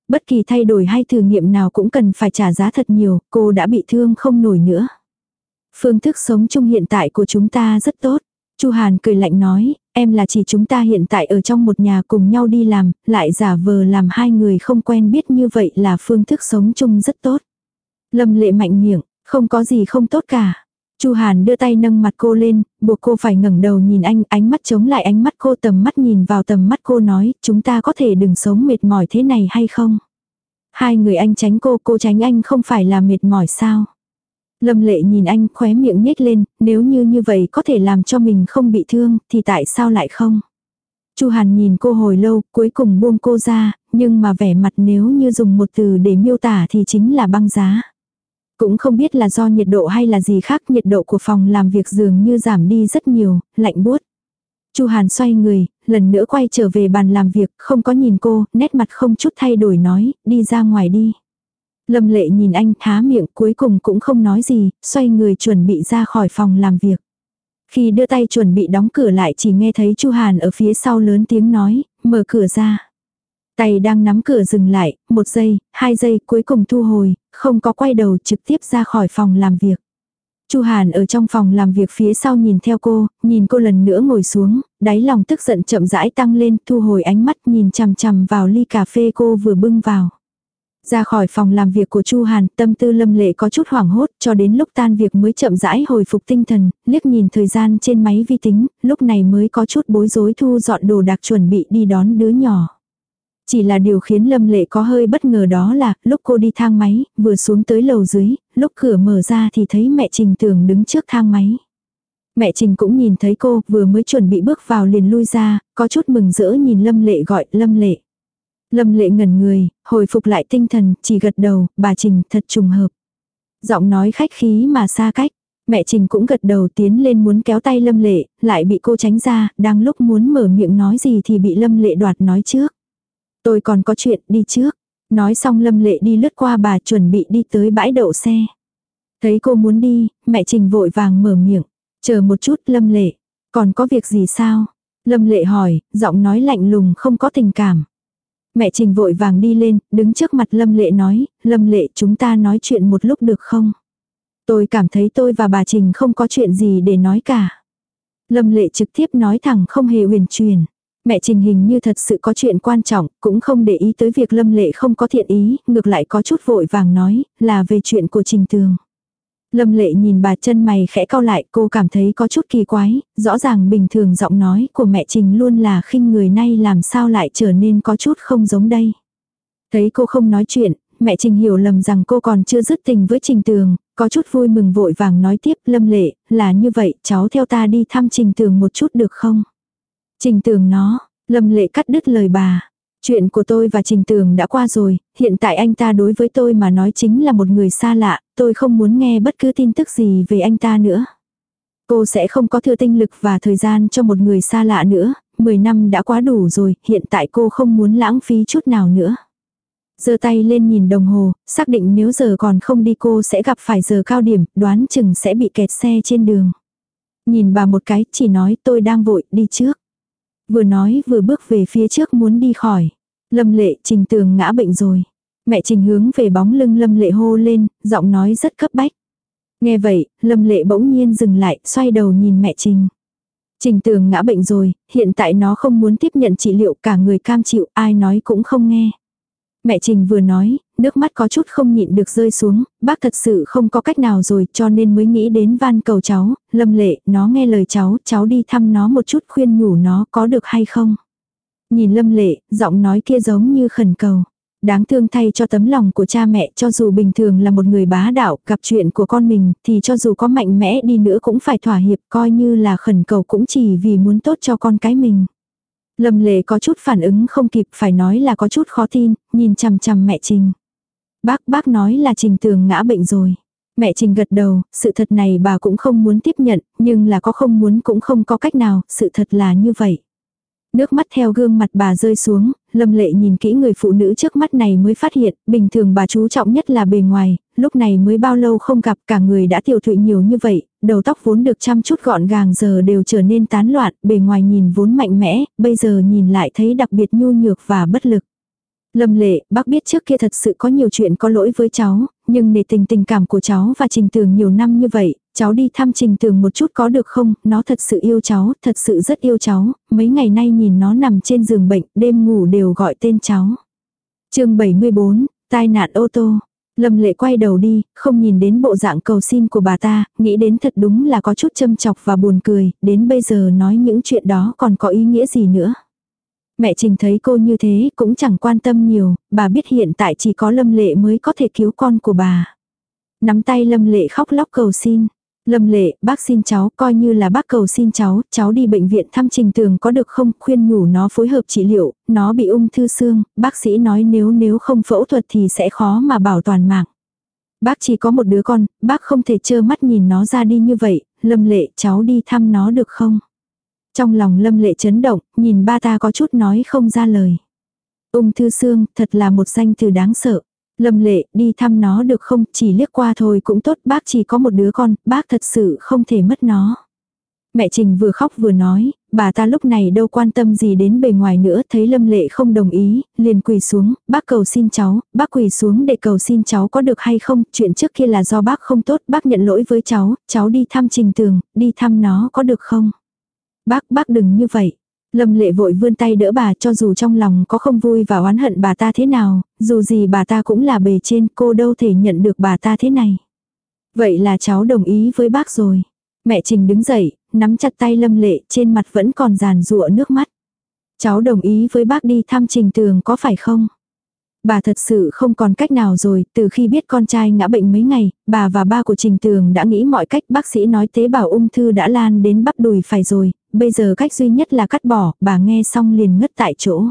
Bất kỳ thay đổi hay thử nghiệm nào cũng cần phải trả giá thật nhiều, cô đã bị thương không nổi nữa. Phương thức sống chung hiện tại của chúng ta rất tốt. Chu Hàn cười lạnh nói, em là chỉ chúng ta hiện tại ở trong một nhà cùng nhau đi làm, lại giả vờ làm hai người không quen biết như vậy là phương thức sống chung rất tốt. Lâm lệ mạnh miệng, không có gì không tốt cả. Chu Hàn đưa tay nâng mặt cô lên, buộc cô phải ngẩng đầu nhìn anh, ánh mắt chống lại ánh mắt cô tầm mắt nhìn vào tầm mắt cô nói, chúng ta có thể đừng sống mệt mỏi thế này hay không? Hai người anh tránh cô, cô tránh anh không phải là mệt mỏi sao? Lâm lệ nhìn anh khóe miệng nhếch lên, nếu như như vậy có thể làm cho mình không bị thương, thì tại sao lại không? Chu Hàn nhìn cô hồi lâu, cuối cùng buông cô ra, nhưng mà vẻ mặt nếu như dùng một từ để miêu tả thì chính là băng giá. Cũng không biết là do nhiệt độ hay là gì khác, nhiệt độ của phòng làm việc dường như giảm đi rất nhiều, lạnh buốt. Chu Hàn xoay người, lần nữa quay trở về bàn làm việc, không có nhìn cô, nét mặt không chút thay đổi nói, đi ra ngoài đi. Lâm lệ nhìn anh há miệng cuối cùng cũng không nói gì, xoay người chuẩn bị ra khỏi phòng làm việc. Khi đưa tay chuẩn bị đóng cửa lại chỉ nghe thấy Chu Hàn ở phía sau lớn tiếng nói, mở cửa ra. Tay đang nắm cửa dừng lại, một giây, hai giây cuối cùng thu hồi, không có quay đầu trực tiếp ra khỏi phòng làm việc. Chu Hàn ở trong phòng làm việc phía sau nhìn theo cô, nhìn cô lần nữa ngồi xuống, đáy lòng tức giận chậm rãi tăng lên, thu hồi ánh mắt nhìn chằm chằm vào ly cà phê cô vừa bưng vào. Ra khỏi phòng làm việc của Chu Hàn, tâm tư lâm lệ có chút hoảng hốt, cho đến lúc tan việc mới chậm rãi hồi phục tinh thần, liếc nhìn thời gian trên máy vi tính, lúc này mới có chút bối rối thu dọn đồ đạc chuẩn bị đi đón đứa nhỏ. Chỉ là điều khiến Lâm Lệ có hơi bất ngờ đó là, lúc cô đi thang máy, vừa xuống tới lầu dưới, lúc cửa mở ra thì thấy mẹ Trình Tường đứng trước thang máy. Mẹ Trình cũng nhìn thấy cô, vừa mới chuẩn bị bước vào liền lui ra, có chút mừng rỡ nhìn Lâm Lệ gọi Lâm Lệ. Lâm Lệ ngẩn người, hồi phục lại tinh thần, chỉ gật đầu, bà Trình thật trùng hợp. Giọng nói khách khí mà xa cách. Mẹ Trình cũng gật đầu tiến lên muốn kéo tay Lâm Lệ, lại bị cô tránh ra, đang lúc muốn mở miệng nói gì thì bị Lâm Lệ đoạt nói trước. Tôi còn có chuyện đi trước. Nói xong Lâm Lệ đi lướt qua bà chuẩn bị đi tới bãi đậu xe. Thấy cô muốn đi, mẹ Trình vội vàng mở miệng. Chờ một chút Lâm Lệ. Còn có việc gì sao? Lâm Lệ hỏi, giọng nói lạnh lùng không có tình cảm. Mẹ Trình vội vàng đi lên, đứng trước mặt Lâm Lệ nói, Lâm Lệ chúng ta nói chuyện một lúc được không? Tôi cảm thấy tôi và bà Trình không có chuyện gì để nói cả. Lâm Lệ trực tiếp nói thẳng không hề huyền truyền. Mẹ Trình hình như thật sự có chuyện quan trọng, cũng không để ý tới việc Lâm Lệ không có thiện ý, ngược lại có chút vội vàng nói, là về chuyện của Trình Tường. Lâm Lệ nhìn bà chân mày khẽ cau lại, cô cảm thấy có chút kỳ quái, rõ ràng bình thường giọng nói của mẹ Trình luôn là khinh người nay làm sao lại trở nên có chút không giống đây. Thấy cô không nói chuyện, mẹ Trình hiểu lầm rằng cô còn chưa dứt tình với Trình Tường, có chút vui mừng vội vàng nói tiếp Lâm Lệ, là như vậy, cháu theo ta đi thăm Trình Tường một chút được không? Trình tường nó, lâm lệ cắt đứt lời bà. Chuyện của tôi và Trình Tường đã qua rồi, hiện tại anh ta đối với tôi mà nói chính là một người xa lạ, tôi không muốn nghe bất cứ tin tức gì về anh ta nữa. Cô sẽ không có thừa tinh lực và thời gian cho một người xa lạ nữa, 10 năm đã quá đủ rồi, hiện tại cô không muốn lãng phí chút nào nữa. giơ tay lên nhìn đồng hồ, xác định nếu giờ còn không đi cô sẽ gặp phải giờ cao điểm, đoán chừng sẽ bị kẹt xe trên đường. Nhìn bà một cái, chỉ nói tôi đang vội, đi trước. Vừa nói vừa bước về phía trước muốn đi khỏi. Lâm lệ, trình tường ngã bệnh rồi. Mẹ trình hướng về bóng lưng lâm lệ hô lên, giọng nói rất cấp bách. Nghe vậy, lâm lệ bỗng nhiên dừng lại, xoay đầu nhìn mẹ trình. Trình tường ngã bệnh rồi, hiện tại nó không muốn tiếp nhận trị liệu cả người cam chịu, ai nói cũng không nghe. Mẹ Trình vừa nói, nước mắt có chút không nhịn được rơi xuống, bác thật sự không có cách nào rồi cho nên mới nghĩ đến van cầu cháu, lâm lệ, nó nghe lời cháu, cháu đi thăm nó một chút khuyên nhủ nó có được hay không. Nhìn lâm lệ, giọng nói kia giống như khẩn cầu. Đáng thương thay cho tấm lòng của cha mẹ cho dù bình thường là một người bá đạo gặp chuyện của con mình thì cho dù có mạnh mẽ đi nữa cũng phải thỏa hiệp coi như là khẩn cầu cũng chỉ vì muốn tốt cho con cái mình. Lâm lệ có chút phản ứng không kịp phải nói là có chút khó tin, nhìn chằm chằm mẹ Trình. Bác bác nói là Trình tường ngã bệnh rồi. Mẹ Trình gật đầu, sự thật này bà cũng không muốn tiếp nhận, nhưng là có không muốn cũng không có cách nào, sự thật là như vậy. Nước mắt theo gương mặt bà rơi xuống, lâm lệ nhìn kỹ người phụ nữ trước mắt này mới phát hiện, bình thường bà chú trọng nhất là bề ngoài, lúc này mới bao lâu không gặp cả người đã tiểu thụy nhiều như vậy, đầu tóc vốn được chăm chút gọn gàng giờ đều trở nên tán loạn, bề ngoài nhìn vốn mạnh mẽ, bây giờ nhìn lại thấy đặc biệt nhu nhược và bất lực. Lâm lệ, bác biết trước kia thật sự có nhiều chuyện có lỗi với cháu, nhưng để tình tình cảm của cháu và Trình Tường nhiều năm như vậy, cháu đi thăm Trình Tường một chút có được không, nó thật sự yêu cháu, thật sự rất yêu cháu, mấy ngày nay nhìn nó nằm trên giường bệnh, đêm ngủ đều gọi tên cháu. chương 74, tai nạn ô tô. Lâm lệ quay đầu đi, không nhìn đến bộ dạng cầu xin của bà ta, nghĩ đến thật đúng là có chút châm chọc và buồn cười, đến bây giờ nói những chuyện đó còn có ý nghĩa gì nữa. Mẹ Trình thấy cô như thế cũng chẳng quan tâm nhiều, bà biết hiện tại chỉ có Lâm Lệ mới có thể cứu con của bà. Nắm tay Lâm Lệ khóc lóc cầu xin. Lâm Lệ, bác xin cháu, coi như là bác cầu xin cháu, cháu đi bệnh viện thăm Trình Tường có được không, khuyên nhủ nó phối hợp trị liệu, nó bị ung thư xương, bác sĩ nói nếu nếu không phẫu thuật thì sẽ khó mà bảo toàn mạng. Bác chỉ có một đứa con, bác không thể trơ mắt nhìn nó ra đi như vậy, Lâm Lệ, cháu đi thăm nó được không? Trong lòng lâm lệ chấn động, nhìn ba ta có chút nói không ra lời. Ung thư xương, thật là một danh từ đáng sợ. Lâm lệ, đi thăm nó được không, chỉ liếc qua thôi cũng tốt, bác chỉ có một đứa con, bác thật sự không thể mất nó. Mẹ Trình vừa khóc vừa nói, bà ta lúc này đâu quan tâm gì đến bề ngoài nữa, thấy Lâm Lệ không đồng ý, liền quỳ xuống, bác cầu xin cháu, bác quỳ xuống để cầu xin cháu có được hay không, chuyện trước kia là do bác không tốt, bác nhận lỗi với cháu, cháu đi thăm Trình Tường, đi thăm nó có được không. Bác, bác đừng như vậy. Lâm lệ vội vươn tay đỡ bà cho dù trong lòng có không vui và oán hận bà ta thế nào, dù gì bà ta cũng là bề trên cô đâu thể nhận được bà ta thế này. Vậy là cháu đồng ý với bác rồi. Mẹ Trình đứng dậy, nắm chặt tay lâm lệ trên mặt vẫn còn giàn rụa nước mắt. Cháu đồng ý với bác đi thăm Trình Tường có phải không? Bà thật sự không còn cách nào rồi, từ khi biết con trai ngã bệnh mấy ngày, bà và ba của Trình Tường đã nghĩ mọi cách bác sĩ nói tế bào ung thư đã lan đến bắp đùi phải rồi, bây giờ cách duy nhất là cắt bỏ, bà nghe xong liền ngất tại chỗ.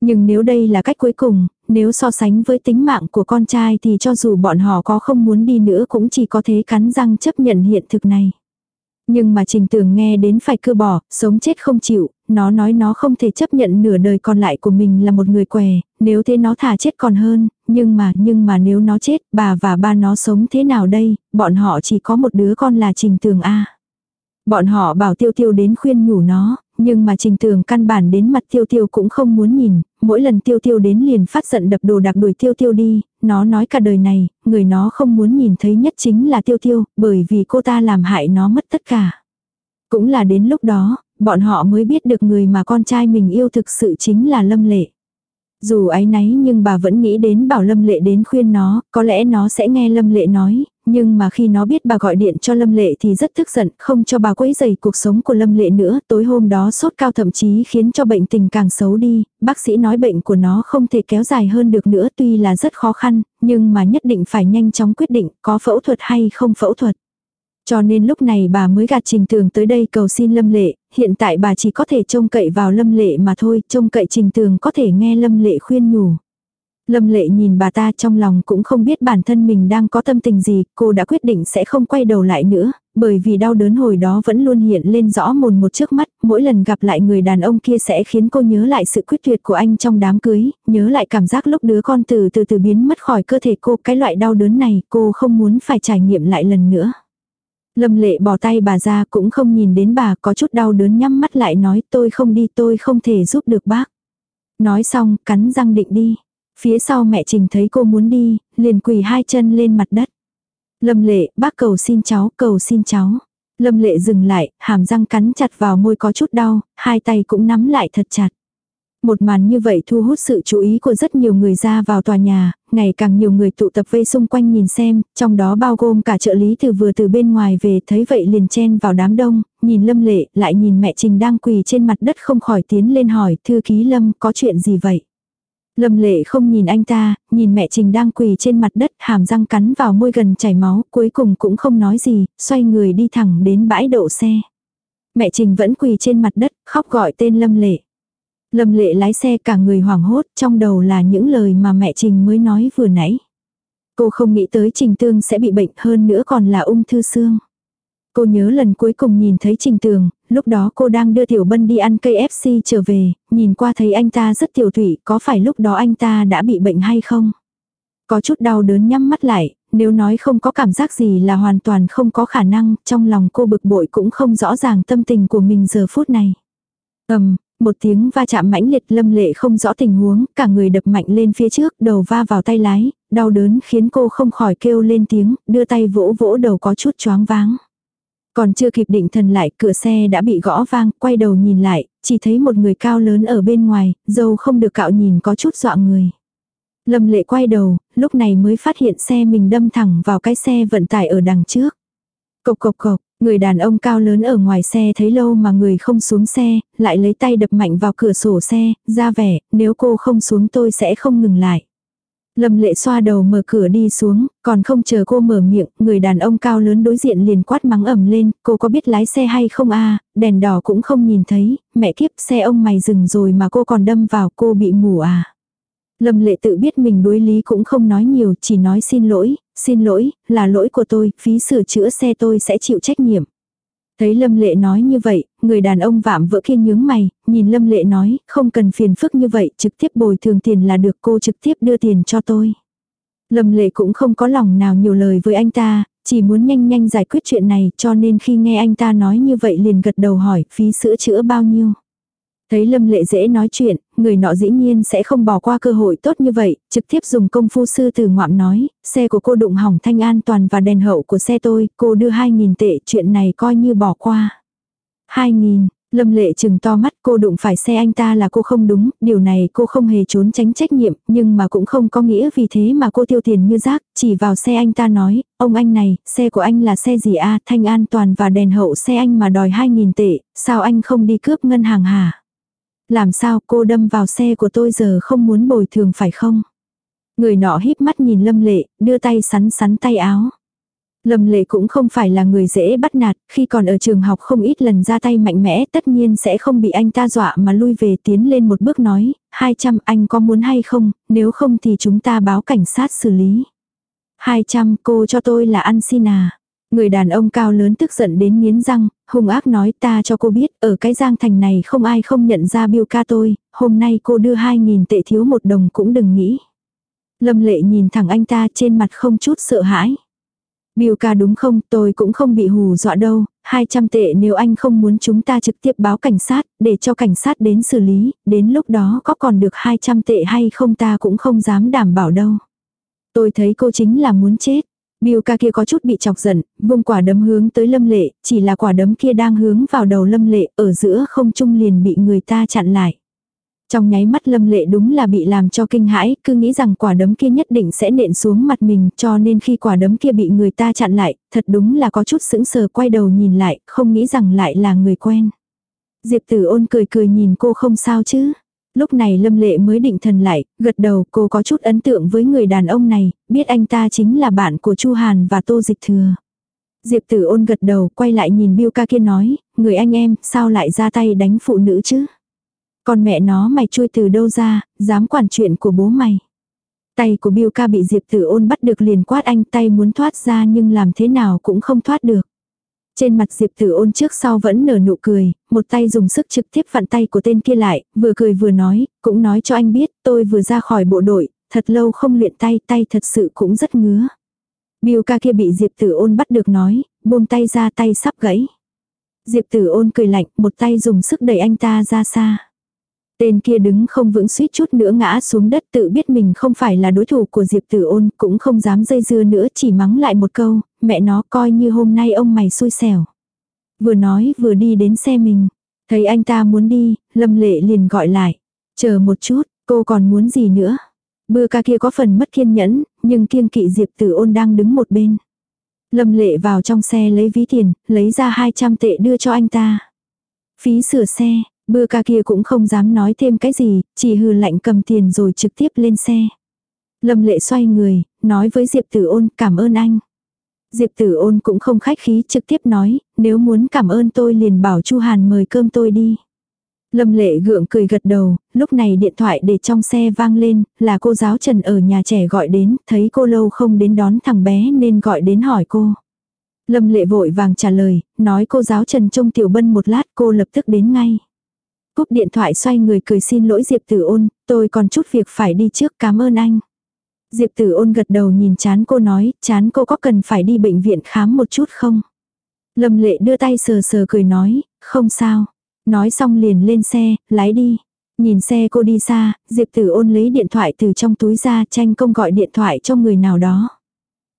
Nhưng nếu đây là cách cuối cùng, nếu so sánh với tính mạng của con trai thì cho dù bọn họ có không muốn đi nữa cũng chỉ có thế cắn răng chấp nhận hiện thực này. Nhưng mà trình tường nghe đến phải cưa bỏ, sống chết không chịu, nó nói nó không thể chấp nhận nửa đời còn lại của mình là một người què, nếu thế nó thả chết còn hơn, nhưng mà, nhưng mà nếu nó chết, bà và ba nó sống thế nào đây, bọn họ chỉ có một đứa con là trình tường A. Bọn họ bảo tiêu tiêu đến khuyên nhủ nó, nhưng mà trình tường căn bản đến mặt tiêu tiêu cũng không muốn nhìn, mỗi lần tiêu tiêu đến liền phát giận đập đồ đạc đuổi tiêu tiêu đi, nó nói cả đời này, người nó không muốn nhìn thấy nhất chính là tiêu tiêu, bởi vì cô ta làm hại nó mất tất cả. Cũng là đến lúc đó, bọn họ mới biết được người mà con trai mình yêu thực sự chính là Lâm Lệ. Dù ái náy nhưng bà vẫn nghĩ đến bảo Lâm Lệ đến khuyên nó, có lẽ nó sẽ nghe Lâm Lệ nói, nhưng mà khi nó biết bà gọi điện cho Lâm Lệ thì rất tức giận, không cho bà quấy rầy cuộc sống của Lâm Lệ nữa. Tối hôm đó sốt cao thậm chí khiến cho bệnh tình càng xấu đi, bác sĩ nói bệnh của nó không thể kéo dài hơn được nữa tuy là rất khó khăn, nhưng mà nhất định phải nhanh chóng quyết định có phẫu thuật hay không phẫu thuật. Cho nên lúc này bà mới gạt Trình Tường tới đây cầu xin Lâm Lệ, hiện tại bà chỉ có thể trông cậy vào Lâm Lệ mà thôi, trông cậy Trình Tường có thể nghe Lâm Lệ khuyên nhủ. Lâm lệ nhìn bà ta trong lòng cũng không biết bản thân mình đang có tâm tình gì, cô đã quyết định sẽ không quay đầu lại nữa, bởi vì đau đớn hồi đó vẫn luôn hiện lên rõ mồn một trước mắt, mỗi lần gặp lại người đàn ông kia sẽ khiến cô nhớ lại sự quyết tuyệt của anh trong đám cưới, nhớ lại cảm giác lúc đứa con từ từ từ biến mất khỏi cơ thể cô, cái loại đau đớn này cô không muốn phải trải nghiệm lại lần nữa. Lâm lệ bỏ tay bà ra cũng không nhìn đến bà có chút đau đớn nhắm mắt lại nói tôi không đi tôi không thể giúp được bác. Nói xong cắn răng định đi. Phía sau mẹ Trình thấy cô muốn đi, liền quỳ hai chân lên mặt đất. Lâm lệ, bác cầu xin cháu, cầu xin cháu. Lâm lệ dừng lại, hàm răng cắn chặt vào môi có chút đau, hai tay cũng nắm lại thật chặt. Một màn như vậy thu hút sự chú ý của rất nhiều người ra vào tòa nhà, ngày càng nhiều người tụ tập vây xung quanh nhìn xem, trong đó bao gồm cả trợ lý từ vừa từ bên ngoài về thấy vậy liền chen vào đám đông, nhìn Lâm Lệ, lại nhìn mẹ Trình đang quỳ trên mặt đất không khỏi tiến lên hỏi, thư ký Lâm, có chuyện gì vậy? Lâm Lệ không nhìn anh ta, nhìn mẹ Trình đang quỳ trên mặt đất, hàm răng cắn vào môi gần chảy máu, cuối cùng cũng không nói gì, xoay người đi thẳng đến bãi đậu xe. Mẹ Trình vẫn quỳ trên mặt đất, khóc gọi tên Lâm Lệ. Lâm lệ lái xe cả người hoảng hốt, trong đầu là những lời mà mẹ Trình mới nói vừa nãy. Cô không nghĩ tới Trình Tương sẽ bị bệnh hơn nữa còn là ung thư xương. Cô nhớ lần cuối cùng nhìn thấy Trình Tường, lúc đó cô đang đưa Tiểu Bân đi ăn cây FC trở về, nhìn qua thấy anh ta rất tiểu thủy, có phải lúc đó anh ta đã bị bệnh hay không? Có chút đau đớn nhắm mắt lại, nếu nói không có cảm giác gì là hoàn toàn không có khả năng, trong lòng cô bực bội cũng không rõ ràng tâm tình của mình giờ phút này. Ầm, một tiếng va chạm mãnh liệt lâm lệ không rõ tình huống, cả người đập mạnh lên phía trước, đầu va vào tay lái, đau đớn khiến cô không khỏi kêu lên tiếng, đưa tay vỗ vỗ đầu có chút choáng váng. Còn chưa kịp định thần lại, cửa xe đã bị gõ vang, quay đầu nhìn lại, chỉ thấy một người cao lớn ở bên ngoài, dâu không được cạo nhìn có chút dọa người. Lâm lệ quay đầu, lúc này mới phát hiện xe mình đâm thẳng vào cái xe vận tải ở đằng trước. Cộc cộc cộc, Người đàn ông cao lớn ở ngoài xe thấy lâu mà người không xuống xe, lại lấy tay đập mạnh vào cửa sổ xe, ra vẻ, nếu cô không xuống tôi sẽ không ngừng lại. Lâm lệ xoa đầu mở cửa đi xuống, còn không chờ cô mở miệng, người đàn ông cao lớn đối diện liền quát mắng ẩm lên, cô có biết lái xe hay không a đèn đỏ cũng không nhìn thấy, mẹ kiếp xe ông mày dừng rồi mà cô còn đâm vào cô bị mù à. Lâm lệ tự biết mình đối lý cũng không nói nhiều, chỉ nói xin lỗi, xin lỗi, là lỗi của tôi, phí sửa chữa xe tôi sẽ chịu trách nhiệm. Thấy Lâm Lệ nói như vậy, người đàn ông vạm vỡ kia nhướng mày, nhìn Lâm Lệ nói, không cần phiền phức như vậy, trực tiếp bồi thường tiền là được cô trực tiếp đưa tiền cho tôi. Lâm Lệ cũng không có lòng nào nhiều lời với anh ta, chỉ muốn nhanh nhanh giải quyết chuyện này cho nên khi nghe anh ta nói như vậy liền gật đầu hỏi phí sửa chữa bao nhiêu. Thấy Lâm Lệ dễ nói chuyện, người nọ dĩ nhiên sẽ không bỏ qua cơ hội tốt như vậy, trực tiếp dùng công phu sư từ ngoạm nói, xe của cô đụng hỏng thanh an toàn và đèn hậu của xe tôi, cô đưa 2.000 tệ, chuyện này coi như bỏ qua. 2.000, Lâm Lệ chừng to mắt cô đụng phải xe anh ta là cô không đúng, điều này cô không hề trốn tránh trách nhiệm, nhưng mà cũng không có nghĩa vì thế mà cô tiêu tiền như rác, chỉ vào xe anh ta nói, ông anh này, xe của anh là xe gì a thanh an toàn và đèn hậu xe anh mà đòi 2.000 tệ, sao anh không đi cướp ngân hàng hả? Làm sao cô đâm vào xe của tôi giờ không muốn bồi thường phải không? Người nọ híp mắt nhìn Lâm Lệ, đưa tay sắn sắn tay áo. Lâm Lệ cũng không phải là người dễ bắt nạt, khi còn ở trường học không ít lần ra tay mạnh mẽ tất nhiên sẽ không bị anh ta dọa mà lui về tiến lên một bước nói, 200 anh có muốn hay không, nếu không thì chúng ta báo cảnh sát xử lý. 200 cô cho tôi là ăn xin à. Người đàn ông cao lớn tức giận đến miến răng, hung ác nói ta cho cô biết ở cái giang thành này không ai không nhận ra biêu ca tôi, hôm nay cô đưa 2.000 tệ thiếu một đồng cũng đừng nghĩ. Lâm lệ nhìn thẳng anh ta trên mặt không chút sợ hãi. Biêu ca đúng không, tôi cũng không bị hù dọa đâu, 200 tệ nếu anh không muốn chúng ta trực tiếp báo cảnh sát, để cho cảnh sát đến xử lý, đến lúc đó có còn được 200 tệ hay không ta cũng không dám đảm bảo đâu. Tôi thấy cô chính là muốn chết. Biêu ca kia có chút bị chọc giận, vung quả đấm hướng tới lâm lệ, chỉ là quả đấm kia đang hướng vào đầu lâm lệ, ở giữa không trung liền bị người ta chặn lại. Trong nháy mắt lâm lệ đúng là bị làm cho kinh hãi, cứ nghĩ rằng quả đấm kia nhất định sẽ nện xuống mặt mình, cho nên khi quả đấm kia bị người ta chặn lại, thật đúng là có chút sững sờ quay đầu nhìn lại, không nghĩ rằng lại là người quen. Diệp tử ôn cười cười nhìn cô không sao chứ. Lúc này Lâm Lệ mới định thần lại, gật đầu cô có chút ấn tượng với người đàn ông này, biết anh ta chính là bạn của Chu Hàn và Tô Dịch Thừa. Diệp tử ôn gật đầu quay lại nhìn Biêu ca kia nói, người anh em, sao lại ra tay đánh phụ nữ chứ? Còn mẹ nó mày chui từ đâu ra, dám quản chuyện của bố mày. Tay của Biêu ca bị Diệp Tử ôn bắt được liền quát anh tay muốn thoát ra nhưng làm thế nào cũng không thoát được. Trên mặt Diệp Tử ôn trước sau vẫn nở nụ cười, một tay dùng sức trực tiếp vặn tay của tên kia lại, vừa cười vừa nói, cũng nói cho anh biết tôi vừa ra khỏi bộ đội, thật lâu không luyện tay, tay thật sự cũng rất ngứa. Biêu ca kia bị Diệp Tử ôn bắt được nói, buông tay ra tay sắp gãy. Diệp Tử ôn cười lạnh, một tay dùng sức đẩy anh ta ra xa. Tên kia đứng không vững suýt chút nữa ngã xuống đất tự biết mình không phải là đối thủ của Diệp Tử ôn, cũng không dám dây dưa nữa chỉ mắng lại một câu, mẹ nó coi như hôm nay ông mày xui xẻo. Vừa nói vừa đi đến xe mình, thấy anh ta muốn đi, Lâm Lệ liền gọi lại, chờ một chút, cô còn muốn gì nữa. Bưa ca kia có phần mất kiên nhẫn, nhưng kiêng kỵ Diệp Tử ôn đang đứng một bên. Lâm Lệ vào trong xe lấy ví tiền, lấy ra 200 tệ đưa cho anh ta. Phí sửa xe, Bưa ca kia cũng không dám nói thêm cái gì, chỉ hừ lạnh cầm tiền rồi trực tiếp lên xe. Lâm lệ xoay người, nói với Diệp Tử ôn cảm ơn anh. Diệp Tử ôn cũng không khách khí trực tiếp nói, nếu muốn cảm ơn tôi liền bảo Chu Hàn mời cơm tôi đi. Lâm lệ gượng cười gật đầu, lúc này điện thoại để trong xe vang lên, là cô giáo Trần ở nhà trẻ gọi đến, thấy cô lâu không đến đón thằng bé nên gọi đến hỏi cô. Lâm lệ vội vàng trả lời, nói cô giáo Trần trông Tiểu Bân một lát cô lập tức đến ngay. Cúp điện thoại xoay người cười xin lỗi Diệp Tử ôn, tôi còn chút việc phải đi trước cảm ơn anh. Diệp Tử ôn gật đầu nhìn chán cô nói, chán cô có cần phải đi bệnh viện khám một chút không? Lâm lệ đưa tay sờ sờ cười nói, không sao. Nói xong liền lên xe, lái đi. Nhìn xe cô đi xa, Diệp Tử ôn lấy điện thoại từ trong túi ra tranh công gọi điện thoại cho người nào đó.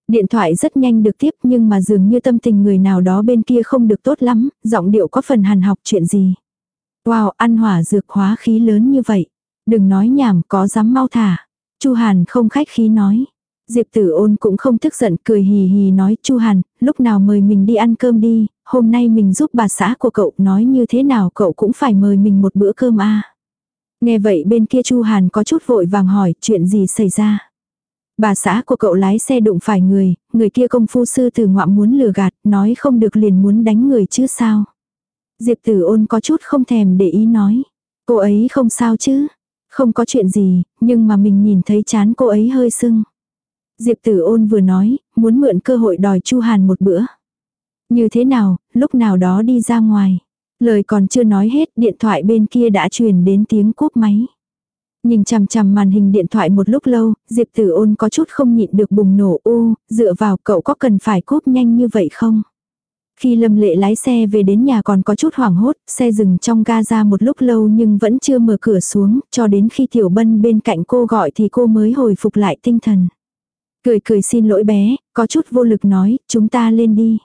Điện thoại rất nhanh được tiếp nhưng mà dường như tâm tình người nào đó bên kia không được tốt lắm, giọng điệu có phần hàn học chuyện gì. Wow, ăn hỏa dược hóa khí lớn như vậy. Đừng nói nhảm có dám mau thả. Chu Hàn không khách khí nói. Diệp Tử Ôn cũng không tức giận cười hì hì nói Chu Hàn, lúc nào mời mình đi ăn cơm đi, hôm nay mình giúp bà xã của cậu nói như thế nào cậu cũng phải mời mình một bữa cơm a. Nghe vậy bên kia Chu Hàn có chút vội vàng hỏi chuyện gì xảy ra. Bà xã của cậu lái xe đụng phải người, người kia công phu sư từ ngoạm muốn lừa gạt, nói không được liền muốn đánh người chứ sao. Diệp tử ôn có chút không thèm để ý nói. Cô ấy không sao chứ. Không có chuyện gì, nhưng mà mình nhìn thấy chán cô ấy hơi sưng. Diệp tử ôn vừa nói, muốn mượn cơ hội đòi Chu Hàn một bữa. Như thế nào, lúc nào đó đi ra ngoài. Lời còn chưa nói hết, điện thoại bên kia đã truyền đến tiếng cúp máy. Nhìn chằm chằm màn hình điện thoại một lúc lâu, Diệp tử ôn có chút không nhịn được bùng nổ u, dựa vào cậu có cần phải cúp nhanh như vậy không? Khi Lâm Lệ lái xe về đến nhà còn có chút hoảng hốt, xe dừng trong ga ra một lúc lâu nhưng vẫn chưa mở cửa xuống, cho đến khi Tiểu Bân bên cạnh cô gọi thì cô mới hồi phục lại tinh thần. Cười cười xin lỗi bé, có chút vô lực nói, chúng ta lên đi.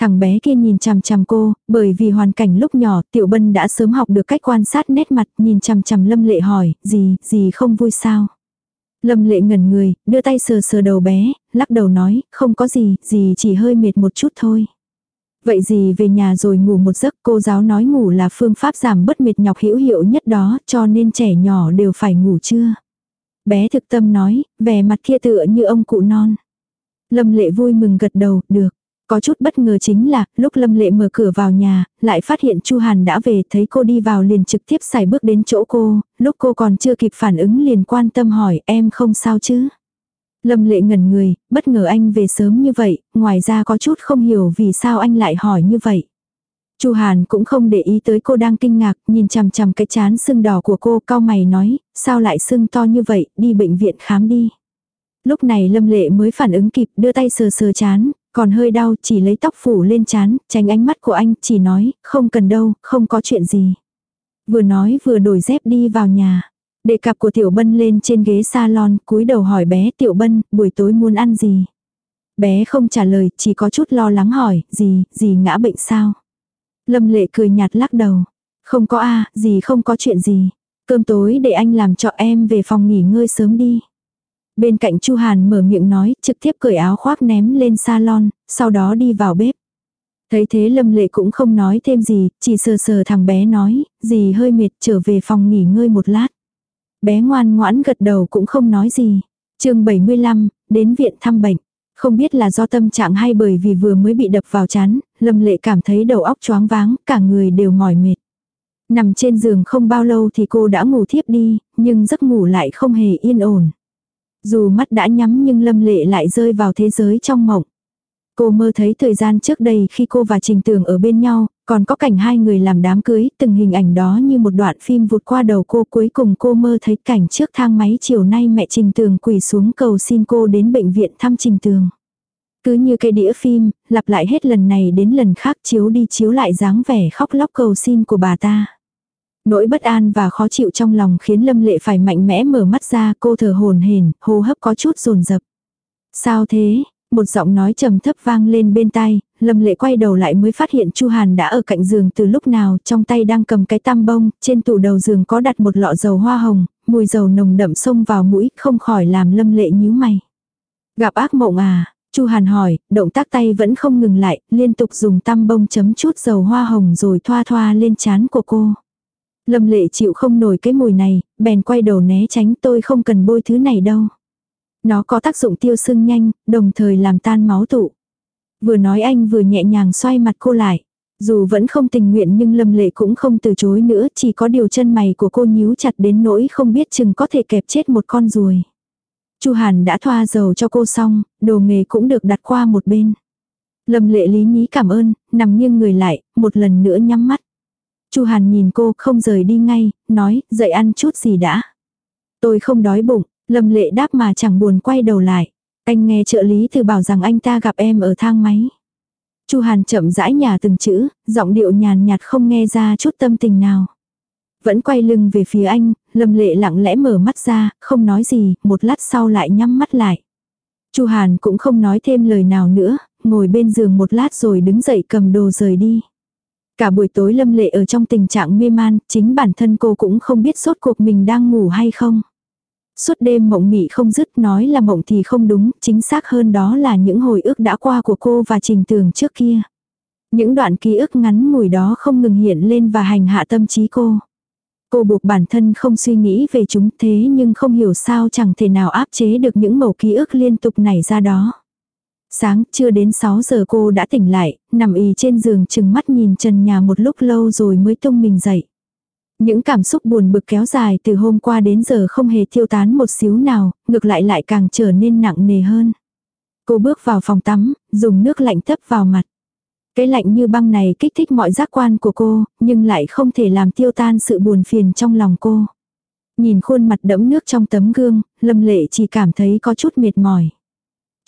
Thằng bé kia nhìn chằm chằm cô, bởi vì hoàn cảnh lúc nhỏ Tiểu Bân đã sớm học được cách quan sát nét mặt, nhìn chằm chằm Lâm Lệ hỏi, gì, gì không vui sao? Lâm Lệ ngẩn người, đưa tay sờ sờ đầu bé, lắc đầu nói, không có gì, gì chỉ hơi mệt một chút thôi. Vậy gì về nhà rồi ngủ một giấc cô giáo nói ngủ là phương pháp giảm bớt mệt nhọc hữu hiệu nhất đó cho nên trẻ nhỏ đều phải ngủ chưa. Bé thực tâm nói, vẻ mặt kia tựa như ông cụ non. Lâm lệ vui mừng gật đầu, được. Có chút bất ngờ chính là, lúc Lâm Lệ mở cửa vào nhà, lại phát hiện Chu Hàn đã về, thấy cô đi vào liền trực tiếp xài bước đến chỗ cô, lúc cô còn chưa kịp phản ứng liền quan tâm hỏi em không sao chứ. Lâm lệ ngẩn người, bất ngờ anh về sớm như vậy, ngoài ra có chút không hiểu vì sao anh lại hỏi như vậy. Chu Hàn cũng không để ý tới cô đang kinh ngạc, nhìn chằm chằm cái chán sưng đỏ của cô, cao mày nói, sao lại sưng to như vậy, đi bệnh viện khám đi. Lúc này Lâm Lệ mới phản ứng kịp, đưa tay sờ sờ chán, còn hơi đau, chỉ lấy tóc phủ lên chán, tránh ánh mắt của anh, chỉ nói, không cần đâu, không có chuyện gì. Vừa nói vừa đổi dép đi vào nhà. Đệ cặp của Tiểu Bân lên trên ghế salon, cúi đầu hỏi bé Tiểu Bân, buổi tối muốn ăn gì? Bé không trả lời, chỉ có chút lo lắng hỏi, gì, gì ngã bệnh sao? Lâm lệ cười nhạt lắc đầu. Không có a gì không có chuyện gì. Cơm tối để anh làm cho em về phòng nghỉ ngơi sớm đi. Bên cạnh Chu Hàn mở miệng nói, trực tiếp cởi áo khoác ném lên salon, sau đó đi vào bếp. Thấy thế Lâm Lệ cũng không nói thêm gì, chỉ sờ sờ thằng bé nói, gì hơi mệt trở về phòng nghỉ ngơi một lát. Bé ngoan ngoãn gật đầu cũng không nói gì. chương 75, đến viện thăm bệnh. Không biết là do tâm trạng hay bởi vì vừa mới bị đập vào chán, Lâm Lệ cảm thấy đầu óc choáng váng, cả người đều mỏi mệt. Nằm trên giường không bao lâu thì cô đã ngủ thiếp đi, nhưng giấc ngủ lại không hề yên ổn. Dù mắt đã nhắm nhưng Lâm Lệ lại rơi vào thế giới trong mộng. Cô mơ thấy thời gian trước đây khi cô và Trình Tường ở bên nhau, còn có cảnh hai người làm đám cưới, từng hình ảnh đó như một đoạn phim vụt qua đầu cô cuối cùng cô mơ thấy cảnh trước thang máy chiều nay mẹ Trình Tường quỳ xuống cầu xin cô đến bệnh viện thăm Trình Tường. Cứ như cái đĩa phim, lặp lại hết lần này đến lần khác chiếu đi chiếu lại dáng vẻ khóc lóc cầu xin của bà ta. Nỗi bất an và khó chịu trong lòng khiến Lâm Lệ phải mạnh mẽ mở mắt ra cô thở hồn hển, hô hấp có chút rồn rập. Sao thế? Một giọng nói trầm thấp vang lên bên tai, Lâm Lệ quay đầu lại mới phát hiện Chu Hàn đã ở cạnh giường từ lúc nào, trong tay đang cầm cái tam bông, trên tủ đầu giường có đặt một lọ dầu hoa hồng, mùi dầu nồng đậm xông vào mũi, không khỏi làm Lâm Lệ nhíu mày. Gặp ác mộng à? Chu Hàn hỏi, động tác tay vẫn không ngừng lại, liên tục dùng tăm bông chấm chút dầu hoa hồng rồi thoa thoa lên trán của cô. Lâm lệ chịu không nổi cái mùi này, bèn quay đầu né tránh tôi không cần bôi thứ này đâu. Nó có tác dụng tiêu sưng nhanh, đồng thời làm tan máu tụ. Vừa nói anh vừa nhẹ nhàng xoay mặt cô lại. Dù vẫn không tình nguyện nhưng Lâm Lệ cũng không từ chối nữa, chỉ có điều chân mày của cô nhíu chặt đến nỗi không biết chừng có thể kẹp chết một con ruồi. Chu Hàn đã thoa dầu cho cô xong, đồ nghề cũng được đặt qua một bên. Lâm Lệ lý nhí cảm ơn, nằm nghiêng người lại, một lần nữa nhắm mắt. Chu Hàn nhìn cô không rời đi ngay, nói, dậy ăn chút gì đã. Tôi không đói bụng, Lâm Lệ đáp mà chẳng buồn quay đầu lại. Anh nghe trợ lý từ bảo rằng anh ta gặp em ở thang máy. Chu Hàn chậm rãi nhà từng chữ, giọng điệu nhàn nhạt không nghe ra chút tâm tình nào. Vẫn quay lưng về phía anh, Lâm Lệ lặng lẽ mở mắt ra, không nói gì, một lát sau lại nhắm mắt lại. Chu Hàn cũng không nói thêm lời nào nữa, ngồi bên giường một lát rồi đứng dậy cầm đồ rời đi. Cả buổi tối Lâm Lệ ở trong tình trạng mê man, chính bản thân cô cũng không biết sốt cuộc mình đang ngủ hay không. Suốt đêm mộng mị không dứt nói là mộng thì không đúng, chính xác hơn đó là những hồi ức đã qua của cô và trình tường trước kia. Những đoạn ký ức ngắn ngủi đó không ngừng hiện lên và hành hạ tâm trí cô. Cô buộc bản thân không suy nghĩ về chúng thế nhưng không hiểu sao chẳng thể nào áp chế được những mẩu ký ức liên tục nảy ra đó. Sáng chưa đến 6 giờ cô đã tỉnh lại, nằm y trên giường chừng mắt nhìn trần nhà một lúc lâu rồi mới tung mình dậy. Những cảm xúc buồn bực kéo dài từ hôm qua đến giờ không hề tiêu tán một xíu nào, ngược lại lại càng trở nên nặng nề hơn. Cô bước vào phòng tắm, dùng nước lạnh thấp vào mặt. Cái lạnh như băng này kích thích mọi giác quan của cô, nhưng lại không thể làm tiêu tan sự buồn phiền trong lòng cô. Nhìn khuôn mặt đẫm nước trong tấm gương, Lâm Lệ chỉ cảm thấy có chút mệt mỏi.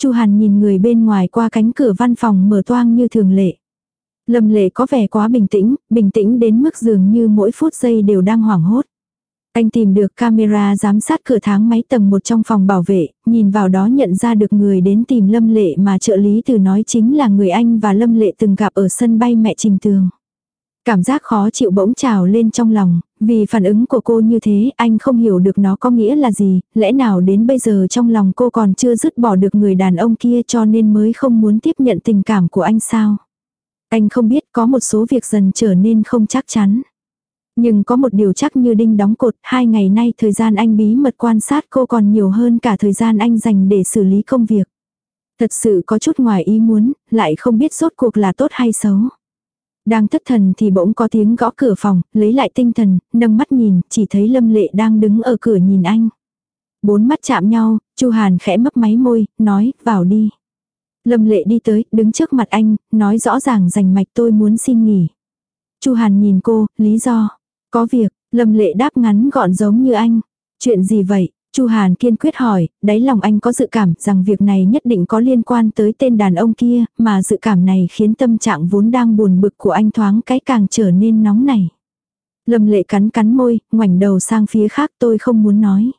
Chu Hàn nhìn người bên ngoài qua cánh cửa văn phòng mở toang như thường lệ. Lâm Lệ có vẻ quá bình tĩnh, bình tĩnh đến mức dường như mỗi phút giây đều đang hoảng hốt. Anh tìm được camera giám sát cửa tháng máy tầng một trong phòng bảo vệ, nhìn vào đó nhận ra được người đến tìm Lâm Lệ mà trợ lý từ nói chính là người anh và Lâm Lệ từng gặp ở sân bay mẹ Trình Tường. Cảm giác khó chịu bỗng trào lên trong lòng, vì phản ứng của cô như thế anh không hiểu được nó có nghĩa là gì, lẽ nào đến bây giờ trong lòng cô còn chưa dứt bỏ được người đàn ông kia cho nên mới không muốn tiếp nhận tình cảm của anh sao. Anh không biết có một số việc dần trở nên không chắc chắn. Nhưng có một điều chắc như đinh đóng cột, hai ngày nay thời gian anh bí mật quan sát cô còn nhiều hơn cả thời gian anh dành để xử lý công việc. Thật sự có chút ngoài ý muốn, lại không biết rốt cuộc là tốt hay xấu. Đang thất thần thì bỗng có tiếng gõ cửa phòng, lấy lại tinh thần, nâng mắt nhìn, chỉ thấy Lâm Lệ đang đứng ở cửa nhìn anh. Bốn mắt chạm nhau, Chu Hàn khẽ mấp máy môi, nói, vào đi. Lâm Lệ đi tới, đứng trước mặt anh, nói rõ ràng rành mạch tôi muốn xin nghỉ. Chu Hàn nhìn cô, lý do. Có việc, Lâm Lệ đáp ngắn gọn giống như anh. Chuyện gì vậy? Chu Hàn kiên quyết hỏi, đáy lòng anh có dự cảm rằng việc này nhất định có liên quan tới tên đàn ông kia, mà dự cảm này khiến tâm trạng vốn đang buồn bực của anh thoáng cái càng trở nên nóng này. Lâm lệ cắn cắn môi, ngoảnh đầu sang phía khác tôi không muốn nói.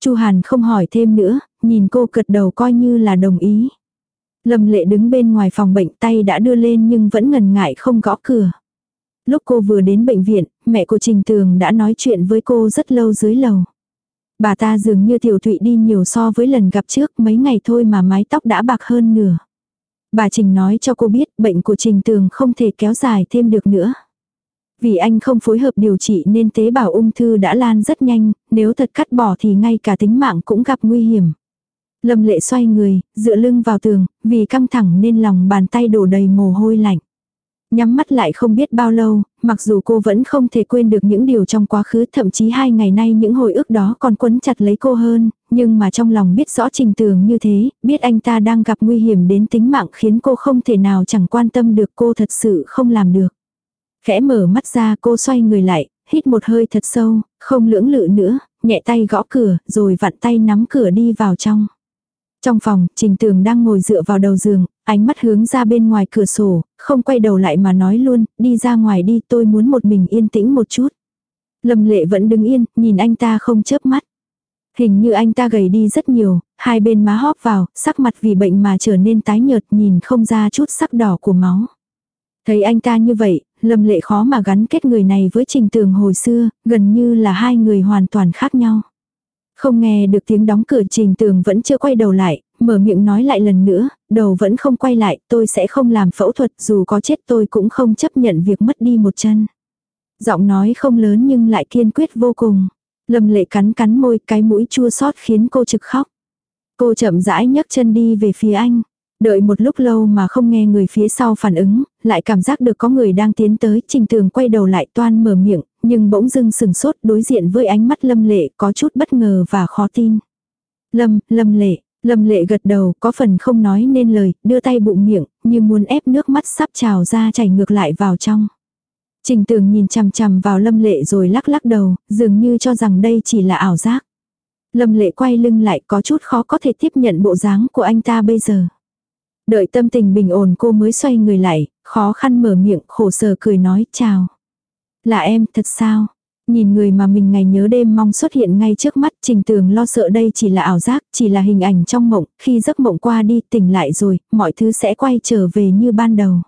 Chu Hàn không hỏi thêm nữa, nhìn cô cật đầu coi như là đồng ý. Lâm lệ đứng bên ngoài phòng bệnh tay đã đưa lên nhưng vẫn ngần ngại không gõ cửa. Lúc cô vừa đến bệnh viện, mẹ của Trình Tường đã nói chuyện với cô rất lâu dưới lầu. Bà ta dường như tiểu thụy đi nhiều so với lần gặp trước mấy ngày thôi mà mái tóc đã bạc hơn nửa. Bà Trình nói cho cô biết bệnh của Trình Tường không thể kéo dài thêm được nữa. Vì anh không phối hợp điều trị nên tế bào ung thư đã lan rất nhanh, nếu thật cắt bỏ thì ngay cả tính mạng cũng gặp nguy hiểm. Lâm lệ xoay người, dựa lưng vào tường, vì căng thẳng nên lòng bàn tay đổ đầy mồ hôi lạnh. Nhắm mắt lại không biết bao lâu, mặc dù cô vẫn không thể quên được những điều trong quá khứ, thậm chí hai ngày nay những hồi ức đó còn quấn chặt lấy cô hơn, nhưng mà trong lòng biết rõ trình tường như thế, biết anh ta đang gặp nguy hiểm đến tính mạng khiến cô không thể nào chẳng quan tâm được cô thật sự không làm được. Khẽ mở mắt ra cô xoay người lại, hít một hơi thật sâu, không lưỡng lự nữa, nhẹ tay gõ cửa, rồi vặn tay nắm cửa đi vào trong. Trong phòng, Trình Tường đang ngồi dựa vào đầu giường, ánh mắt hướng ra bên ngoài cửa sổ, không quay đầu lại mà nói luôn, đi ra ngoài đi tôi muốn một mình yên tĩnh một chút. Lâm lệ vẫn đứng yên, nhìn anh ta không chớp mắt. Hình như anh ta gầy đi rất nhiều, hai bên má hóp vào, sắc mặt vì bệnh mà trở nên tái nhợt nhìn không ra chút sắc đỏ của máu. Thấy anh ta như vậy, lâm lệ khó mà gắn kết người này với trình tường hồi xưa, gần như là hai người hoàn toàn khác nhau. Không nghe được tiếng đóng cửa trình tường vẫn chưa quay đầu lại, mở miệng nói lại lần nữa, đầu vẫn không quay lại, tôi sẽ không làm phẫu thuật, dù có chết tôi cũng không chấp nhận việc mất đi một chân. Giọng nói không lớn nhưng lại kiên quyết vô cùng. Lâm lệ cắn cắn môi, cái mũi chua xót khiến cô trực khóc. Cô chậm rãi nhấc chân đi về phía anh. Đợi một lúc lâu mà không nghe người phía sau phản ứng, lại cảm giác được có người đang tiến tới, trình tường quay đầu lại toan mở miệng, nhưng bỗng dưng sừng sốt đối diện với ánh mắt lâm lệ có chút bất ngờ và khó tin. Lâm, lâm lệ, lâm lệ gật đầu, có phần không nói nên lời, đưa tay bụng miệng, như muốn ép nước mắt sắp trào ra chảy ngược lại vào trong. Trình tường nhìn chằm chằm vào lâm lệ rồi lắc lắc đầu, dường như cho rằng đây chỉ là ảo giác. Lâm lệ quay lưng lại có chút khó có thể tiếp nhận bộ dáng của anh ta bây giờ. Đợi tâm tình bình ổn cô mới xoay người lại, khó khăn mở miệng khổ sở cười nói chào. Là em, thật sao? Nhìn người mà mình ngày nhớ đêm mong xuất hiện ngay trước mắt, trình tường lo sợ đây chỉ là ảo giác, chỉ là hình ảnh trong mộng, khi giấc mộng qua đi tỉnh lại rồi, mọi thứ sẽ quay trở về như ban đầu.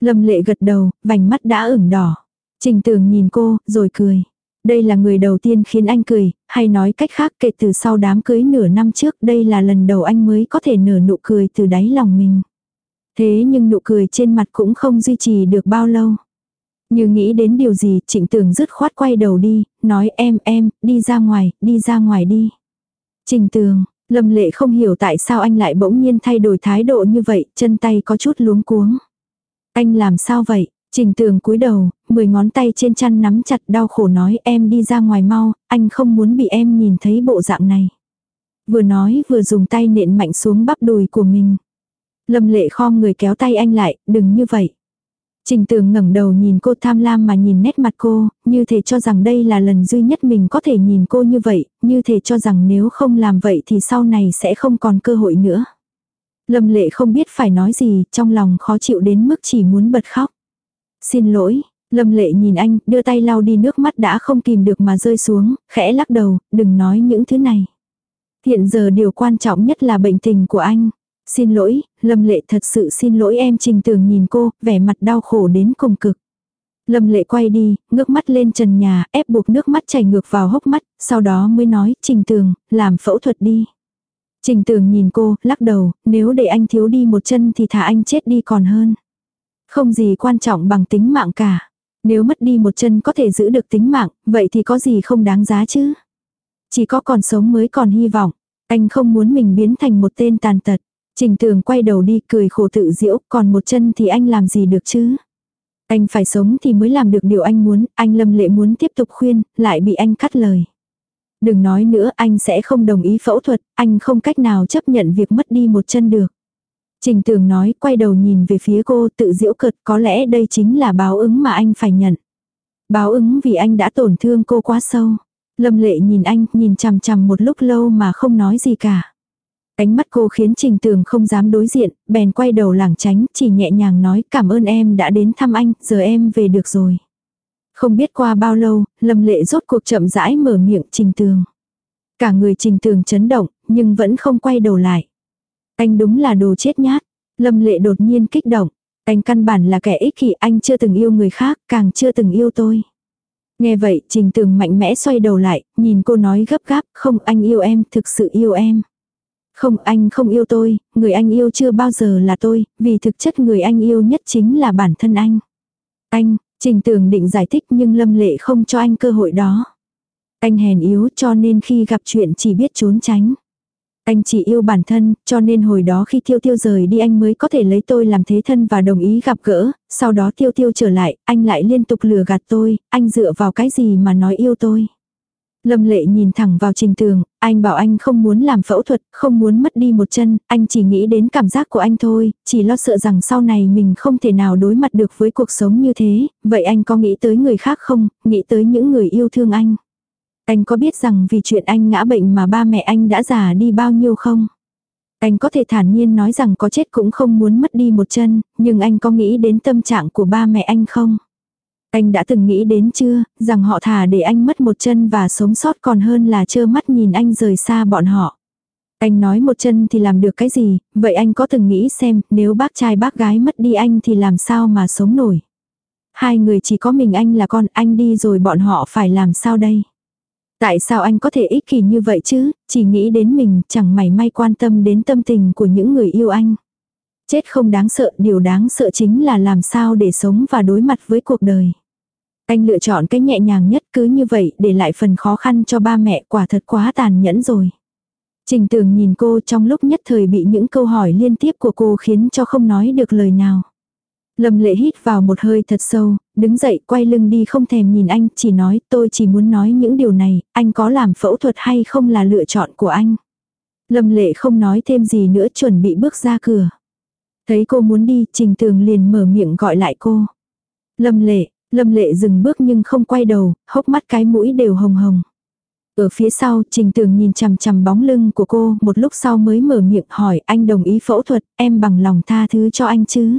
Lâm lệ gật đầu, vành mắt đã ửng đỏ. Trình tường nhìn cô, rồi cười. Đây là người đầu tiên khiến anh cười, hay nói cách khác kể từ sau đám cưới nửa năm trước đây là lần đầu anh mới có thể nở nụ cười từ đáy lòng mình. Thế nhưng nụ cười trên mặt cũng không duy trì được bao lâu. Như nghĩ đến điều gì, trịnh tường dứt khoát quay đầu đi, nói em em, đi ra ngoài, đi ra ngoài đi. Trình tường, lâm lệ không hiểu tại sao anh lại bỗng nhiên thay đổi thái độ như vậy, chân tay có chút luống cuống. Anh làm sao vậy? Trình tường cúi đầu, mười ngón tay trên chăn nắm chặt đau khổ nói em đi ra ngoài mau, anh không muốn bị em nhìn thấy bộ dạng này. Vừa nói vừa dùng tay nện mạnh xuống bắp đùi của mình. Lâm lệ khom người kéo tay anh lại, đừng như vậy. Trình tường ngẩng đầu nhìn cô tham lam mà nhìn nét mặt cô, như thể cho rằng đây là lần duy nhất mình có thể nhìn cô như vậy, như thể cho rằng nếu không làm vậy thì sau này sẽ không còn cơ hội nữa. Lâm lệ không biết phải nói gì, trong lòng khó chịu đến mức chỉ muốn bật khóc. Xin lỗi, Lâm lệ nhìn anh, đưa tay lau đi nước mắt đã không kìm được mà rơi xuống, khẽ lắc đầu, đừng nói những thứ này. Hiện giờ điều quan trọng nhất là bệnh tình của anh. Xin lỗi, Lâm Lệ thật sự xin lỗi em Trình Tường nhìn cô, vẻ mặt đau khổ đến cùng cực. Lâm Lệ quay đi, ngước mắt lên trần nhà, ép buộc nước mắt chảy ngược vào hốc mắt, sau đó mới nói, Trình Tường, làm phẫu thuật đi. Trình Tường nhìn cô, lắc đầu, nếu để anh thiếu đi một chân thì thả anh chết đi còn hơn. Không gì quan trọng bằng tính mạng cả. Nếu mất đi một chân có thể giữ được tính mạng, vậy thì có gì không đáng giá chứ? Chỉ có còn sống mới còn hy vọng. Anh không muốn mình biến thành một tên tàn tật. Trình tường quay đầu đi cười khổ tự diễu, còn một chân thì anh làm gì được chứ? Anh phải sống thì mới làm được điều anh muốn, anh lâm lệ muốn tiếp tục khuyên, lại bị anh cắt lời. Đừng nói nữa, anh sẽ không đồng ý phẫu thuật, anh không cách nào chấp nhận việc mất đi một chân được. Trình tường nói, quay đầu nhìn về phía cô tự diễu cợt, có lẽ đây chính là báo ứng mà anh phải nhận. Báo ứng vì anh đã tổn thương cô quá sâu. Lâm lệ nhìn anh, nhìn chằm chằm một lúc lâu mà không nói gì cả. Ánh mắt cô khiến Trình Tường không dám đối diện, bèn quay đầu lảng tránh, chỉ nhẹ nhàng nói cảm ơn em đã đến thăm anh, giờ em về được rồi. Không biết qua bao lâu, Lâm Lệ rốt cuộc chậm rãi mở miệng Trình Tường. Cả người Trình Tường chấn động, nhưng vẫn không quay đầu lại. Anh đúng là đồ chết nhát. Lâm Lệ đột nhiên kích động. Anh căn bản là kẻ ích kỷ, anh chưa từng yêu người khác, càng chưa từng yêu tôi. Nghe vậy, Trình Tường mạnh mẽ xoay đầu lại, nhìn cô nói gấp gáp, không anh yêu em, thực sự yêu em. Không anh không yêu tôi, người anh yêu chưa bao giờ là tôi, vì thực chất người anh yêu nhất chính là bản thân anh. Anh, trình tường định giải thích nhưng lâm lệ không cho anh cơ hội đó. Anh hèn yếu cho nên khi gặp chuyện chỉ biết trốn tránh. Anh chỉ yêu bản thân, cho nên hồi đó khi tiêu tiêu rời đi anh mới có thể lấy tôi làm thế thân và đồng ý gặp gỡ, sau đó tiêu tiêu trở lại, anh lại liên tục lừa gạt tôi, anh dựa vào cái gì mà nói yêu tôi. Lâm lệ nhìn thẳng vào trình tường, anh bảo anh không muốn làm phẫu thuật, không muốn mất đi một chân, anh chỉ nghĩ đến cảm giác của anh thôi, chỉ lo sợ rằng sau này mình không thể nào đối mặt được với cuộc sống như thế, vậy anh có nghĩ tới người khác không, nghĩ tới những người yêu thương anh. Anh có biết rằng vì chuyện anh ngã bệnh mà ba mẹ anh đã già đi bao nhiêu không? Anh có thể thản nhiên nói rằng có chết cũng không muốn mất đi một chân, nhưng anh có nghĩ đến tâm trạng của ba mẹ anh không? Anh đã từng nghĩ đến chưa, rằng họ thà để anh mất một chân và sống sót còn hơn là trơ mắt nhìn anh rời xa bọn họ. Anh nói một chân thì làm được cái gì, vậy anh có từng nghĩ xem nếu bác trai bác gái mất đi anh thì làm sao mà sống nổi. Hai người chỉ có mình anh là con, anh đi rồi bọn họ phải làm sao đây? Tại sao anh có thể ích kỷ như vậy chứ, chỉ nghĩ đến mình, chẳng mảy may quan tâm đến tâm tình của những người yêu anh. Chết không đáng sợ, điều đáng sợ chính là làm sao để sống và đối mặt với cuộc đời. Anh lựa chọn cái nhẹ nhàng nhất cứ như vậy để lại phần khó khăn cho ba mẹ quả thật quá tàn nhẫn rồi. Trình tường nhìn cô trong lúc nhất thời bị những câu hỏi liên tiếp của cô khiến cho không nói được lời nào. Lâm lệ hít vào một hơi thật sâu, đứng dậy quay lưng đi không thèm nhìn anh, chỉ nói tôi chỉ muốn nói những điều này, anh có làm phẫu thuật hay không là lựa chọn của anh. Lâm lệ không nói thêm gì nữa chuẩn bị bước ra cửa. Thấy cô muốn đi, trình tường liền mở miệng gọi lại cô. Lâm lệ, lâm lệ dừng bước nhưng không quay đầu, hốc mắt cái mũi đều hồng hồng. Ở phía sau, trình tường nhìn chằm chằm bóng lưng của cô, một lúc sau mới mở miệng hỏi anh đồng ý phẫu thuật, em bằng lòng tha thứ cho anh chứ.